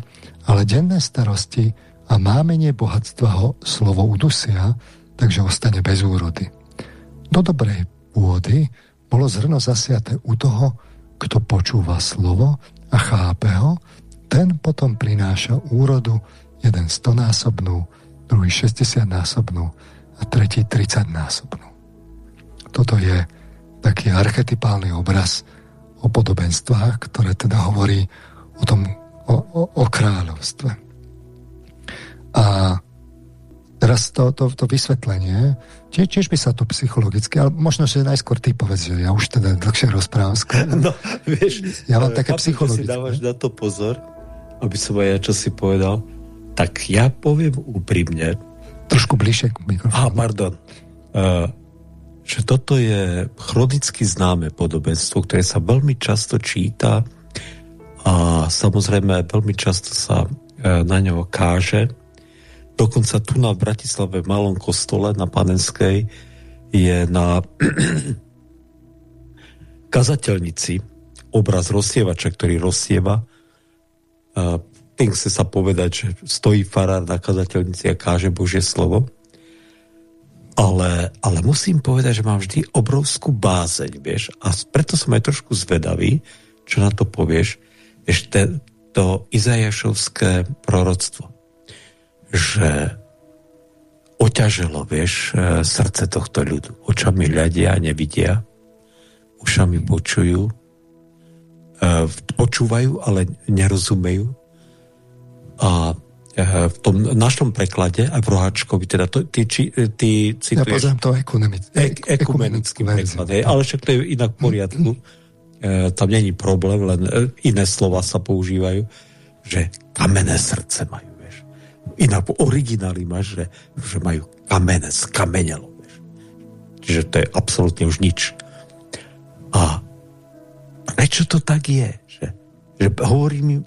ale denné starosti a mámenie bohatstva ho slovo udusia, takže ostane bez úrody. Do dobrej pôdy bolo zrno zasiaté u toho, kto počúva slovo a chápe ho, ten potom prináša úrodu jeden stonásobnú, druhý 60 násobnú a tretí 30 násobnú. Toto je taký archetypálny obraz o podobenstvách, ktoré teda hovorí o tom, o, o, o kráľovstve. A teraz to, to, to vysvetlenie, tiež, tiež by sa to psychologicky, ale možno, že najskôr ty povedz, že ja už teda dlhšie rozprávam. No, vieš, ja mám také psychologické. si dávaš na to pozor, aby som aj ja čo si povedal, tak ja poviem úprimne, Trošku bližšie k mikrofónu. Á, pardon. Uh, že toto je chronicky známe podobenstvo, ktoré sa veľmi často číta a samozrejme veľmi často sa uh, na ňo káže. Dokonca tu na Bratislave v malom kostole na Panenskej je na kazateľnici obraz rozsievača, ktorý rozsieva uh, tým chce sa povedať, že stojí farár na kazateľnici a káže Božie slovo. Ale, ale musím povedať, že mám vždy obrovskú bázeň, vieš, a preto som aj trošku zvedavý, čo na to povieš, vieš, to Izajašovské proroctvo, že oťaželo, vieš, e, srdce tohto ľudu. Očami hľadia, nevidia, ušami počujú, e, počúvajú, ale nerozumejú. A e, v tom našom preklade, aj v Roháčkovi, teda to, ty, ty cituješ... Ja to ekumenický, ek, ekumenický preklad, ale však to je inak v poriadku. E, tam není problém, len iné slova sa používajú, že kamenné srdce majú. Inak po origináli máš, že, že majú kamene, skamenelo. Vieš. Čiže to je absolútne už nič. A prečo to tak je? Že, že hovorím im,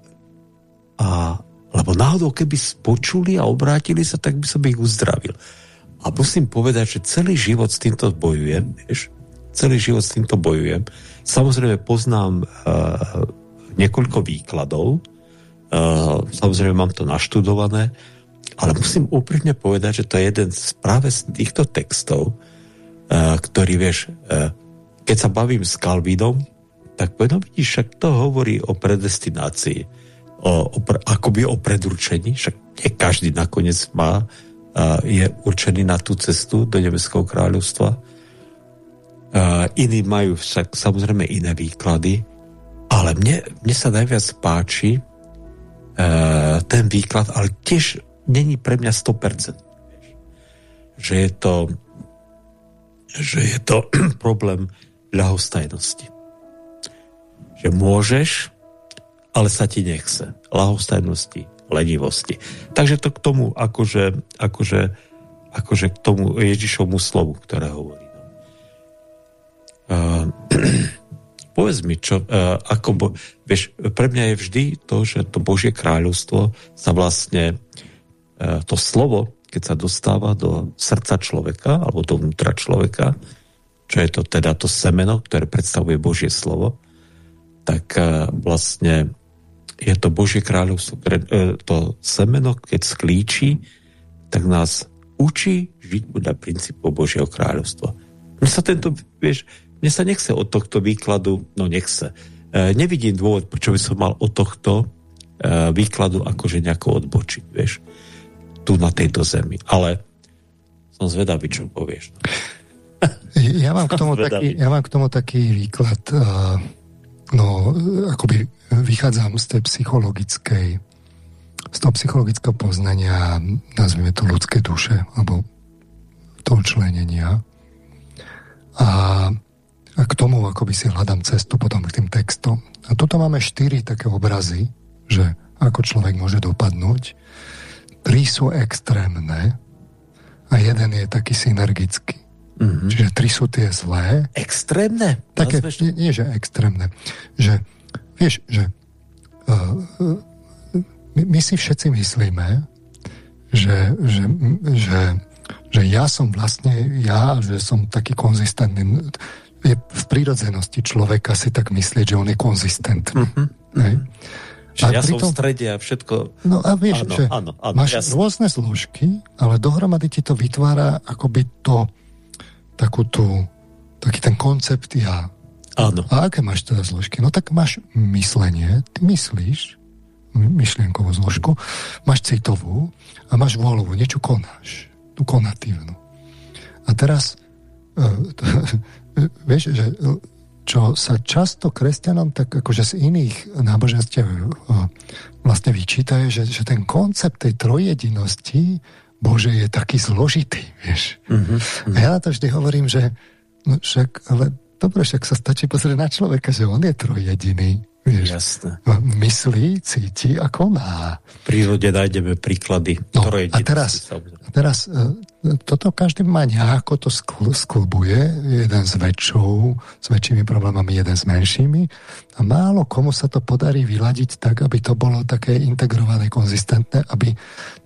a, lebo náhodou keby spočuli a obrátili sa, tak by som ich uzdravil. A musím povedať, že celý život s týmto bojujem, vieš, celý život s týmto bojujem. Samozrejme poznám uh, niekoľko výkladov, uh, samozrejme mám to naštudované, ale musím úprimne povedať, že to je jeden z práve z týchto textov, uh, ktorý, vieš, uh, keď sa bavím s Kalvínom, tak povedom, vidíš, však to hovorí o predestinácii, o, o, akoby o predurčení, však nie každý nakoniec má, uh, je určený na tú cestu do Nebeského kráľovstva. Uh, iní majú však samozrejme iné výklady, ale mne, mne sa najviac páči uh, ten výklad, ale tiež není pre mňa 100%. Že je to že je to problém ľahostajnosti. Že môžeš, ale sa ti nechce. Ľahostajnosti, lenivosti. Takže to k tomu, akože, akože, akože k tomu Ježišovmu slovu, ktoré hovorí. Uh, povedz mi, čo, uh, ako, bo, vieš, pre mňa je vždy to, že to Božie kráľovstvo sa vlastne E, to slovo, keď sa dostáva do srdca človeka alebo do vnútra človeka, čo je to teda to semeno, ktoré predstavuje Božie slovo, tak vlastne je to Božie kráľovstvo, e, to semeno, keď sklíči, tak nás učí žiť podľa princípov Božieho kráľovstva. Mne sa tento, vieš, mne sa nechce od tohto výkladu, no nechce. E, nevidím dôvod, prečo by som mal od tohto e, výkladu akože nejako odbočiť, vieš tu na tejto zemi. Ale som zvedavý, čo povieš. Ja mám, k tomu taký, ja mám k tomu taký výklad. No, akoby vychádzam z tej psychologickej z toho psychologického poznania, nazvime to ľudské duše, alebo toho členenia. A, a k tomu akoby si hľadám cestu potom k tým textom. A tuto máme štyri také obrazy, že ako človek môže dopadnúť tri sú extrémne a jeden je taký synergický. Mm-hmm. Čiže tri sú tie zlé. Extrémne? Také, nie, nie, že extrémne. Že, vieš, že uh, my, my si všetci myslíme, že, že, že, že ja som vlastne ja, že som taký konzistentný. Je v prírodzenosti človeka si tak myslieť, že on je konzistentný. Mm-hmm. Čiže ja som v strede a všetko... No a vieš, áno, že áno, áno, máš jasne. rôzne zložky, ale dohromady ti to vytvára akoby to, takú tú, taký ten koncept ja. Áno. A aké máš teda zložky? No tak máš myslenie, ty myslíš, myšlienkovú zložku, máš citovú a máš volovú, niečo konáš, tú konatívnu. A teraz, uh, vieš, že čo sa často kresťanom tak akože z iných náboženstiev eh, vlastne vyčíta, je, že, že ten koncept tej trojedinosti Bože je taký zložitý, vieš. Mm-hmm. A ja na to vždy hovorím, že no však, ale dobre, však sa stačí pozrieť na človeka, že on je trojjediný. Vieš. Myslí, cíti a koná. V prírode nájdeme príklady. No, a teraz, a teraz e, toto každý má nejako to skl, sklbuje, jeden s väčšou, s väčšími problémami, jeden s menšími a málo komu sa to podarí vyladiť tak, aby to bolo také integrované, konzistentné, aby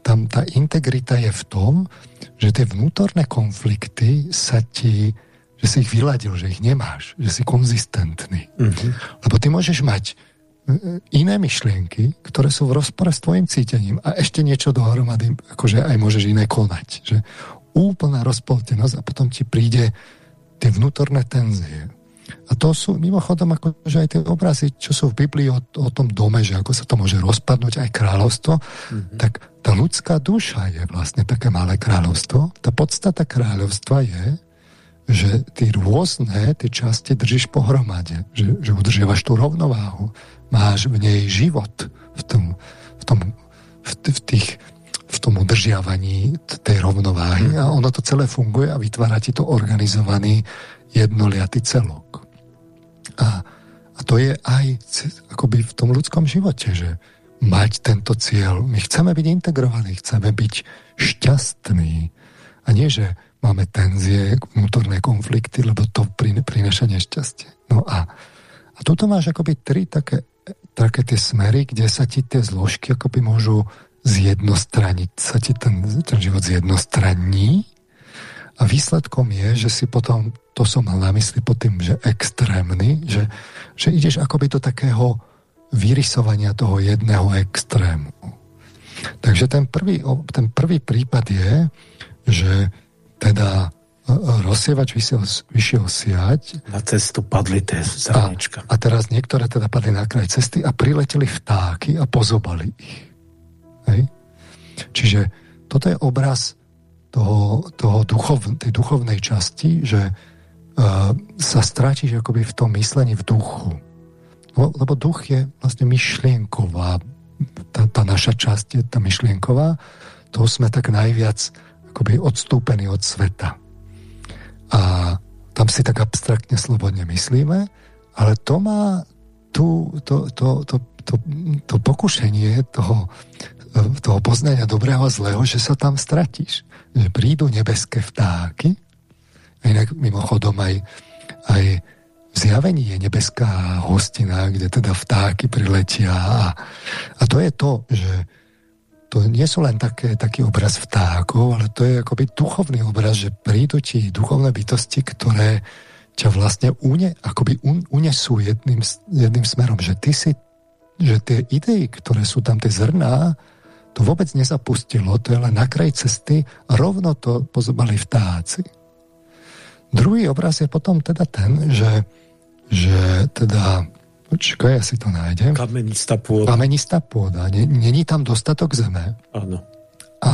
tam tá integrita je v tom, že tie vnútorné konflikty sa ti že si ich vyladil, že ich nemáš, že si konzistentný. Uh-huh. Lebo ty môžeš mať iné myšlienky, ktoré sú v rozpore s tvojim cítením a ešte niečo dohromady, akože aj môžeš iné konať. Že úplná rozpoltenosť a potom ti príde tie vnútorné tenzie. A to sú mimochodom akože aj tie obrazy, čo sú v Biblii o, o tom dome, že ako sa to môže rozpadnúť aj kráľovstvo, mm-hmm. tak tá ľudská duša je vlastne také malé kráľovstvo. Tá podstata kráľovstva je, že ty rôzne tie časti držíš pohromade, že, že udržiavaš tú rovnováhu, máš v nej život v tom, v tom v, v tých v tom udržiavaní tej rovnováhy a ono to celé funguje a vytvára ti to organizovaný jednoliatý celok. A, a to je aj akoby v tom ľudskom živote, že mať tento cieľ. My chceme byť integrovaní, chceme byť šťastní. A nie, že máme tenzie, vnútorné konflikty, lebo to prináša nešťastie. No a, a tuto máš akoby tri také, také tie smery, kde sa ti tie zložky akoby môžu zjednostraniť, sa ti ten, ten život zjednostranní a výsledkom je, že si potom, to som mal na mysli pod tým, že extrémny, že, že ideš akoby do takého vyrysovania toho jedného extrému. Takže ten prvý, ten prvý prípad je, že teda e, e, rozsievač vyšiel siať. Na cestu padli tie zrnička. A, a teraz niektoré teda padli na kraj cesty a prileteli vtáky a pozobali ich. Hej? Čiže toto je obraz toho, toho duchov, tej duchovnej časti, že uh, sa strátiš akoby v tom myslení v duchu. Lebo, lebo duch je vlastne myšlienková. Tá, tá naša časť je tá myšlienková. To sme tak najviac akoby odstúpení od sveta. A tam si tak abstraktne slobodne myslíme, ale to má tu, to, to, to, to, to pokušenie toho, toho poznania dobrého a zlého, že sa tam stratíš. Že prídu nebeské vtáky, a inak mimochodom aj, aj v zjavení je nebeská hostina, kde teda vtáky priletia a, a to je to, že to nie sú len také, taký obraz vtákov, ale to je akoby duchovný obraz, že prídu ti duchovné bytosti, ktoré ťa vlastne une, akoby un, unesú jedným, jedným smerom, že ty si, že tie idei, ktoré sú tam, tie zrná, to vôbec nezapustilo, to je len na kraj cesty rovno to pozobali vtáci. Druhý obraz je potom teda ten, že, že teda Počkaj, ja si to nájdem. Kamenistá pôda. Kamenistá pôda. Není tam dostatok zeme. Áno. A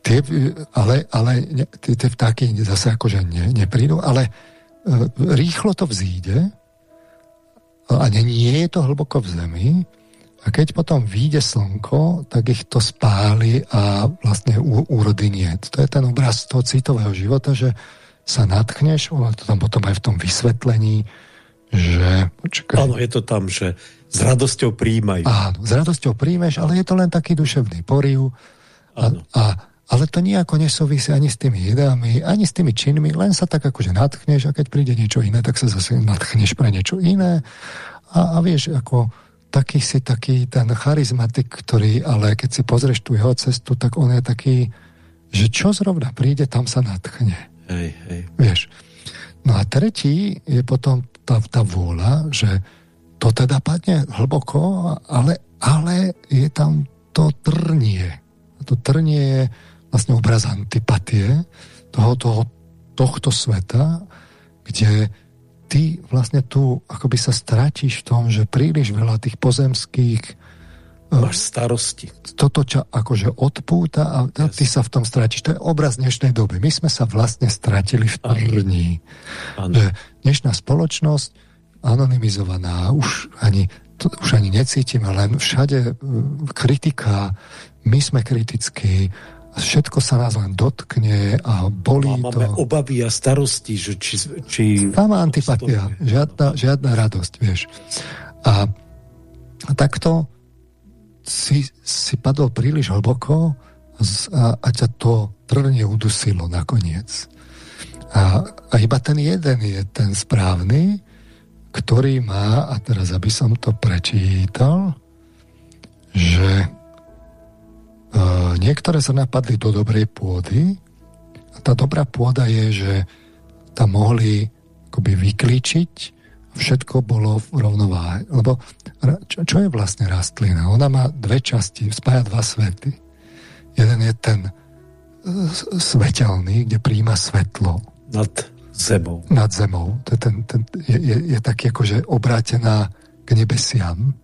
tie, ale, ale tie, tie vtáky zase akože ne, neprídu, ale e, rýchlo to vzíde a nie, nie je to hlboko v zemi a keď potom vyjde slnko, tak ich to spáli a vlastne úrody nie. To je ten obraz toho citového života, že sa natchneš, to tam potom aj v tom vysvetlení, že... Počkaj. Áno, je to tam, že s radosťou príjmajú. Áno, s radosťou príjmeš, ale je to len taký duševný poriv. A, a, ale to nejako nesúvisí ani s tými jedami, ani s tými činmi, len sa tak akože natchneš a keď príde niečo iné, tak sa zase natchneš pre niečo iné. A, a vieš, ako taký si taký ten charizmatik, ktorý, ale keď si pozrieš tú jeho cestu, tak on je taký, že čo zrovna príde, tam sa natchne. Hej, hej. Vieš. No a tretí je potom tá, tá vôľa, že to teda padne hlboko, ale, ale je tam to trnie. To trnie je vlastne obraz antipatie toho, toho, tohto sveta, kde ty vlastne tu akoby sa stratíš v tom, že príliš veľa tých pozemských Máš starosti. Toto ťa akože odpúta a yes. ty sa v tom stratíš. To je obraz dnešnej doby. My sme sa vlastne stratili v. Že dnešná spoločnosť anonymizovaná, už ani, to, už ani necítime, len všade kritika, my sme kritickí, všetko sa nás len dotkne a bolí a máme to. obavy a starosti, že či... či Tam antipatia, žiadna, žiadna radosť, vieš. A, a takto si, si padol príliš hlboko a, a ťa to trvne udusilo nakoniec. A, a iba ten jeden je ten správny, ktorý má, a teraz aby som to prečítal, že niektoré zrna padli do dobrej pôdy a tá dobrá pôda je, že tam mohli akoby vyklíčiť, všetko bolo v rovnováhe. Lebo čo, čo je vlastne rastlina? Ona má dve časti, spája dva svety. Jeden je ten e, svetelný, kde príjma svetlo. Nad zemou. Nad zemou. To je, ten, ten, je, je, je taký akože obrátená k nebesiam.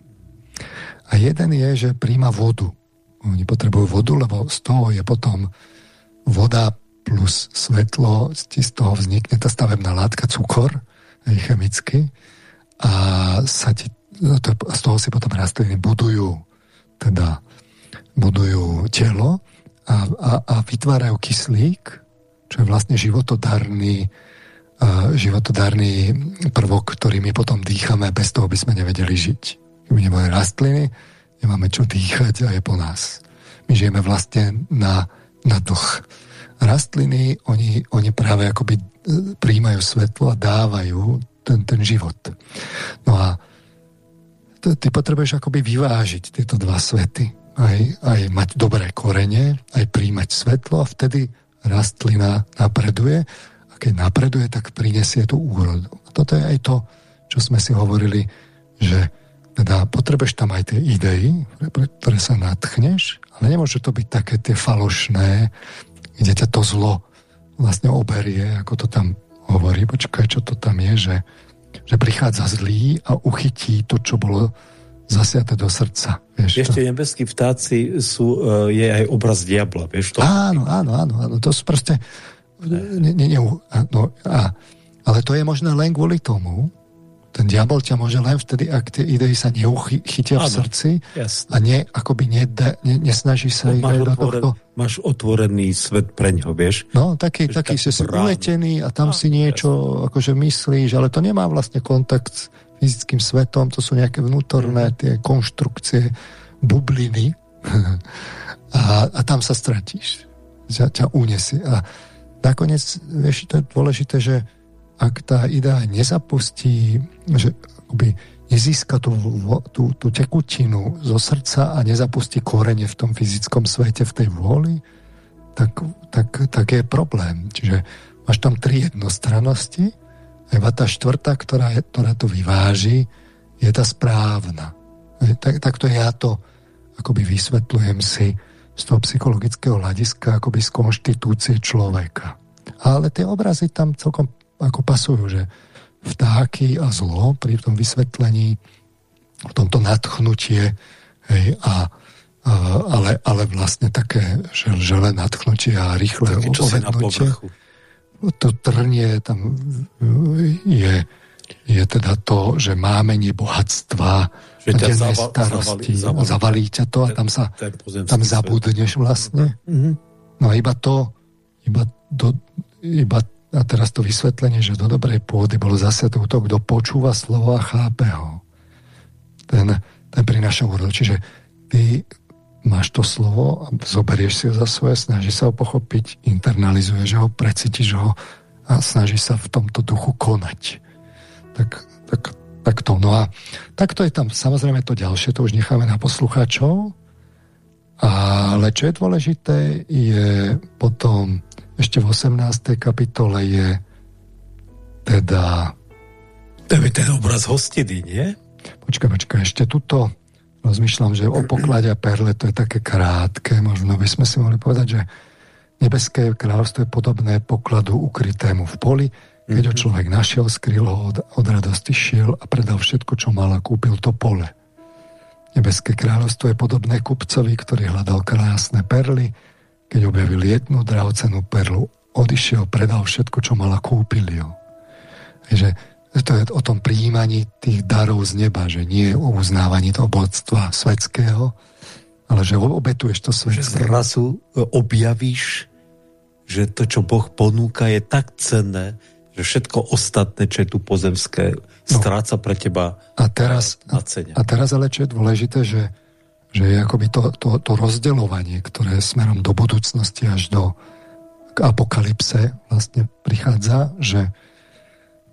A jeden je, že príjma vodu. Oni potrebujú vodu, lebo z toho je potom voda plus svetlo, z toho vznikne tá stavebná látka, cukor, aj chemicky, a sa ti, no to, z toho si potom rastliny budujú, teda budujú telo a, a, a vytvárajú kyslík, čo je vlastne životodarný, uh, životodarný prvok, ktorý my potom dýchame, bez toho by sme nevedeli žiť. Keby neboli rastliny, nemáme čo dýchať a je po nás. My žijeme vlastne na, na dlh rastliny, oni, oni práve akoby príjmajú svetlo a dávajú ten, ten život. No a ty potrebuješ akoby vyvážiť tieto dva svety. Aj, aj mať dobré korene, aj príjmať svetlo a vtedy rastlina napreduje a keď napreduje, tak prinesie tú úrodu. A toto je aj to, čo sme si hovorili, že teda potrebuješ tam aj tie idei, ktoré sa natchneš, ale nemôže to byť také tie falošné, kde ťa to zlo vlastne oberie, ako to tam hovorí, počkaj, čo to tam je, že, že prichádza zlý a uchytí to, čo bolo zasiate do srdca. Vieš Ešte to? nebeskí vtáci sú, e, je aj obraz diabla, vieš to? Áno, áno, áno, áno, to sú proste ne, ne, ne, no, a, ale to je možné len kvôli tomu, ten diabol ťa môže len vtedy, ak tie idei sa neuchytia v srdci jasne. a ne, akoby nede, ne, nesnaží sa no, máš, otvoren, do tohto... máš otvorený svet pre ňo, vieš? No, taký, Víš, taký si si uletený a tam a, si niečo jasne. akože myslíš, ale to nemá vlastne kontakt s fyzickým svetom, to sú nejaké vnútorné mm. tie konštrukcie, bubliny a, a tam sa stratíš. Ťa, ťa unesie. A nakoniec, vieš, to je dôležité, že ak tá idea nezapustí, že akoby nezíska tú, tú, tú tekutinu zo srdca a nezapustí korene v tom fyzickom svete, v tej vôli, tak, tak, tak je problém. Čiže máš tam tri jednostrannosti a tá štvrtá, ktorá, je, ktorá to vyváži, je tá správna. Tak, takto ja to akoby vysvetľujem si z toho psychologického hľadiska akoby z konštitúcie človeka. Ale tie obrazy tam celkom ako pasujú, že vtáky a zlo pri tom vysvetlení, v tomto nadchnutie, hej, a, a, ale, ale vlastne také žele nadchnutie a rýchle opovednutie. To trnie tam je, je teda to, že máme bohatstva, že ťa starosti, zavalí, zavalí ťa to a tam sa tam zabudneš vlastne. Mm-hmm. No a iba to, iba, do, iba a teraz to vysvetlenie, že do dobrej pôdy bol zase to, kto počúva slovo a chápe ho. Ten, ten prináša úrodu. Čiže ty máš to slovo a zoberieš si ho za svoje, snaží sa ho pochopiť, internalizuješ ho, precítiš ho a snaží sa v tomto duchu konať. Tak, tak, tak to. No a takto je tam samozrejme to ďalšie, to už necháme na poslucháčov, ale čo je dôležité, je potom ešte v 18. kapitole je teda... To je ten obraz hostiny, nie? Počkaj, počkaj, ešte tuto rozmýšľam, že o poklade a perle to je také krátke, možno by sme si mohli povedať, že nebeské kráľovstvo je podobné pokladu ukrytému v poli, keď ho mhm. človek našiel, skryl ho od, od radosti, šiel a predal všetko, čo mal a kúpil to pole. Nebeské kráľovstvo je podobné kupcovi, ktorý hľadal krásne perly, keď objavil jednu drahocenú perlu, odišiel, predal všetko, čo mala, kúpil ju. Takže to je o tom príjmaní tých darov z neba, že nie o uznávaní toho bodstva svetského, ale že obetuješ to svetské. Že zrazu objavíš, že to, čo Boh ponúka, je tak cenné, že všetko ostatné, čo je tu pozemské, no. stráca pre teba a teraz, na cene. A teraz ale čo je dôležité, že že je akoby to, to, to rozdeľovanie, ktoré smerom do budúcnosti až do k apokalypse vlastne prichádza, že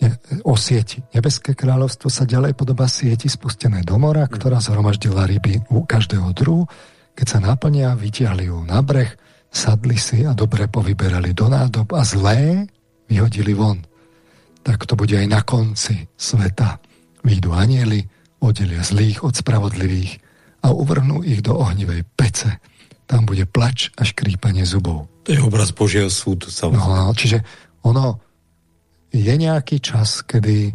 ne, o sieti. Nebeské kráľovstvo sa ďalej podobá sieti spustené do mora, mm. ktorá zhromaždila ryby u každého druhu. Keď sa naplnia, vytiahli ju na breh, sadli si a dobre povyberali do nádob a zlé vyhodili von. Tak to bude aj na konci sveta. Výjdu anieli, oddelia zlých od spravodlivých a uvrhnú ich do ohnivej pece. Tam bude plač a škrípanie zubov. To je obraz Božieho súdu, samozrejme. No, čiže ono je nejaký čas, kedy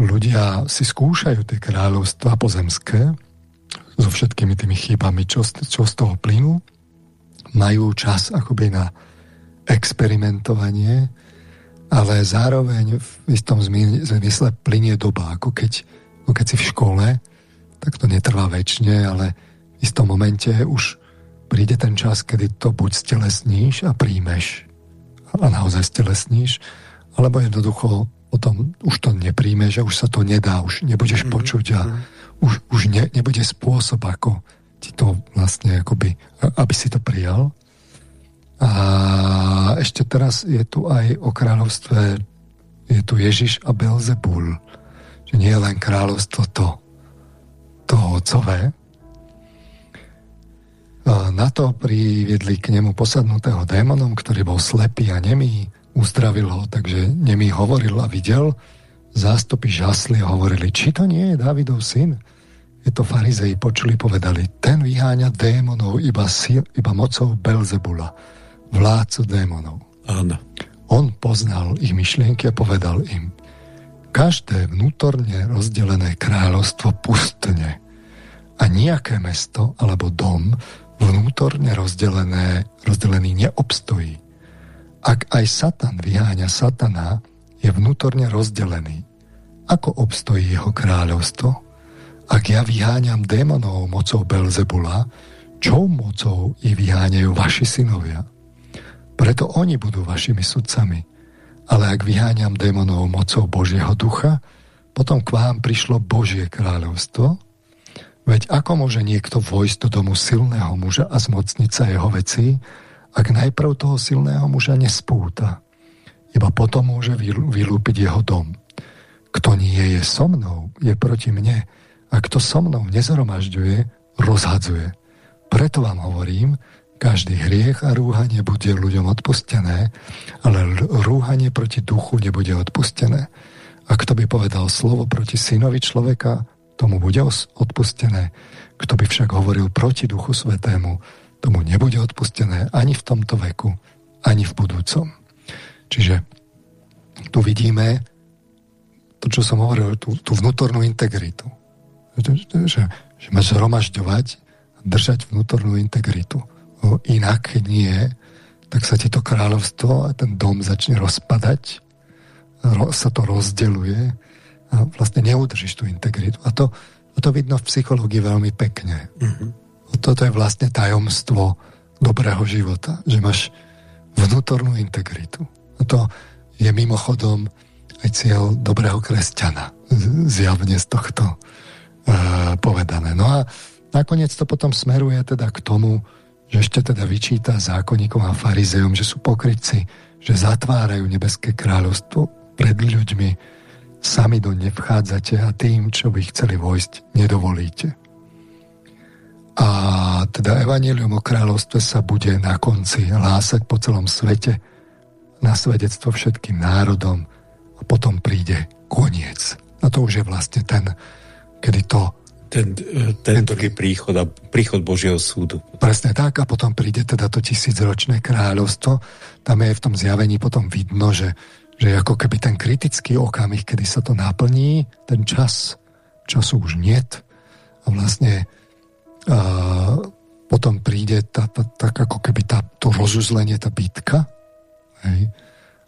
ľudia si skúšajú tie kráľovstva pozemské so všetkými tými chybami, čo, čo z toho plynú. Majú čas akoby na experimentovanie, ale zároveň v istom zmysle plinie doba, ako keď, ako keď si v škole, tak to netrvá väčšine, ale v istom momente už príde ten čas, kedy to buď stelesníš a príjmeš a naozaj stelesníš, alebo jednoducho potom už to nepríjmeš a už sa to nedá, už nebudeš mm-hmm. počuť a mhm. už, už ne, nebude spôsob, ako ti to vlastne akoby, aby si to prijal. A ešte teraz je tu aj o kráľovstve, je tu Ježiš a Belzebul. Že nie je len kráľovstvo to, to otcové. Na to priviedli k nemu posadnutého démonom, ktorý bol slepý a nemý, uzdravil ho, takže nemý hovoril a videl. Zástupy žasli a hovorili, či to nie je Davidov syn? Je to farizei počuli, povedali, ten vyháňa démonov iba, sil, iba mocou Belzebula vládcu démonov. Áno. On poznal ich myšlienky a povedal im, každé vnútorne rozdelené kráľovstvo pustne a nejaké mesto alebo dom vnútorne rozdelené, rozdelený neobstojí. Ak aj Satan vyháňa Satana, je vnútorne rozdelený. Ako obstojí jeho kráľovstvo? Ak ja vyháňam démonov mocou Belzebula, čou mocou ich vyháňajú vaši synovia? Preto oni budú vašimi sudcami. Ale ak vyháňam démonov mocou Božieho ducha, potom k vám prišlo Božie kráľovstvo. Veď ako môže niekto vojsť do domu silného muža a zmocniť sa jeho vecí, ak najprv toho silného muža nespúta? Iba potom môže vylúpiť jeho dom. Kto nie je so mnou, je proti mne. A kto so mnou nezhromažďuje, rozhadzuje. Preto vám hovorím, každý hriech a rúhanie bude ľuďom odpustené, ale rúhanie proti duchu nebude odpustené. A kto by povedal slovo proti synovi človeka, tomu bude odpustené. Kto by však hovoril proti duchu svetému, tomu nebude odpustené ani v tomto veku, ani v budúcom. Čiže tu vidíme to, čo som hovoril, tú, tú vnútornú integritu. Že, že, že máš zhromažďovať držať vnútornú integritu inak nie, tak sa ti to kráľovstvo a ten dom začne rozpadať, sa to rozdeluje a vlastne neudržíš tú integritu. A to, a to vidno v psychológii veľmi pekne. Mm-hmm. Toto je vlastne tajomstvo dobrého života, že máš vnútornú integritu. A to je mimochodom aj cieľ dobrého kresťana, zjavne z tohto uh, povedané. No a nakoniec to potom smeruje teda k tomu, že ešte teda vyčíta zákonníkom a farizejom, že sú pokrytci, že zatvárajú nebeské kráľovstvo pred ľuďmi, sami do nevchádzate a tým, čo by chceli vojsť, nedovolíte. A teda Evangelium o kráľovstve sa bude na konci hlásať po celom svete na svedectvo všetkým národom a potom príde koniec. A to už je vlastne ten, kedy to ten, ten, ten príchod a príchod Božieho súdu. Presne tak a potom príde teda to tisícročné kráľovstvo. Tam je v tom zjavení potom vidno, že, že ako keby ten kritický okamih, kedy sa to naplní, ten čas, času už niet a vlastne a potom príde tá, tá, tak ako keby tá, to rozuzlenie, tá bitka hej?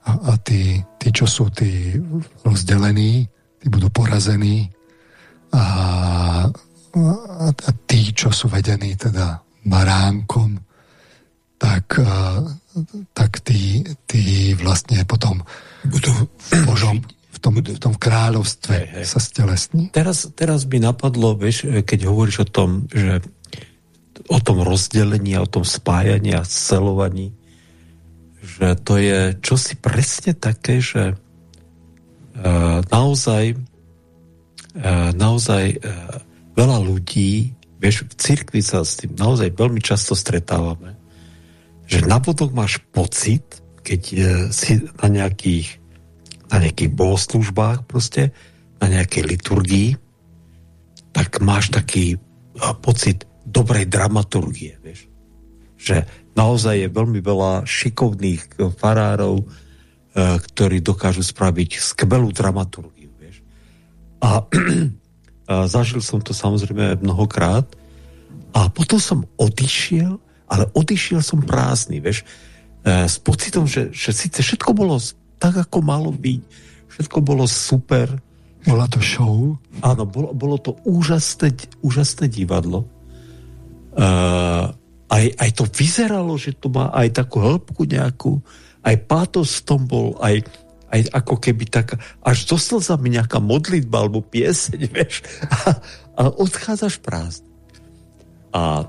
A, a tí, tí, čo sú tí rozdelení, tí budú porazení a, a tí, čo sú vedení teda baránkom, tak, tak tí, tí vlastne potom budú v Božom v tom, v tom kráľovstve hej, hej. sa stelesní. Teraz, teraz by napadlo, vieš, keď hovoríš o tom, že o tom rozdelení, o tom spájaní a scelovaní, že to je čosi presne také, že uh, naozaj E, naozaj e, veľa ľudí, vieš, v cirkvi sa s tým naozaj veľmi často stretávame, že napodok máš pocit, keď e, si na nejakých na nejakých bohoslužbách proste, na nejakej liturgii, tak máš taký pocit dobrej dramaturgie, vieš. Že naozaj je veľmi veľa šikovných farárov, e, ktorí dokážu spraviť skvelú dramaturgiu, vieš. A, a zažil som to samozrejme mnohokrát a potom som odišiel, ale odišiel som prázdny, vieš, e, s pocitom, že, že síce všetko bolo tak, ako malo byť, všetko bolo super. Bola to show? Áno, bolo, bolo to úžasné, úžasné divadlo. Uh, aj, aj to vyzeralo, že to má aj takú hĺbku nejakú, aj pátos v tom bol, aj, aj ako keby tak, až dostal sa mi nejaká modlitba alebo pieseň, vieš, a, a odchádzaš prázdny. A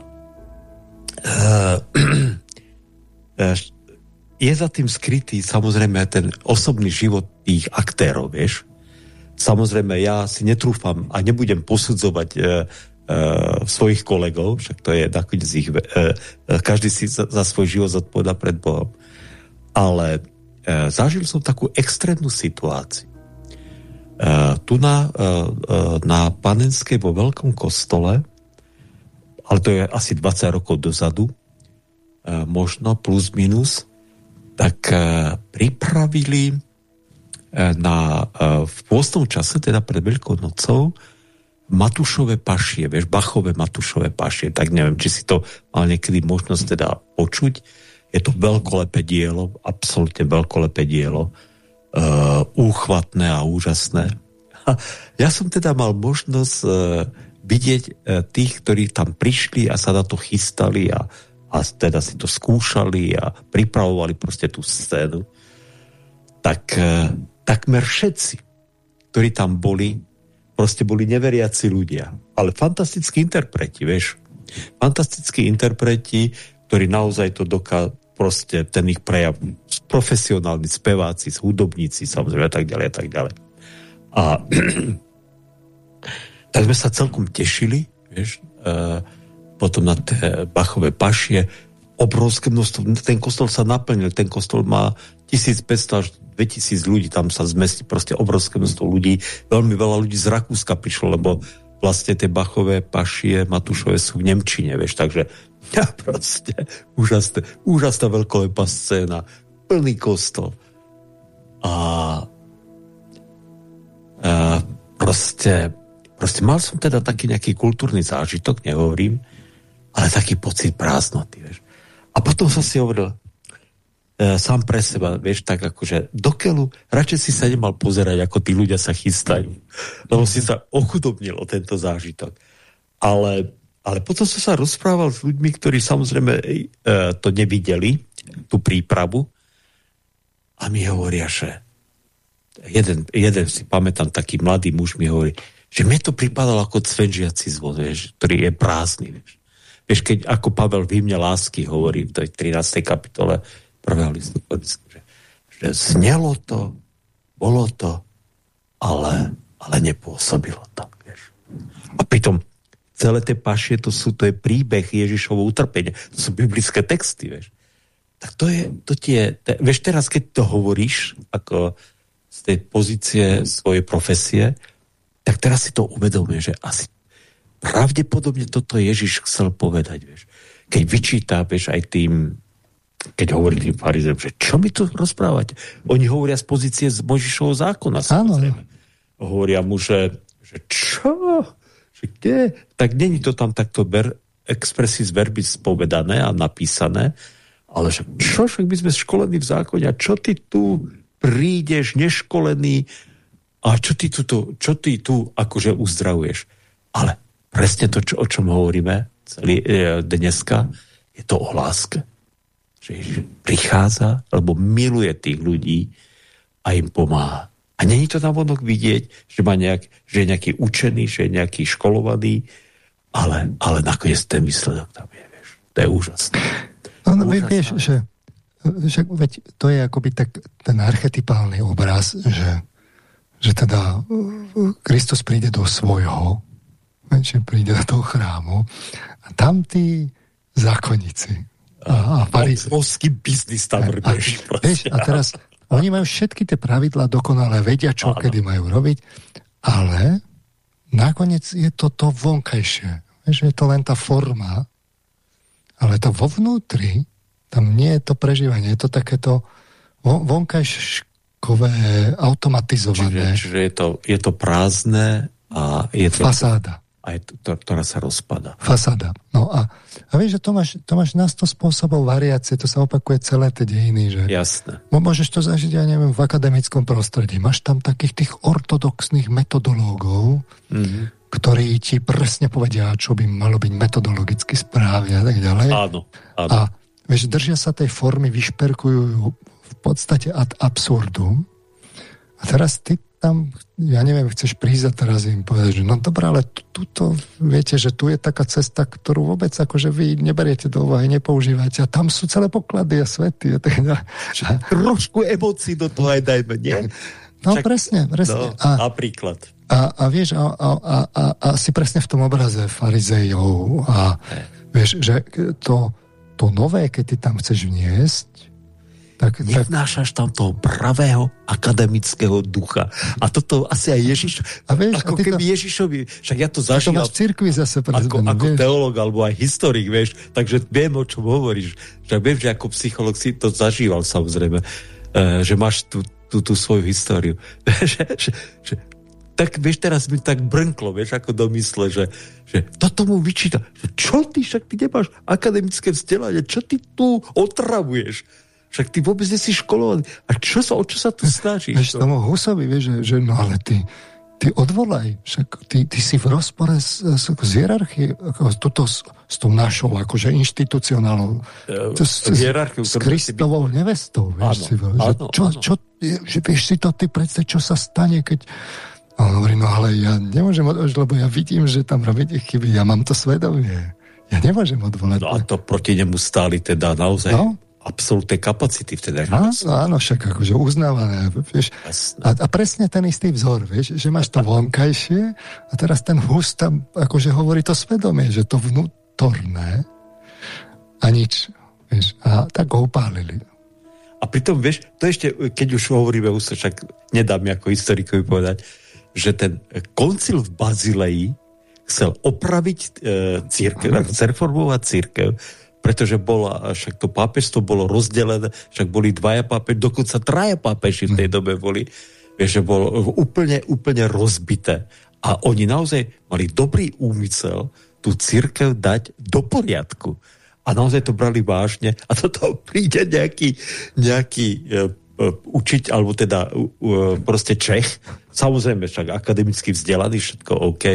uh, je za tým skrytý samozrejme ten osobný život tých aktérov, vieš. Samozrejme, ja si netrúfam a nebudem posudzovať uh, uh, svojich kolegov, však to je nakoniec ich, uh, každý si za, za svoj život zodpovedá pred Bohom. Ale uh, zažil som takú extrémnu situáciu. Uh, tu na, uh, uh, na Panenskej vo veľkom kostole, ale to je asi 20 rokov dozadu, uh, možno plus minus, tak uh, pripravili na, v pôstnom čase, teda pred Veľkou nocou, Matušové pašie, vieš, Bachové Matušové pašie, tak neviem, či si to mal niekedy možnosť teda počuť. Je to veľkolepé dielo, absolútne veľkolepé dielo, uh, úchvatné a úžasné. Ja som teda mal možnosť uh, vidieť uh, tých, ktorí tam prišli a sa na to chystali a, a teda si to skúšali a pripravovali proste tú scénu. Tak uh, takmer všetci, ktorí tam boli, proste boli neveriaci ľudia. Ale fantastickí interpreti, vieš. Fantastickí interpreti, ktorí naozaj to doká proste ten ich prejav profesionálni speváci, hudobníci, samozrejme a tak ďalej a tak ďalej. A tak sme sa celkom tešili, vieš, e, potom na tie Bachové pašie, obrovské množstvo, ten kostol sa naplnil, ten kostol má 1500 až 2000 ľudí, tam sa zmestí proste obrovské množstvo ľudí. Veľmi veľa ľudí z Rakúska prišlo, lebo vlastne tie Bachové pašie Matušové sú v Nemčine, vieš, takže ja proste úžasné, úžasná veľkolepá scéna, plný kostol. A, a proste, proste mal som teda taký nejaký kultúrny zážitok, nehovorím, ale taký pocit prázdnoty, vieš. A potom som si hovoril, e, sám pre seba, vieš, tak akože do radšej si sa nemal pozerať, ako tí ľudia sa chystajú. Lebo si sa ochudobnil o tento zážitok. Ale, ale potom som sa rozprával s ľuďmi, ktorí samozrejme e, to nevideli, tú prípravu, a mi hovoria, že jeden, jeden si pamätám, taký mladý muž mi hovorí, že mne to pripadalo ako cvenžiaci zvod, vieš, ktorý je prázdny. Vieš. Vieš, keď ako Pavel v hymne lásky hovorí v tej 13. kapitole, prvého listu že, že znelo to, bolo to, ale, ale nepôsobilo to. Vieš. A pritom celé tie pašie, to sú, to je príbeh Ježišovo utrpenie. To sú biblické texty, vieš. Tak to je, to tie, te, vieš, teraz keď to hovoríš, ako z tej pozície svojej profesie, tak teraz si to uvedomuje, že asi pravdepodobne toto Ježiš chcel povedať, vieš. Keď vyčíta, vieš, aj tým keď hovorí tým farizem, že čo mi tu rozprávate? Oni hovoria z pozície z Možišovho zákona. Samozrejme. Hovoria mu, že, že čo? Že kde? Tak není to tam takto ber, expressis verbis povedané a napísané, ale že čo? Však my sme školení v zákone a čo ty tu prídeš neškolený a čo ty tu, čo ty tu akože uzdravuješ? Ale presne to, čo, o čom hovoríme celý, e, dneska, je to o láske že prichádza, lebo miluje tých ľudí a im pomáha. A není to vonok vidieť, že, má nejak, že je nejaký učený, že je nejaký školovaný, ale, ale nakoniec ten výsledok tam je, vieš. To je úžasné. No, no vieš, že, že veď to je akoby tak ten archetypálny obraz, že, že teda uh, Kristus príde do svojho, že príde do toho chrámu a tam tí zákonníci, a, a Obrovský biznis tam. A, a, a teraz oni majú všetky tie pravidlá dokonale, vedia, čo a, kedy majú robiť ale nakoniec je to to vonkajšie. Vieš, je to len tá forma, ale to vo vnútri, tam nie je to prežívanie, je to takéto vonkajškové, automatizované. Čiže, čiže je, to, je to prázdne a je to... Fasáda aj to, ktorá sa rozpada. Fasáda. No a, a vieš, že to máš, to máš na 100 spôsobov variácie, to sa opakuje celé tie dejiny. Že Jasné. Môžeš to zažiť, ja neviem, v akademickom prostredí. Máš tam takých tých ortodoxných metodológov, mm-hmm. ktorí ti presne povedia, čo by malo byť metodologicky správne a tak ďalej. Áno, áno. A vieš, držia sa tej formy, vyšperkujú v podstate ad absurdum. A teraz ty tam, ja neviem, chceš prísť a teraz im povedať, že no dobré, ale tuto, viete, že tu je taká cesta, ktorú vôbec akože vy neberiete do úvahy, nepoužívate a tam sú celé poklady a svety a tak ďalej. Trošku emócií do toho aj dajme, nie? No Čak, presne, presne. No, a, napríklad. A, a vieš, a, a, a, a, a si presne v tom obraze farizejov a vieš, že to, to nové, keď ty tam chceš vniesť, tak, Nevnášaš tam toho pravého akademického ducha. A toto asi aj Ježiš, a vieš, ako a keby to, Ježišovi, však ja to zažívam. To cirkvi zase ako, ako teológ alebo aj historik, vieš, takže viem, o čom hovoríš. Však viem, že ako psycholog si to zažíval samozrejme, uh, že máš tú, tú, tú svoju históriu. tak vieš, teraz mi tak brnklo, vieš, ako domysle, že, že toto mu vyčíta, čo ty, však ty nemáš akademické vzdelanie, čo ty tu otravuješ? Však ty vôbec nesi školovaný. A čo sa, o čo sa tu snažíš? Vieš, tomu Husovi, vieš, že, že no ale ty, ty odvolaj, však ty, ty si v rozpore s, s, s hierarchiou, tuto s, s tou našou, akože inštitucionálnou, uh, s, s, s Kristovou nevestou, vieš, áno, si, že, áno, čo, áno. čo, že vieš si to ty predstav, čo sa stane, keď a on hovorí, no ale ja nemôžem odvolať, lebo ja vidím, že tam robíte chyby, ja mám to svedomie. Ja nemôžem odvolať. No a to proti nemu stáli teda naozaj no? Absolútnej kapacity vtedy. Áno, áno, však akože uznávané. Vieš, a, a presne ten istý vzor, vieš, že máš to vonkajšie a teraz ten hus tam akože hovorí to svedomie, že to vnútorné a nič. Vieš, a tak ho upálili. A pritom, vieš, to ešte, keď už hovoríme, už však nedá mi ako historikovi povedať, že ten koncil v Bazileji chcel opraviť e, církev, zreformovať církev, pretože bola, však to pápežstvo bolo rozdelené, však boli dvaja pápeži, dokonca traja pápeži v tej dobe boli, vieš, že bolo úplne, úplne rozbité. A oni naozaj mali dobrý úmysel tú církev dať do poriadku. A naozaj to brali vážne. A toto príde nejaký, nejaký uh, učiť, alebo teda proste Čech, samozrejme však akademicky vzdelaný, všetko OK,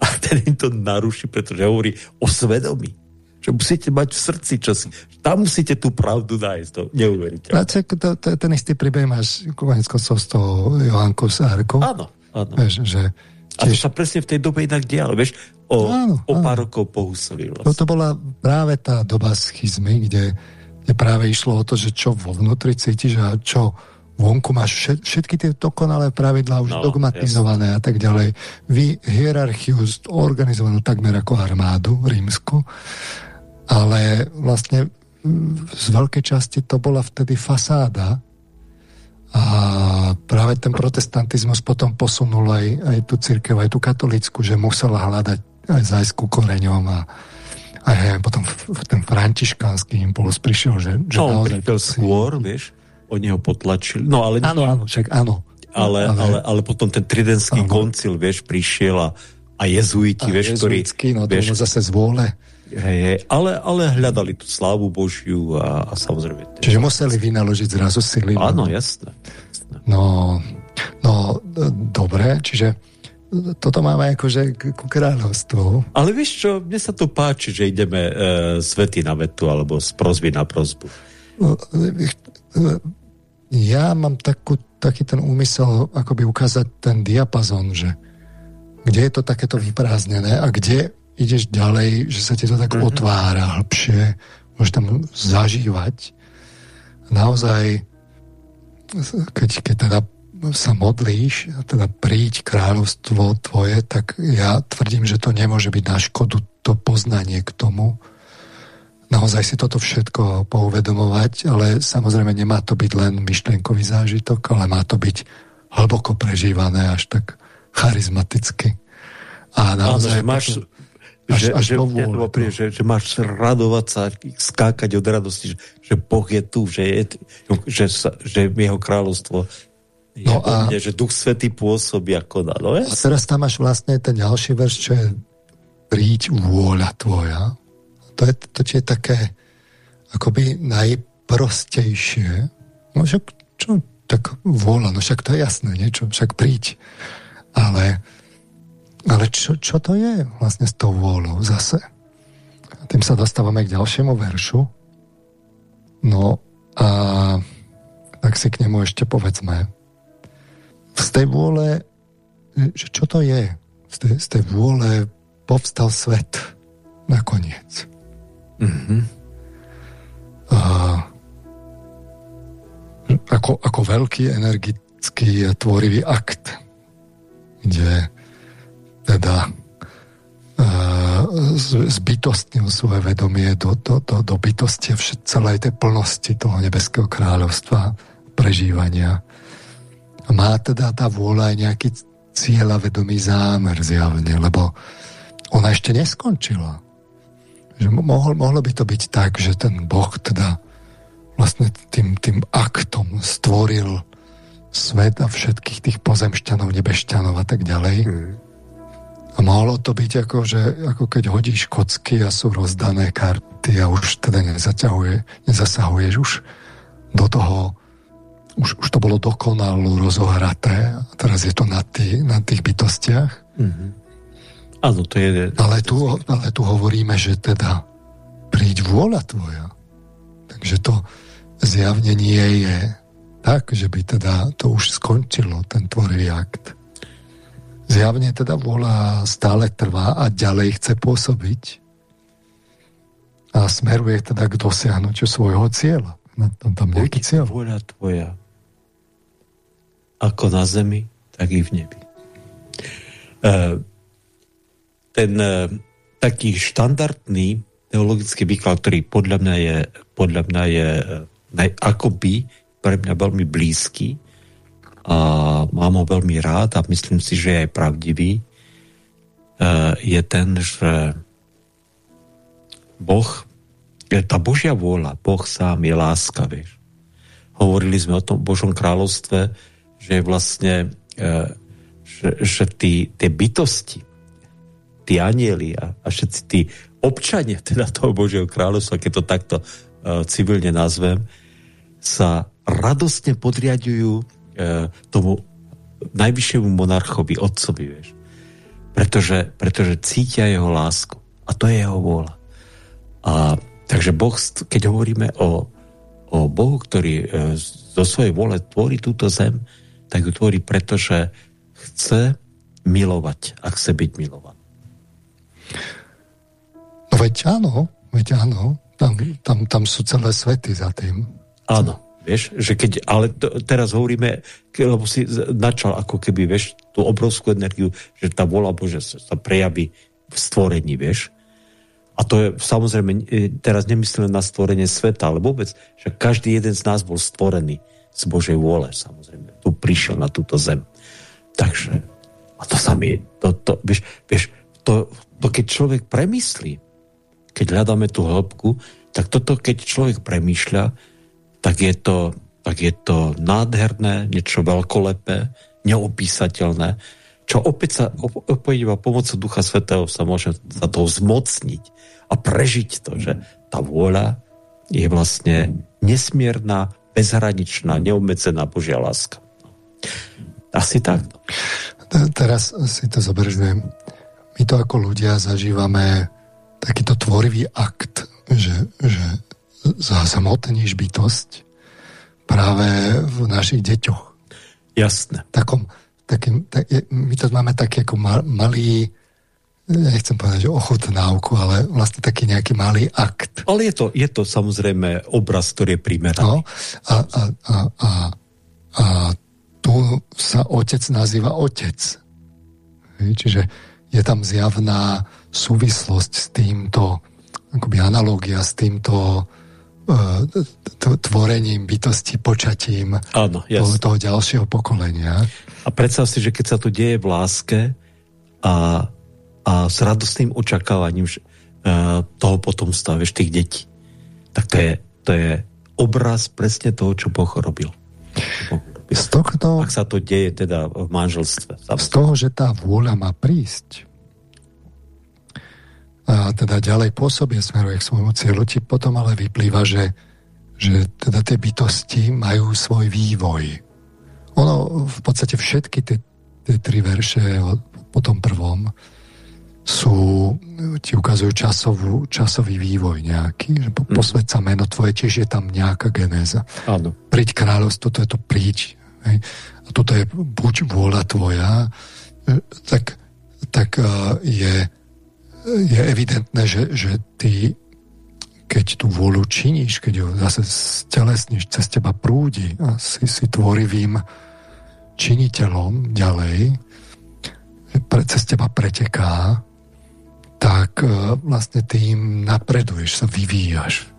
a ten im to naruší, pretože hovorí o svedomí že musíte mať v srdci čosi. Tam musíte tú pravdu nájsť, to neuveríte. To, to, to, ten istý príbeh máš konec koncov z toho Johanko Sárko. Áno, áno. Vieš, že. A to sa presne v tej dobe inak dialo, vieš, o, áno, o pár áno. rokov po vlastne. Toto bola práve tá doba schizmy, kde, kde práve išlo o to, že čo vo vnútri cítiš a čo vonku máš všet, všetky tie dokonalé pravidlá už no, dogmatizované jasne. a tak ďalej. Vy hierarchiu organizovanú takmer ako armádu rímsku ale vlastne z veľkej časti to bola vtedy fasáda a práve ten protestantizmus potom posunul aj, aj tú církev, aj tú katolickú, že musela hľadať aj zajskú koreňom a aj, aj potom ten františkánsky impuls prišiel, že, že no, naozaj... prišiel skôr, vieš, oni ho potlačili. No, ale... Áno, áno, však áno. Ale, ale, ale, ale potom ten tridentský koncil, vieš, prišiel a, a jezuiti, a vieš, ktorí... no vieš, zase z vôle Hej, ale, ale hľadali tú slávu Božiu a, a samozrejme... Čiže museli vynaložiť zrazu sily. Áno, jasné. jasné. No, no, dobre, čiže toto máme akože ku kráľovstvu. Ale vieš čo, mne sa to páči, že ideme e, z vety na vetu alebo z prozby na prozbu. No, ja mám takú, taký ten úmysel akoby ukázať ten diapazon, že kde je to takéto vyprázdnené a kde ideš ďalej, že sa ti to tak mm-hmm. otvára hlbšie, môžeš tam zažívať. Naozaj, keď, keď teda sa modlíš, teda príď kráľovstvo tvoje, tak ja tvrdím, že to nemôže byť na škodu to poznanie k tomu. Naozaj si toto všetko pouvedomovať, ale samozrejme nemá to byť len myšlienkový zážitok, ale má to byť hlboko prežívané až tak charizmaticky. A naozaj... Áno, máš, až, že, až že, príde, že, že máš radovať sa, skákať od radosti, že, že Boh je tu, že, je, že, sa, že jeho kráľovstvo je no a, mne, že Duch Svetý pôsobí ako na. No, a teraz tam máš vlastne ten ďalší verš, čo je príď vôľa tvoja. To je, to je také akoby najprostejšie. No však čo, tak vôľa, no však to je jasné, niečo, však príď. Ale ale čo, čo to je vlastne s tou vôľou zase? A tým sa dostávame k ďalšiemu veršu. No a tak si k nemu ešte povedzme. Z tej vôle, že čo to je? Z tej, z tej vôle povstal svet nakoniec. Mm-hmm. A, ako, ako veľký energický a tvorivý akt, kde teda uh, zbytostnil svoje vedomie do, do, do, do bytosti celej tej plnosti toho nebeského kráľovstva, prežívania. A má teda tá vôľa aj nejaký cieľ a vedomý zámer zjavne, lebo ona ešte neskončila. Že mohlo, mohlo by to byť tak, že ten Boh teda vlastne tým, tým aktom stvoril svet a všetkých tých pozemšťanov, nebešťanov a tak ďalej. Mm a mohlo to byť ako, že, ako keď hodíš kocky a sú rozdané karty a už teda nezaťahuje, nezasahuješ už do toho, už, už to bolo dokonalo rozohraté a teraz je to na, tý, na tých bytostiach. Mm-hmm. Áno, to je... Ale tu, ale tu hovoríme, že teda príď vôľa tvoja. Takže to zjavne nie je tak, že by teda to už skončilo, ten tvorivý akt. Zjavne teda vôľa stále trvá a ďalej chce pôsobiť a smeruje teda k dosiahnutiu svojho cieľa. Na tom tam nejaký cieľ. Vôľa tvoja ako na zemi, tak i v nebi. E, ten e, taký štandardný teologický výklad, ktorý podľa mňa je, podľa mňa je e, akoby pre mňa veľmi blízky, a mám ho veľmi rád a myslím si, že je aj pravdivý, e, je ten, že Boh, tá Božia vôľa, Boh sám je láska, vieš. Hovorili sme o tom Božom kráľovstve, že je vlastne, e, že, že tí, tie bytosti, tí anieli a, a všetci tí občania teda toho Božieho kráľovstva, keď to takto uh, civilne nazvem, sa radostne podriadujú E, tomu najvyššiemu monarchovi, otcovi, vieš. Pretože, pretože cítia jeho lásku. A to je jeho vôľa. A takže Boh, keď hovoríme o, o Bohu, ktorý e, zo svojej vôle tvorí túto zem, tak ju tvorí, pretože chce milovať a chce byť milovaný. No veď áno, veď áno. Tam, tam, tam sú celé svety za tým. Áno. Vieš, že keď, ale to, teraz hovoríme, lebo si načal ako keby, vieš, tú obrovskú energiu, že tá vola Bože sa, prejaví v stvorení, vieš. A to je samozrejme, teraz nemyslím na stvorenie sveta, ale vôbec, že každý jeden z nás bol stvorený z Božej vôle, samozrejme. Tu prišiel na túto zem. Takže, a to sa mi, to, to, vieš, vieš to, to keď človek premyslí, keď hľadáme tú hĺbku, tak toto, keď človek premýšľa, tak je to, tak je to nádherné, niečo veľkolepé, neopísateľné, čo opäť sa opäť pomocou Ducha Svetého sa môže sa toho zmocniť a prežiť to, že tá vôľa je vlastne nesmierna, bezhraničná, neobmedzená Božia láska. Asi tak. Teraz si to zoberiem. My to ako ľudia zažívame takýto tvorivý akt, že, že zahmotníš bytosť práve v našich deťoch. Jasné. Takom, takým, tak, my to máme taký ako mal, malý, nechcem povedať, že ochutnávku, ale vlastne taký nejaký malý akt. Ale je to, je to samozrejme obraz, ktorý je primeraný. No, a, a, a, a, a tu sa otec nazýva otec. Čiže je tam zjavná súvislosť s týmto, akoby analogia s týmto tvorením bytosti, počatím Áno, toho, toho ďalšieho pokolenia. A predstav si, že keď sa to deje v láske a, a s radostným očakávaním uh, toho potomstva, vieš, tých detí, tak to je, to je obraz presne toho, čo Boh robil. Z tohto, Ak sa to deje teda v manželstve. Z toho, že tá vôľa má prísť a teda ďalej pôsobie smeruje k svojmu cieľu, ti potom ale vyplýva, že, že teda tie bytosti majú svoj vývoj. Ono v podstate všetky tie, tie tri verše po tom prvom sú, ti ukazujú časovú, časový vývoj nejaký, že po, mm. posved sa meno tvoje, tiež je tam nejaká genéza. Áno. Príď kráľovstvo, to je to príď. Hej. A toto je buď vôľa tvoja, e, tak, tak e, je, je evidentné, že, že ty keď tú vôľu činíš, keď ju zase stelesníš, cez teba prúdi a si, si tvorivým činiteľom ďalej, pre, cez teba preteká, tak e, vlastne tým napreduješ, sa vyvíjaš.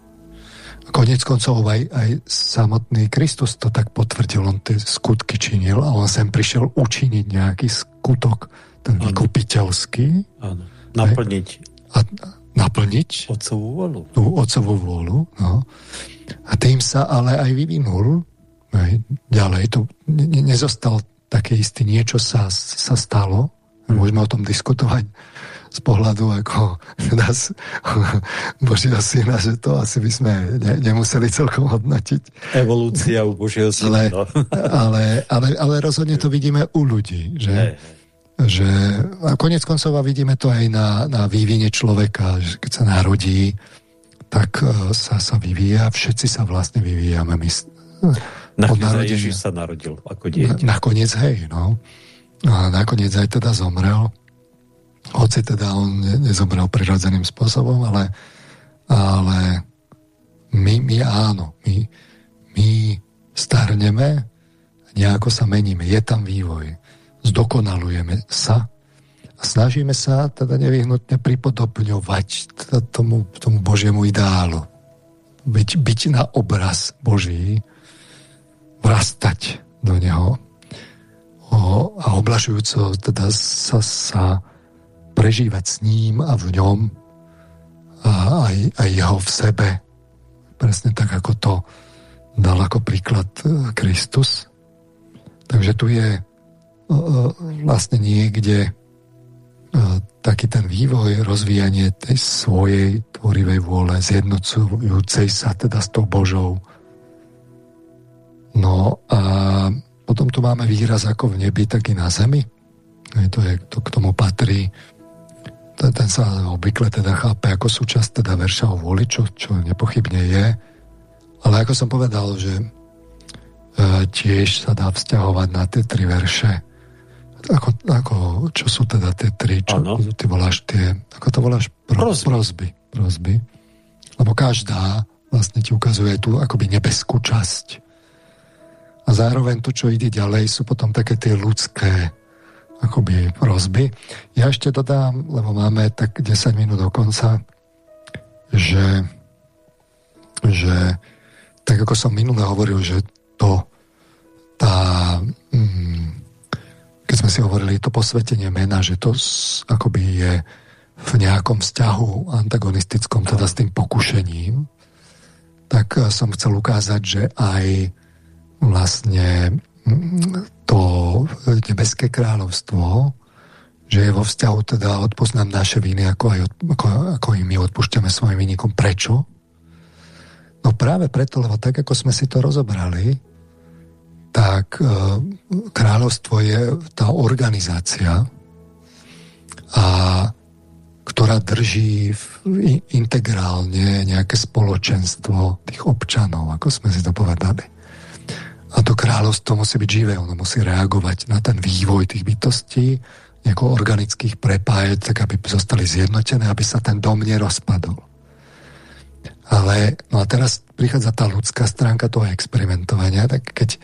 Konec koncov aj, aj samotný Kristus to tak potvrdil, on tie skutky činil a on sem prišiel učiniť nejaký skutok, ten vykupiteľský. Áno. Naplniť. A, naplniť. Otcovú vôľu. Tú otcovú vôľu, no. A tým sa ale aj vyvinul aj, ďalej. Tu ne, nezostal také istý niečo sa, sa stalo. Môžeme o tom diskutovať z pohľadu ako z Božieho syna, že to asi by sme ne, nemuseli celkom hodnotiť. Evolúcia u Božieho syna. Ale, no. ale, ale, ale rozhodne to vidíme u ľudí, že, hey. Že a konec koncov vidíme to aj na, na vývine človeka, že keď sa narodí, tak e, sa, sa vyvíja, všetci sa vlastne vyvíjame. My, nakoniec Ježiš sa narodil ako dieťa. Na, nakoniec, hej, no. A nakoniec aj teda zomrel hoci teda on nezomrel prirodzeným spôsobom, ale, ale my, my áno, my, my starneme, nejako sa meníme, je tam vývoj, zdokonalujeme sa a snažíme sa teda nevyhnutne pripodobňovať tomu, tomu Božiemu ideálu. Byť, byť na obraz Boží, vrastať do Neho o, a oblažujúco teda sa, sa prežívať s ním a v ňom a aj, aj jeho v sebe. Presne tak, ako to dal ako príklad e, Kristus. Takže tu je vlastne niekde taký ten vývoj, rozvíjanie tej svojej tvorivej vôle, zjednocujúcej sa teda s tou Božou. No a potom tu máme výraz ako v nebi, tak i na zemi. To, je, to k tomu patrí ten sa obvykle teda chápe ako súčasť teda verša o vôli, čo, čo nepochybne je. Ale ako som povedal, že e, tiež sa dá vzťahovať na tie tri verše. Ako, ako, čo sú teda tie tri, čo ano. ty voláš tie, ako to voláš? Pro, prosby. prosby. prosby. Lebo každá vlastne ti ukazuje tú akoby nebeskú časť. A zároveň to, čo ide ďalej, sú potom také tie ľudské akoby rozby. Ja ešte dodám, lebo máme tak 10 minút do konca, že, že tak ako som minule hovoril, že to tá mm, keď sme si hovorili to posvetenie mena, že to akoby je v nejakom vzťahu antagonistickom, teda s tým pokušením, tak som chcel ukázať, že aj vlastne to nebeské kráľovstvo, že je vo vzťahu teda odpoznám naše viny, ako, aj, ako, ako im my odpúšťame svojim vynikom. Prečo? No práve preto, lebo tak, ako sme si to rozobrali, tak e, kráľovstvo je tá organizácia, a, ktorá drží v, integrálne nejaké spoločenstvo tých občanov, ako sme si to povedali. A to kráľovstvo musí byť živé, ono musí reagovať na ten vývoj tých bytostí, nejako organických prepájať, tak aby zostali zjednotené, aby sa ten dom nerozpadol. Ale, no a teraz prichádza tá ľudská stránka toho experimentovania, tak keď,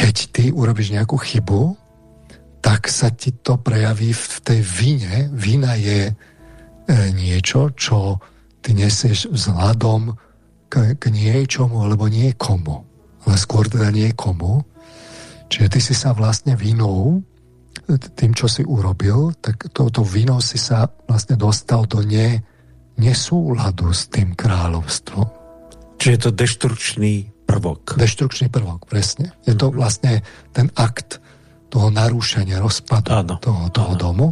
keď ty urobíš nejakú chybu, tak sa ti to prejaví v tej vine. Vina je e, niečo, čo ty nesieš vzhľadom k, k niečomu alebo niekomu ale skôr teda niekomu, Čiže ty si sa vlastne vinou, tým, čo si urobil, tak touto vinou si sa vlastne dostal do ne, nesúladu s tým kráľovstvom. Čiže je to deštrukčný prvok. Deštrukčný prvok, presne. Je to mhm. vlastne ten akt toho narúšania, rozpadu áno, toho, toho áno. domu.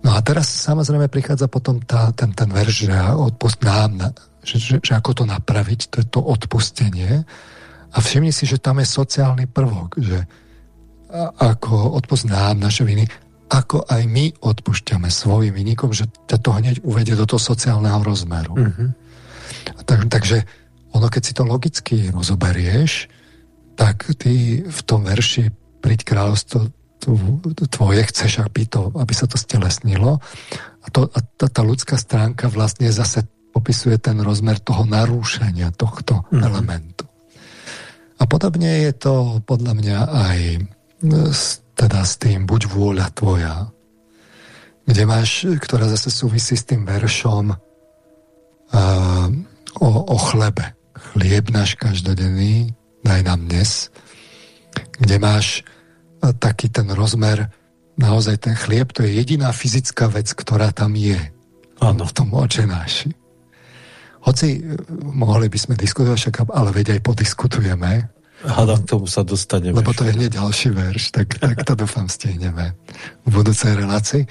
No a teraz samozrejme prichádza potom tá, ten, ten verš, že odpust nám, že, že, že ako to napraviť, to je to odpustenie. A všimni si, že tam je sociálny prvok, že ako odpoznám naše viny, ako aj my odpúšťame svojim vynikom, že ťa to hneď uvedie do toho sociálneho rozmeru. Mm-hmm. Tak, takže ono, keď si to logicky rozoberieš, tak ty v tom verši príď kráľovstvo tvoje, chceš, aby, to, aby sa to stelesnilo. A, to, a tá, tá ľudská stránka vlastne zase popisuje ten rozmer toho narúšania tohto mm-hmm. elementu. A podobne je to podľa mňa aj teda s tým buď vôľa tvoja, kde máš, ktorá zase súvisí s tým veršom uh, o, o chlebe. Chlieb náš každodenný, daj nám dnes, kde máš uh, taký ten rozmer, naozaj ten chlieb, to je jediná fyzická vec, ktorá tam je. Áno. V tom očenáši. Hoci uh, mohli by sme diskutovať, však, ale veď aj podiskutujeme, Hádam, k tomu sa dostaneme. Lebo to je hneď ďalší verš, tak, tak to dúfam stihneme v budúcej relácii. E,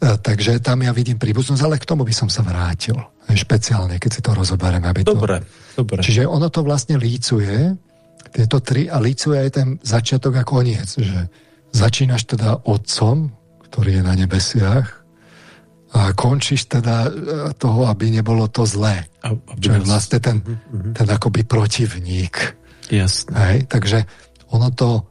takže tam ja vidím príbuznosť, ale k tomu by som sa vrátil. Špeciálne, keď si to rozoberieme. Aby dobre, to... dobre. Čiže ono to vlastne lícuje, tieto tri, a lícuje aj ten začiatok a koniec, že začínaš teda otcom, ktorý je na nebesiach, a končíš teda e, toho, aby nebolo to zlé. A, čo je vlastne ten, uh-huh. ten akoby protivník Jasne. Hej, takže ono to,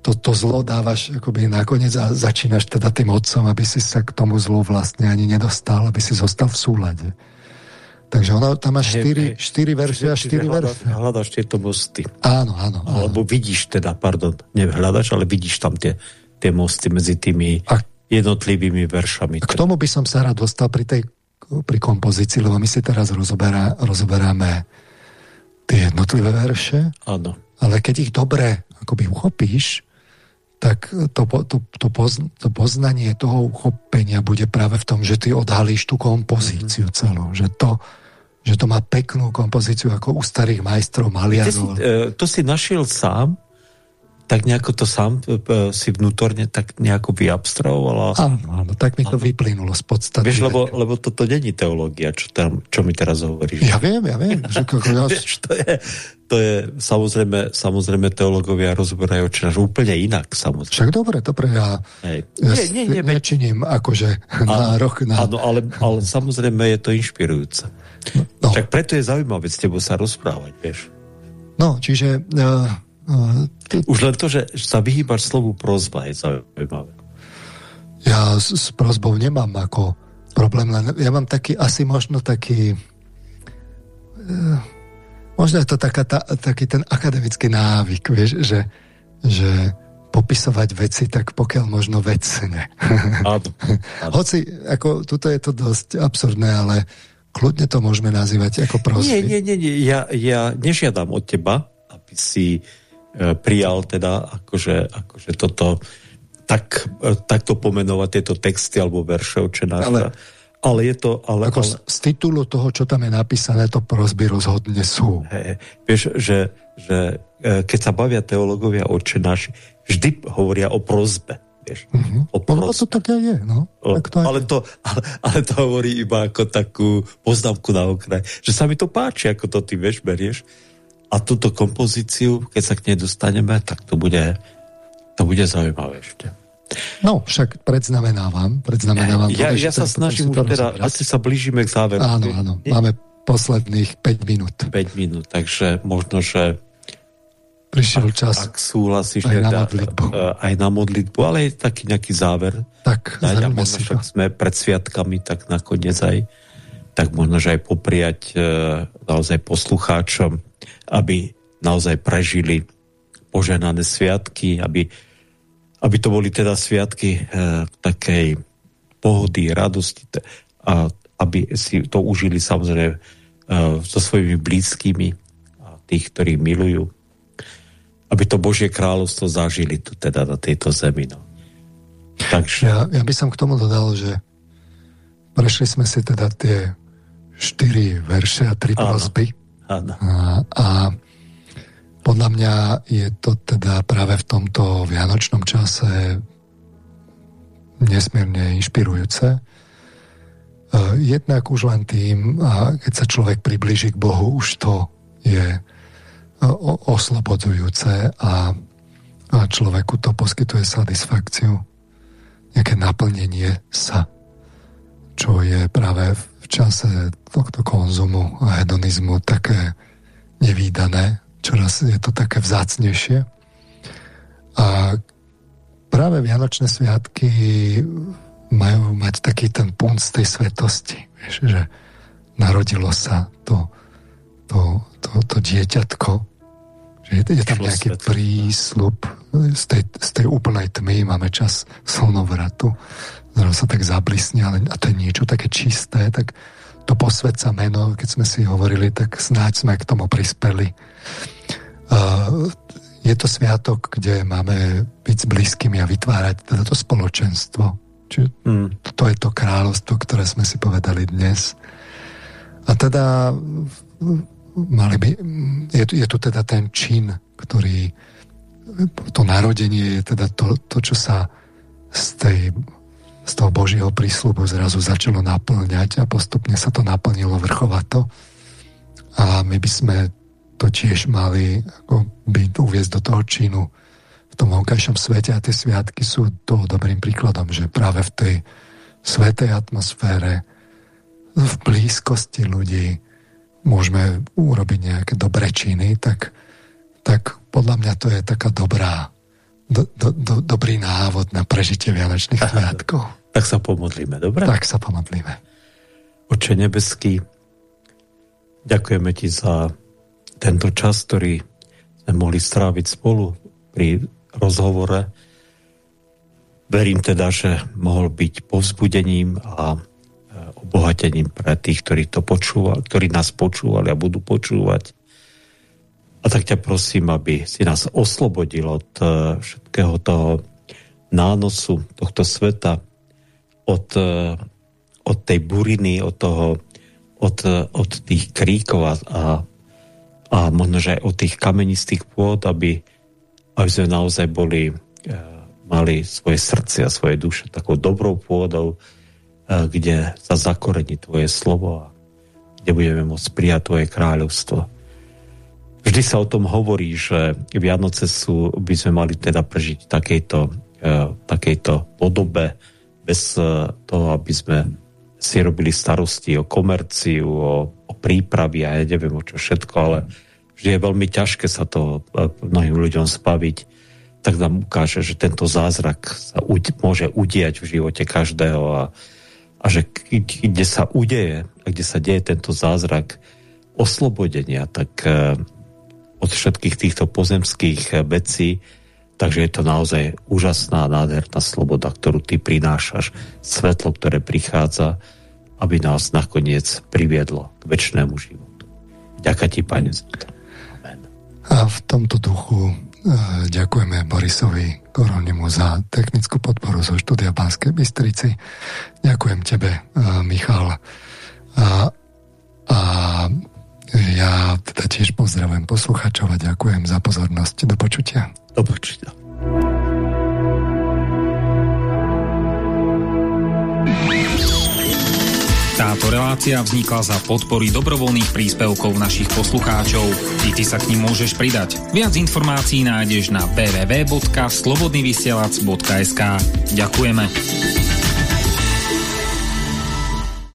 to, to zlo dávaš akoby nakoniec a začínaš teda tým otcom, aby si sa k tomu zlu vlastne ani nedostal, aby si zostal v súlade. Takže ono tam má štyri, štyri verše a štyri verše. Hľadaš tieto mosty. Áno, áno. Alebo vidíš teda, pardon, nevhľadaš, ale vidíš tam tie, tie mosty medzi tými a, jednotlivými veršami. K tomu by som sa rád dostal pri tej pri kompozícii, lebo my si teraz rozoberá, rozoberáme tie jednotlivé verše, Áno. ale keď ich dobre akoby uchopíš, tak to, to, to, poz, to poznanie toho uchopenia bude práve v tom, že ty odhalíš tú kompozíciu mm-hmm. celú, že to, že to má peknú kompozíciu ako u starých majstrov maliarov. Si, e, to si našiel sám? Tak nejako to sám e, e, si vnútorne tak nejako vyabstravoval? Áno, áno, tak mi to áno. vyplynulo z podstaty. Vieš, lebo, lebo toto není teológia, čo, tam, čo mi teraz hovoríš. Ja viem, ja viem. Že ja... Vieš, to je, to je samozrejme, samozrejme teológovia rozberajú činaž úplne inak, samozrejme. Však dobre, dobre, ja, Hej. ja nie, nie, nie, nečiním akože na rok. Na... Áno, ale, ale samozrejme je to inšpirujúce. No. Však preto je zaujímavé s tebou sa rozprávať, vieš. No, čiže uh, už len to, že sa vyhýbaš slovu prozba je zaujímavé. Ja s, s prozbou nemám ako problém, len ja mám taký, asi možno taký uh, možno je to taká, ta, taký ten akademický návyk, vieš, že, že popisovať veci, tak pokiaľ možno vecne. Hoci, ako, tuto je to dosť absurdné, ale kľudne to môžeme nazývať ako prosby. Nie, nie, nie, ja, ja nežiadam od teba, aby si E, prijal teda akože, akože toto tak, e, takto pomenovať tieto texty alebo verše očenáša. Ale, ale je to... Ale, ako ale, z titulu toho, čo tam je napísané, to prosby rozhodne sú. He, vieš, že, že e, keď sa bavia teológovia očenáši, vždy hovoria o prozbe. Vieš, uh-huh. o prosbe. to tak aj je. No. O, tak to aj ale, to, ale, ale to hovorí iba ako takú poznámku na okraj. Že sa mi to páči, ako to ty vieš, berieš a túto kompozíciu, keď sa k nej dostaneme, tak to bude, to bude zaujímavé ešte. No, však predznamenávam. predznamenávam ja, to, ja sa snažím teda, asi sa blížime k záveru. Áno, áno, máme posledných 5 minút. 5 minút, takže možno, že prišiel ak, čas ak súhlasíš aj, na modlitbu. E, aj na modlitbu, ale aj taký nejaký záver. Tak, Dať, možno, si však sme pred sviatkami, tak nakoniec aj tak možno, že aj popriať e, naozaj poslucháčom aby naozaj prežili poženané sviatky, aby, aby to boli teda sviatky e, takej pohody, radosti a aby si to užili samozrejme e, so svojimi blízkymi a tých, ktorí milujú. aby to Božie kráľovstvo zažili tu teda na tejto zemi. No. Takže... Ja, ja by som k tomu dodal, že prešli sme si teda tie štyri verše a tri A, a podľa mňa je to teda práve v tomto vianočnom čase nesmierne inšpirujúce. Jednak už len tým, a keď sa človek priblíži k Bohu, už to je oslobodzujúce a, a človeku to poskytuje satisfakciu, nejaké naplnenie sa, čo je práve v čase tohto konzumu a hedonizmu také nevýdané, čoraz je to také vzácnejšie. A práve Vianočné sviatky majú mať taký ten punt z tej svetosti, vieš, že narodilo sa to, to, to, to dieťatko, je, je tam nejaký prísľub z tej, z tej úplnej tmy, máme čas slnovratu, zrazu sa tak zablisne, ale a to je niečo také čisté, tak to posvedca meno, keď sme si hovorili, tak snáď sme k tomu prispeli. Uh, je to sviatok, kde máme byť s blízkymi a vytvárať teda to spoločenstvo. Čiže mm. to je to kráľovstvo, ktoré sme si povedali dnes. A teda mali by, je, je tu teda ten čin, ktorý to narodenie je teda to, to čo sa z, tej, z toho Božieho prísľubu zrazu začalo naplňať a postupne sa to naplnilo vrchovato. A my by sme to tiež mali ako byť, uviezť do toho činu v tom vonkajšom svete a tie sviatky sú toho dobrým príkladom, že práve v tej svetej atmosfére, v blízkosti ľudí, môžeme urobiť nejaké dobré činy, tak, tak podľa mňa to je taká dobrá, do, do, do, dobrý návod na prežitie Vianočných sviatkov. Tak sa pomodlíme, dobre? Tak sa pomodlíme. Oče nebeský, ďakujeme ti za tento čas, ktorý sme mohli stráviť spolu pri rozhovore. Verím teda, že mohol byť povzbudením a obohatením pre tých, ktorí to počúvali, ktorí nás počúvali a budú počúvať. A tak ťa prosím, aby si nás oslobodil od eh, všetkého toho nánosu tohto sveta, od, eh, od tej buriny, od toho, od, eh, od tých kríkov a, a, možno, že aj od tých kamenistých pôd, aby, aby sme naozaj boli, mali svoje srdce a svoje duše takou dobrou pôdou, E, kde sa zakorení Tvoje slovo a kde budeme môcť prijať Tvoje kráľovstvo. Vždy sa o tom hovorí, že Vianoce sú, by sme mali teda prežiť takejto, uh, takejto podobe, bez uh, toho, aby sme si robili starosti o komerciu, o, o prípravy a ja neviem o čo všetko, ale vždy je veľmi ťažké sa to uh, mnohým ľuďom spaviť, tak nám ukáže, že tento zázrak sa uď, môže udiať v živote každého a a že kde sa udeje a kde sa deje tento zázrak oslobodenia, tak od všetkých týchto pozemských eh, vecí, takže je to naozaj úžasná, nádherná sloboda, ktorú ty prinášaš, svetlo, ktoré prichádza, aby nás nakoniec priviedlo k väčšnému životu. Ďakujem ti, Pane. Amen. A v tomto duchu Eh, ďakujeme Borisovi Koronimu za technickú podporu zo štúdia Banskej Bystrici. Ďakujem tebe, eh, Michal. A, a ja teda tiež pozdravujem poslucháčov a ďakujem za pozornosť. Do počutia. Do počutia. Táto relácia vznikla za podpory dobrovoľných príspevkov našich poslucháčov. I ty sa k ním môžeš pridať. Viac informácií nájdeš na www.slobodnyvysielac.sk Ďakujeme.